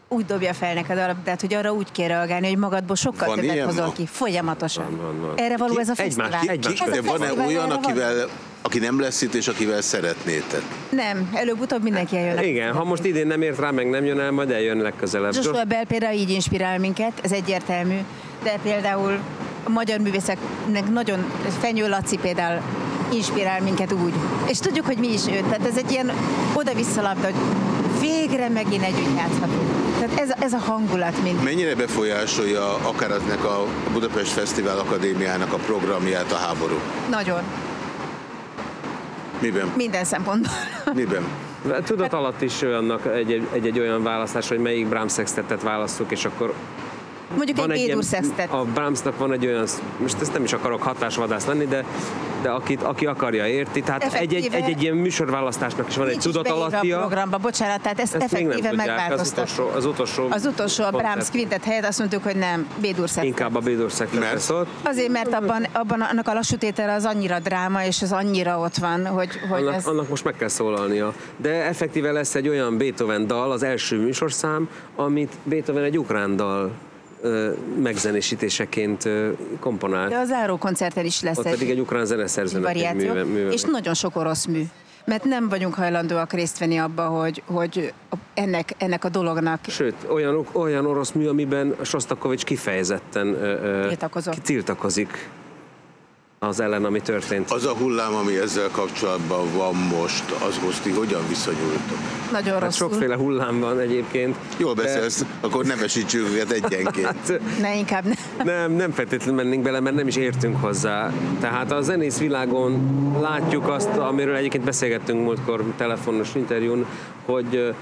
úgy dobja fel neked a labdát, hogy arra úgy kell reagálni, hogy magadból sokkal van többet hozol ki. Folyamatosan. Van, van, van. Erre való ez a fesztivál. Egymás, egymás. De van-e olyan, akivel, aki nem lesz itt, és akivel szeretnétek? Nem, előbb-utóbb mindenki eljön. Igen, ha most idén nem ért rá, meg nem jön el, majd eljön legközelebb. Joshua Bell például így inspirál minket, ez egyértelmű. De például a magyar művészeknek nagyon, Fenyő Laci például inspirál minket úgy. És tudjuk, hogy mi is ő. Tehát ez egy ilyen oda-vissza labda, hogy végre megint együtt játszhatunk. Tehát ez, ez a hangulat mind. Mennyire befolyásolja akár aznek a Budapest Fesztivál Akadémiának a programját a háború? Nagyon. Miben? Minden szempontból. Miben? Tudat alatt is olyannak egy, egy, egy olyan választás, hogy melyik Brahms sextetet választjuk, és akkor Mondjuk egy Bédur sextet. A Brahmsnak van egy olyan, most ezt nem is akarok hatásvadász lenni, de de akit, aki akarja érti. Tehát egy-egy, egy-egy ilyen műsorválasztásnak is van egy tudatalattia. a programba, bocsánat, tehát ezt, ezt effektíve megváltoztat. Az utolsó, az utolsó, az utolsó a Brahms Quintet helyett azt mondtuk, hogy nem, Bédur Szektet. Inkább a Bédur Szektet szólt. Azért, mert abban, abban annak a lassú tétel az annyira dráma, és az annyira ott van, hogy, hogy annak, ez... annak most meg kell szólalnia. De effektíve lesz egy olyan Beethoven dal, az első műsorszám, amit Beethoven egy ukrán dal megzenésítéseként komponált. De az záró koncerten is lesz Ott egy, pedig egy ukrán zeneszerzőnek egy műve, műve. És nagyon sok orosz mű. Mert nem vagyunk hajlandóak részt venni abba, hogy, hogy ennek, ennek a dolognak... Sőt, olyan, olyan orosz mű, amiben Sostakovics kifejezetten tiltakozik. tiltakozik az ellen, ami történt. Az a hullám, ami ezzel kapcsolatban van most, azhoz ti hogyan viszonyultok? Nagyon hát rosszul. Sokféle hullám van egyébként. Jól beszélsz, de... akkor nevesítsük őket egyenként. hát, ne, inkább ne. Nem, nem feltétlenül mennénk bele, mert nem is értünk hozzá. Tehát a zenész világon látjuk azt, amiről egyébként beszélgettünk múltkor telefonos interjún, hogy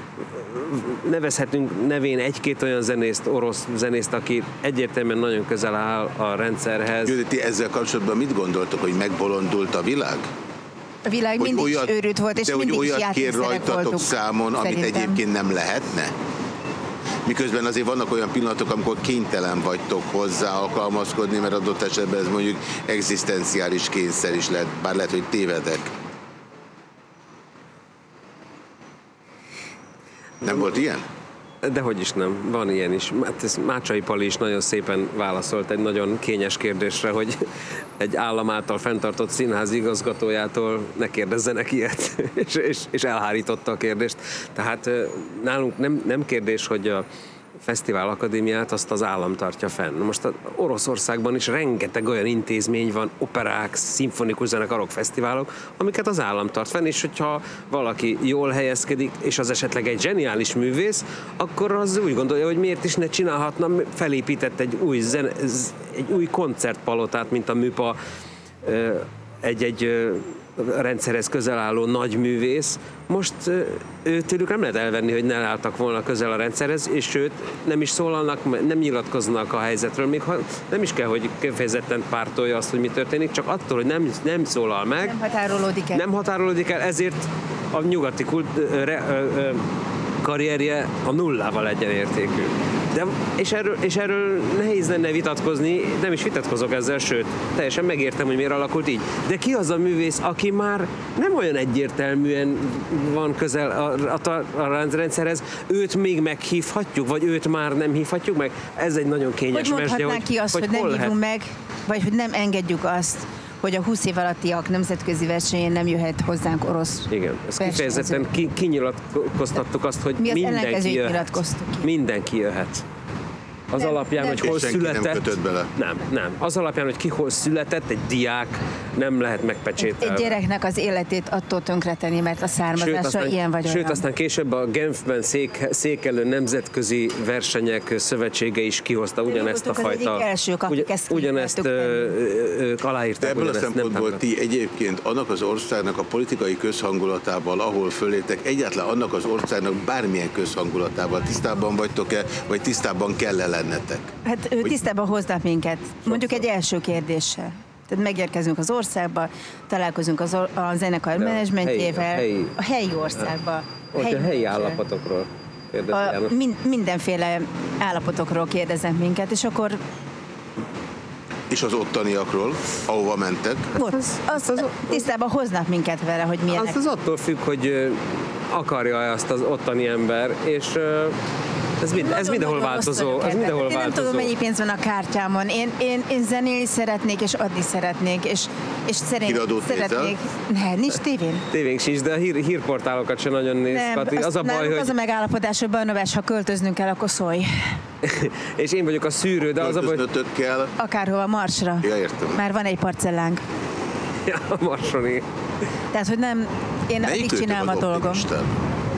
nevezhetünk nevén egy-két olyan zenészt, orosz zenészt, aki egyértelműen nagyon közel áll a rendszerhez. Jó, de ti ezzel kapcsolatban mit gondoltok, hogy megbolondult a világ? A világ hogy mindig olyat, őrült volt, és de mindig hogy olyat kér rajtatok voltunk, számon, szerintem. amit egyébként nem lehetne? Miközben azért vannak olyan pillanatok, amikor kénytelen vagytok hozzá alkalmazkodni, mert adott esetben ez mondjuk egzisztenciális kényszer is lehet, bár lehet, hogy tévedek. Nem volt ilyen? De hogy is nem, van ilyen is. Hát ez Mácsai Pali is nagyon szépen válaszolt egy nagyon kényes kérdésre, hogy egy állam által fenntartott színház igazgatójától ne kérdezzenek ilyet, és, és, és elhárította a kérdést. Tehát nálunk nem, nem kérdés, hogy a Fesztivál Akadémiát azt az állam tartja fenn. Most az Oroszországban is rengeteg olyan intézmény van, operák, szimfonikus zenekarok, fesztiválok, amiket az állam tart fenn, és hogyha valaki jól helyezkedik, és az esetleg egy zseniális művész, akkor az úgy gondolja, hogy miért is ne csinálhatna, felépített egy új, zene, egy új koncertpalotát, mint a műpa, egy-egy rendszerhez közel álló nagy művész, most ő tőlük nem lehet elvenni, hogy ne álltak volna közel a rendszerhez, és sőt, nem is szólalnak, nem nyilatkoznak a helyzetről, még ha nem is kell, hogy kifejezetten pártolja azt, hogy mi történik, csak attól, hogy nem, nem szólal meg. Nem határolódik el. Nem határolódik el, ezért a nyugati kult, re, ö, ö, karrierje a nullával egyenértékű. De, és, erről, és erről nehéz lenne vitatkozni, nem is vitatkozok ezzel, sőt, teljesen megértem, hogy miért alakult így. De ki az a művész, aki már nem olyan egyértelműen van közel a, a, a rendszerhez, őt még meghívhatjuk, vagy őt már nem hívhatjuk meg? Ez egy nagyon kényes hogy mesdje, hogy, ki azt, hogy, hogy nem hívunk meg, vagy hogy nem engedjük azt, hogy a 20 év alattiak nemzetközi versenyén nem jöhet hozzánk orosz Igen, ezt kifejezetten ki, kinyilatkoztattuk azt, hogy Mi mindenki jöhet. Mindenki jöhet. Az nem, alapján, nem. hogy hol született. Nem, bele. nem, nem. Az alapján, hogy ki hol született, egy diák nem lehet megpecsételni. Egy gyereknek az életét attól tönkreteni, mert a származása sőt, aztán, ilyen vagy Sőt, olyan. aztán később a Genfben szék, székelő nemzetközi versenyek szövetsége is kihozta ugyanezt a fajta... Az elsők, akik ugy, ezt ugyanezt ők aláírták. Ebből a szempontból ti egyébként annak az országnak a politikai közhangulatával, ahol föléptek, egyáltalán annak az országnak bármilyen közhangulatával tisztában vagytok-e, vagy tisztában kell -e lennetek? Hát ő tisztában hoznak minket. Mondjuk egy első kérdéssel. Tehát megérkezünk az országba, találkozunk az, a zenekar menedzsmentjével, a helyi, a helyi országba. A helyi, a helyi állapotokról a, min, mindenféle állapotokról kérdeznek minket, és akkor és az ottaniakról, ahova mentek? Ott, az, az, az, tisztában hoznak minket vele, hogy milyenek. Az, az attól függ, hogy akarja azt az ottani ember, és ez, mind, ez mindenhol változó. Ez mindenhol én változó. nem tudom, mennyi pénz van a kártyámon. Én, én, én zenélni szeretnék, és adni szeretnék, és, és szerint, szeretnék. Ne, nincs tévén. Tévénk sincs, de a hír, hírportálokat sem nagyon néz. Nem, Kati. Az a baj, hogy... az a megállapodás, hogy Barnabás, ha költöznünk kell, akkor szólj. és én vagyok a szűrő, de az a baj... kell. Akárhova, Marsra. Ja, értem. Már van egy parcellánk. a Marsoni. Tehát, hogy nem, én Melyik addig csinálom a dolgom. optimista?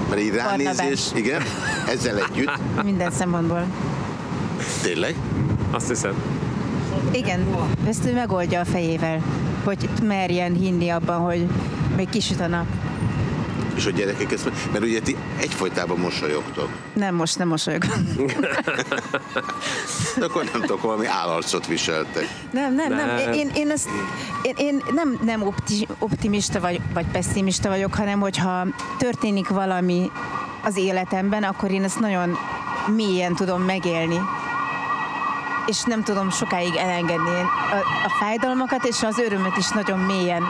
Mert így ránézés, igen, ezzel együtt, Minden szempontból. tényleg? Azt hiszem. Igen, ezt ő megoldja a fejével, hogy merjen hinni abban, hogy még kisüt a nap. És a gyerekek ezt, mert ugye ti egyfolytában mosolyogtok. Nem most, nem mosolyog. De akkor nem tudok, valami állarcot viseltek. Nem, nem, nem. Nem. Én, én, ezt, én, én nem, nem opti, optimista vagy, vagy pessimista vagyok, hanem hogyha történik valami az életemben, akkor én ezt nagyon mélyen tudom megélni. És nem tudom sokáig elengedni a, a fájdalmakat és az örömöt is nagyon mélyen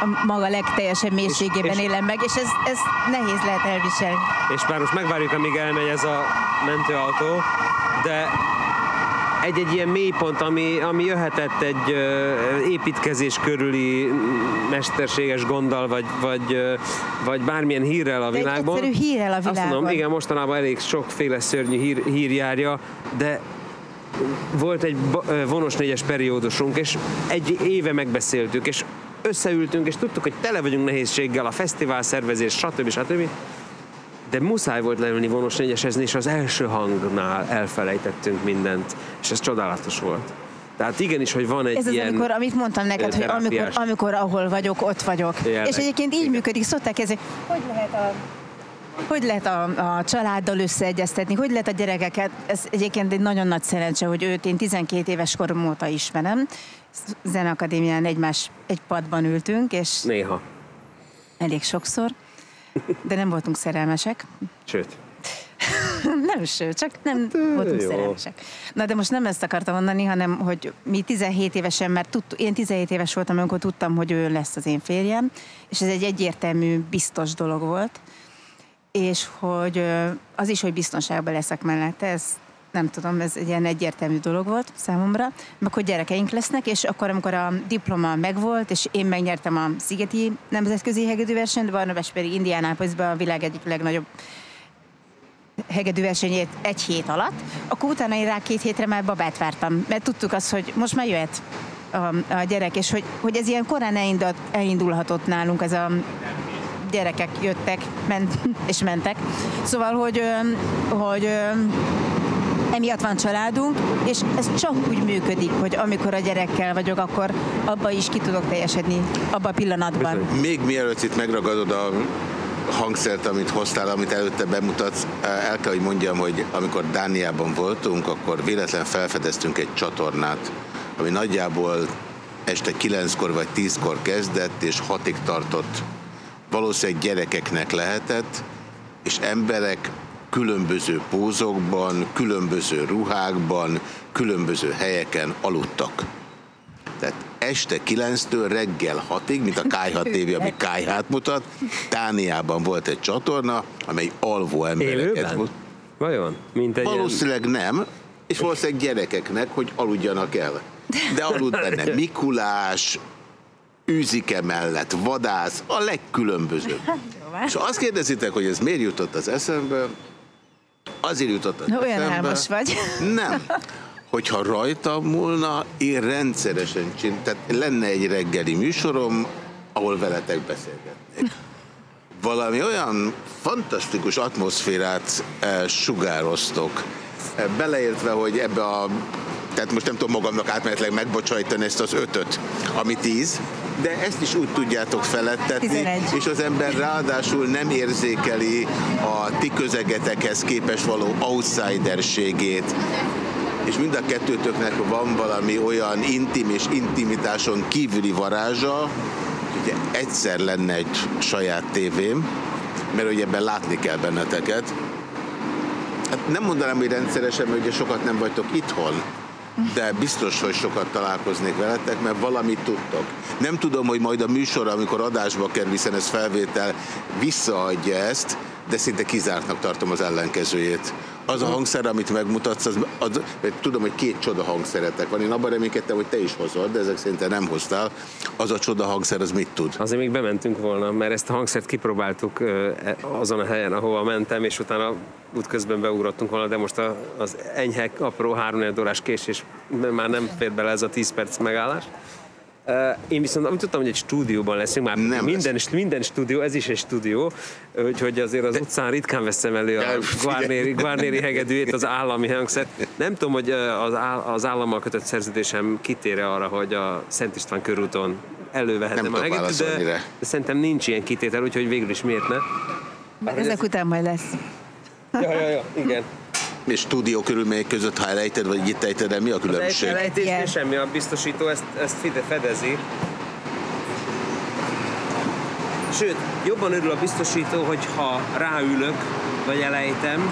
a maga legteljesebb mélységében és- élem meg, és ez, ez nehéz lehet elviselni. És bár most megvárjuk, amíg elmegy ez a mentőautó, de egy-egy ilyen mélypont, ami, ami jöhetett egy ö, építkezés körüli mesterséges gonddal, vagy, vagy, ö, vagy bármilyen hírrel a De egy világban. egyszerű hírrel a Azt mondom, igen, mostanában elég sokféle szörnyű hír, hír járja, de volt egy vonos négyes periódusunk, és egy éve megbeszéltük, és összeültünk, és tudtuk, hogy tele vagyunk nehézséggel, a fesztivál szervezés, stb. stb. De muszáj volt leülni vonos négyesezni, és az első hangnál elfelejtettünk mindent, és ez csodálatos volt. Tehát igenis, hogy van egy Ez az, ilyen... amikor, amit mondtam neked, hogy amikor, amikor ahol vagyok, ott vagyok. Jelleg. És egyébként így működik, szokták ez, hogy lehet a hogy lehet a, a családdal összeegyeztetni, hogy lehet a gyerekeket, ez egyébként egy nagyon nagy szerencse, hogy őt én 12 éves korom óta ismerem. Zeneakadémián egymás egy padban ültünk, és Néha. elég sokszor, de nem voltunk szerelmesek. Sőt. nem sőt, csak nem voltunk jó. szerelmesek. Na de most nem ezt akartam mondani, hanem hogy mi 17 évesen, mert tudtuk, én 17 éves voltam, amikor tudtam, hogy ő lesz az én férjem, és ez egy egyértelmű, biztos dolog volt, és hogy az is, hogy biztonságban leszek mellette, ez nem tudom, ez egy ilyen egyértelmű dolog volt számomra, hogy gyerekeink lesznek, és akkor, amikor a diploma megvolt, és én megnyertem a Szigeti Nemzetközi Hegedűversenyt, Barnabás pedig Indianápolisban a világ egyik legnagyobb hegedű versenyét egy hét alatt, akkor utána én rá két hétre már babát vártam, mert tudtuk azt, hogy most már jöhet a, a gyerek, és hogy, hogy ez ilyen korán elindult, elindulhatott nálunk, ez a gyerekek jöttek ment, és mentek. Szóval, hogy, hogy emiatt van családunk, és ez csak úgy működik, hogy amikor a gyerekkel vagyok, akkor abba is ki tudok teljesedni, abba a pillanatban. Még mielőtt itt megragadod a hangszert, amit hoztál, amit előtte bemutatsz, el kell, hogy mondjam, hogy amikor Dániában voltunk, akkor véletlen felfedeztünk egy csatornát, ami nagyjából este kilenckor vagy tízkor kezdett, és hatig tartott. Valószínűleg gyerekeknek lehetett, és emberek különböző pózokban, különböző ruhákban, különböző helyeken aludtak. Tehát este 9-től reggel 6-ig, mint a Kájha TV, ami Kájhát mutat, Dániában volt egy csatorna, amely alvó embereket Élőben? mutat. Vajon? Mint egy Valószínűleg nem, és valószínűleg gyerekeknek, hogy aludjanak el. De aludt benne Mikulás, űzike mellett, vadász, a legkülönbözőbb. És ha azt kérdezitek, hogy ez miért jutott az eszembe, azért jutott az olyan eszembe. álmos vagy. Nem. Hogyha rajta múlna, én rendszeresen csin, tehát lenne egy reggeli műsorom, ahol veletek beszélgetnék. Valami olyan fantasztikus atmoszférát eh, sugároztok, eh, beleértve, hogy ebbe a tehát most nem tudom magamnak átmenetleg megbocsájtani ezt az ötöt, ami tíz, de ezt is úgy tudjátok felettetni, 11. és az ember ráadásul nem érzékeli a ti közegetekhez képes való outsiderségét, és mind a kettőtöknek van valami olyan intim és intimitáson kívüli varázsa, hogy egyszer lenne egy saját tévém, mert ugye ebben látni kell benneteket. Hát nem mondanám, hogy rendszeresen, mert ugye sokat nem vagytok itthon, de biztos, hogy sokat találkoznék veletek, mert valamit tudtok. Nem tudom, hogy majd a műsor, amikor adásba kerül, hiszen ez felvétel, visszaadja ezt, de szinte kizártnak tartom az ellenkezőjét. Az a hangszer, amit megmutatsz, az, az, tudom, hogy két csoda hangszeretek van. Én abban reménykedtem, hogy te is hozod, de ezek szerint te nem hoztál. Az a csoda hangszer, az mit tud? Azért még bementünk volna, mert ezt a hangszert kipróbáltuk e- azon a helyen, ahova mentem, és utána útközben beugrottunk volna, de most az enyhe, apró 3 órás késés már nem fér bele ez a 10 perc megállás. Én viszont úgy tudtam, hogy egy stúdióban leszünk, már Nem minden, lesz. minden stúdió, ez is egy stúdió, úgyhogy azért az utcán ritkán veszem elő a Guarnéri, Guarnéri hegedűjét, az állami hangszert. Nem tudom, hogy az, áll, az állammal kötött szerződésem kitére arra, hogy a Szent István körúton elővehetem a hegedűt, de, de szerintem nincs ilyen kitétel, úgyhogy végül is miért ne. Ezek után majd lesz. Ja, ja, ja, igen. És stúdió körülmények között, ha elejted, vagy itt ejted el, mi a különbség? Az elejtés yeah. semmi, a biztosító ezt, ezt fedezi. Sőt, jobban örül a biztosító, hogyha ráülök, vagy elejtem,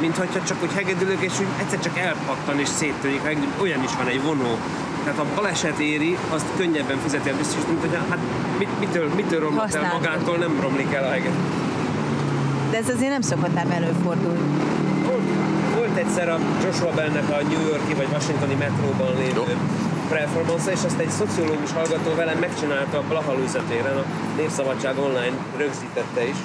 mint hogyha csak úgy hegedülök, és úgy egyszer csak elpattan és széttörik. Olyan is van egy vonó. Tehát ha baleset éri, azt könnyebben fizeti a biztosító, mint hogy hát mit, mitől, mitől romlott el magától, nem romlik el a hegedű. De ez azért nem szokott nem előfordulni. Volt egyszer a Joshua Bellnek a New Yorki vagy Washingtoni metróban lévő performance és azt egy szociológus hallgató velem megcsinálta a Blaha a Népszabadság online rögzítette is.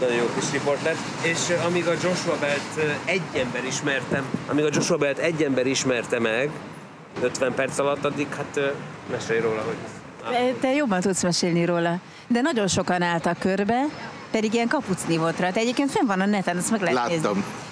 Nagyon jó kis riport lett. És amíg a Joshua Belt egy ember ismerte, amíg a Joshua Belt egy ember ismerte meg, 50 perc alatt, addig hát mesélj róla, hogy... Te jobban tudsz mesélni róla. De nagyon sokan álltak körbe, pedig ilyen kapucni volt rá. Te egyébként fenn van a neten, azt meg lehet Láttam. nézni.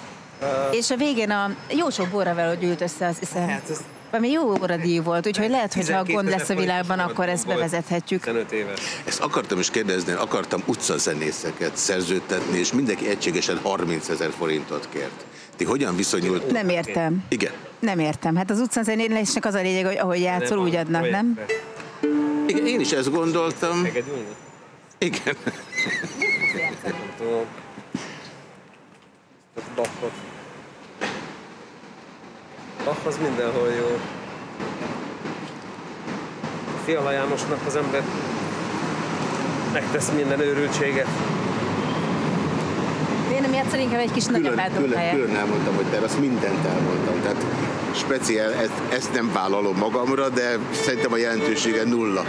És a végén a jó sok borravel gyűlt össze, az hiszem. Hát ez ami jó óradíj volt, úgyhogy lehet, hogy ha gond lesz a világban, akkor ezt bevezethetjük. 15 éves. Ezt akartam is kérdezni, akartam utcazenészeket szerződtetni, és mindenki egységesen 30 ezer forintot kért. Ti hogyan viszonyult? Nem értem. Igen. Nem értem. Hát az utcazenélésnek az a lényeg, hogy ahogy játszol, úgy adnak, nem? Igen, én is ezt gondoltam. Igen. Bachot. Bach az mindenhol jó. Fiala Jánosnak az ember megtesz minden őrültséget. Én nem játszol inkább egy kis külön, külön, külön elmondtam, hogy te azt mindent elmondtam. Tehát speciál, ezt, ezt nem vállalom magamra, de szerintem a jelentősége nulla.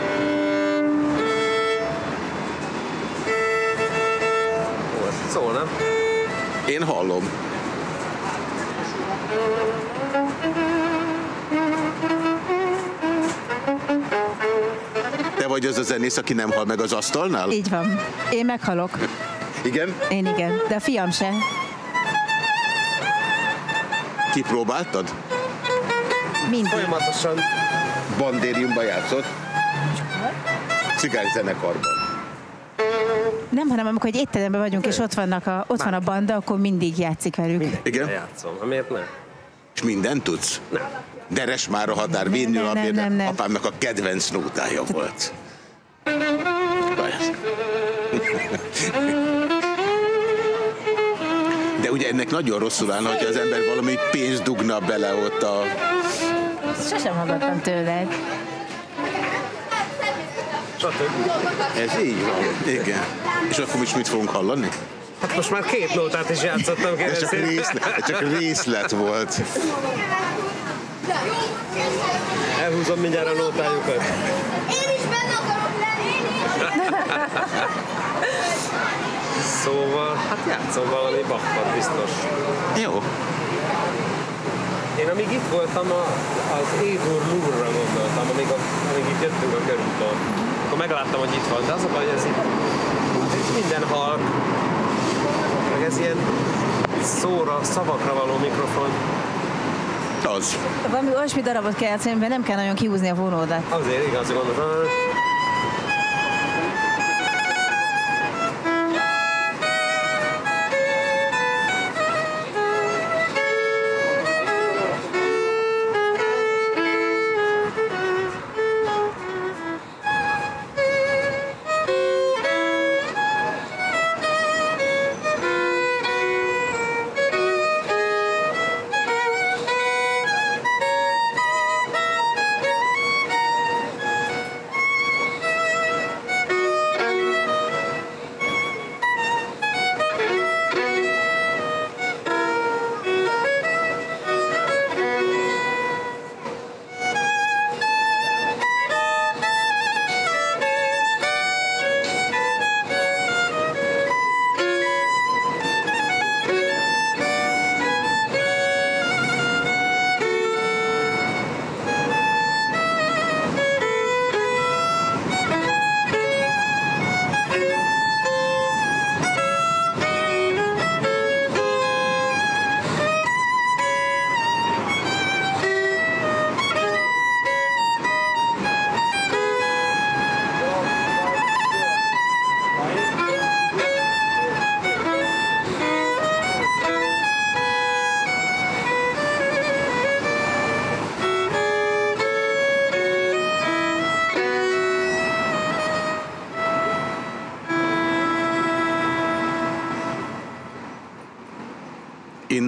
Szól, nem? Én hallom. Te vagy az a zenész, aki nem hal meg az asztalnál? Így van. Én meghalok. Igen? Én igen, de a fiam se. Kipróbáltad? Mindig. Folyamatosan. Bandériumban játszott? Cigányzenekarban. Nem, hanem amikor egy étteremben vagyunk, és ott, vannak a, ott van a banda, akkor mindig játszik velük. Mindig Igen? játszom, miért nem? És mindent tudsz? Nem. Deres már a határ védnő nem, nem, nem, nem. apámnak a kedvenc nótája volt. De ugye ennek nagyon rosszul állna, hogyha az ember valami pénzt dugna bele ott a... Sosem hallgattam tőled. Ez így van, igen. És akkor is mit fogunk hallani? Hát most már két nótát is játszottam Ez csak, részlet, ez csak részlet volt. Elhúzom mindjárt a nótájukat. Én is benne akarok lenni! Szóval, hát játszom valami bakkot biztos. Jó. Én amíg itt voltam, a, az Évor Lúrra gondoltam, amíg, a, amíg itt jöttünk a körúton. Akkor megláttam, hogy itt van, de az a baj, hogy ez itt minden halk, meg ez ilyen szóra, szavakra való mikrofon. Az. Valami olyasmi darabot kell játszani, mert nem kell nagyon kihúzni a vonódat. Azért igaz, gondoltam.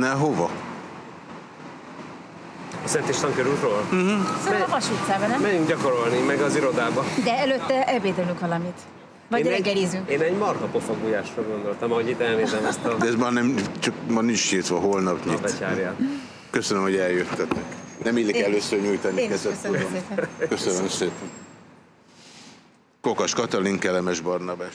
Innen hova? A Szent István körútról? Uh-huh. Szóval a Vas utcában, nem? Menjünk gyakorolni, meg az irodába. De előtte ebédelünk valamit. Vagy Én egy- reggelizünk. Én egy marha pofagújásra gondoltam, ahogy itt elnézem ezt a... De ez már nem, csak ma nincs nyitva, holnap nyit. Köszönöm, hogy eljöttetek. Nem illik Én- először nyújtani Én kezet. köszönöm tudom. szépen. Köszönöm szépen. Kokas Katalin, Kelemes Barnabás.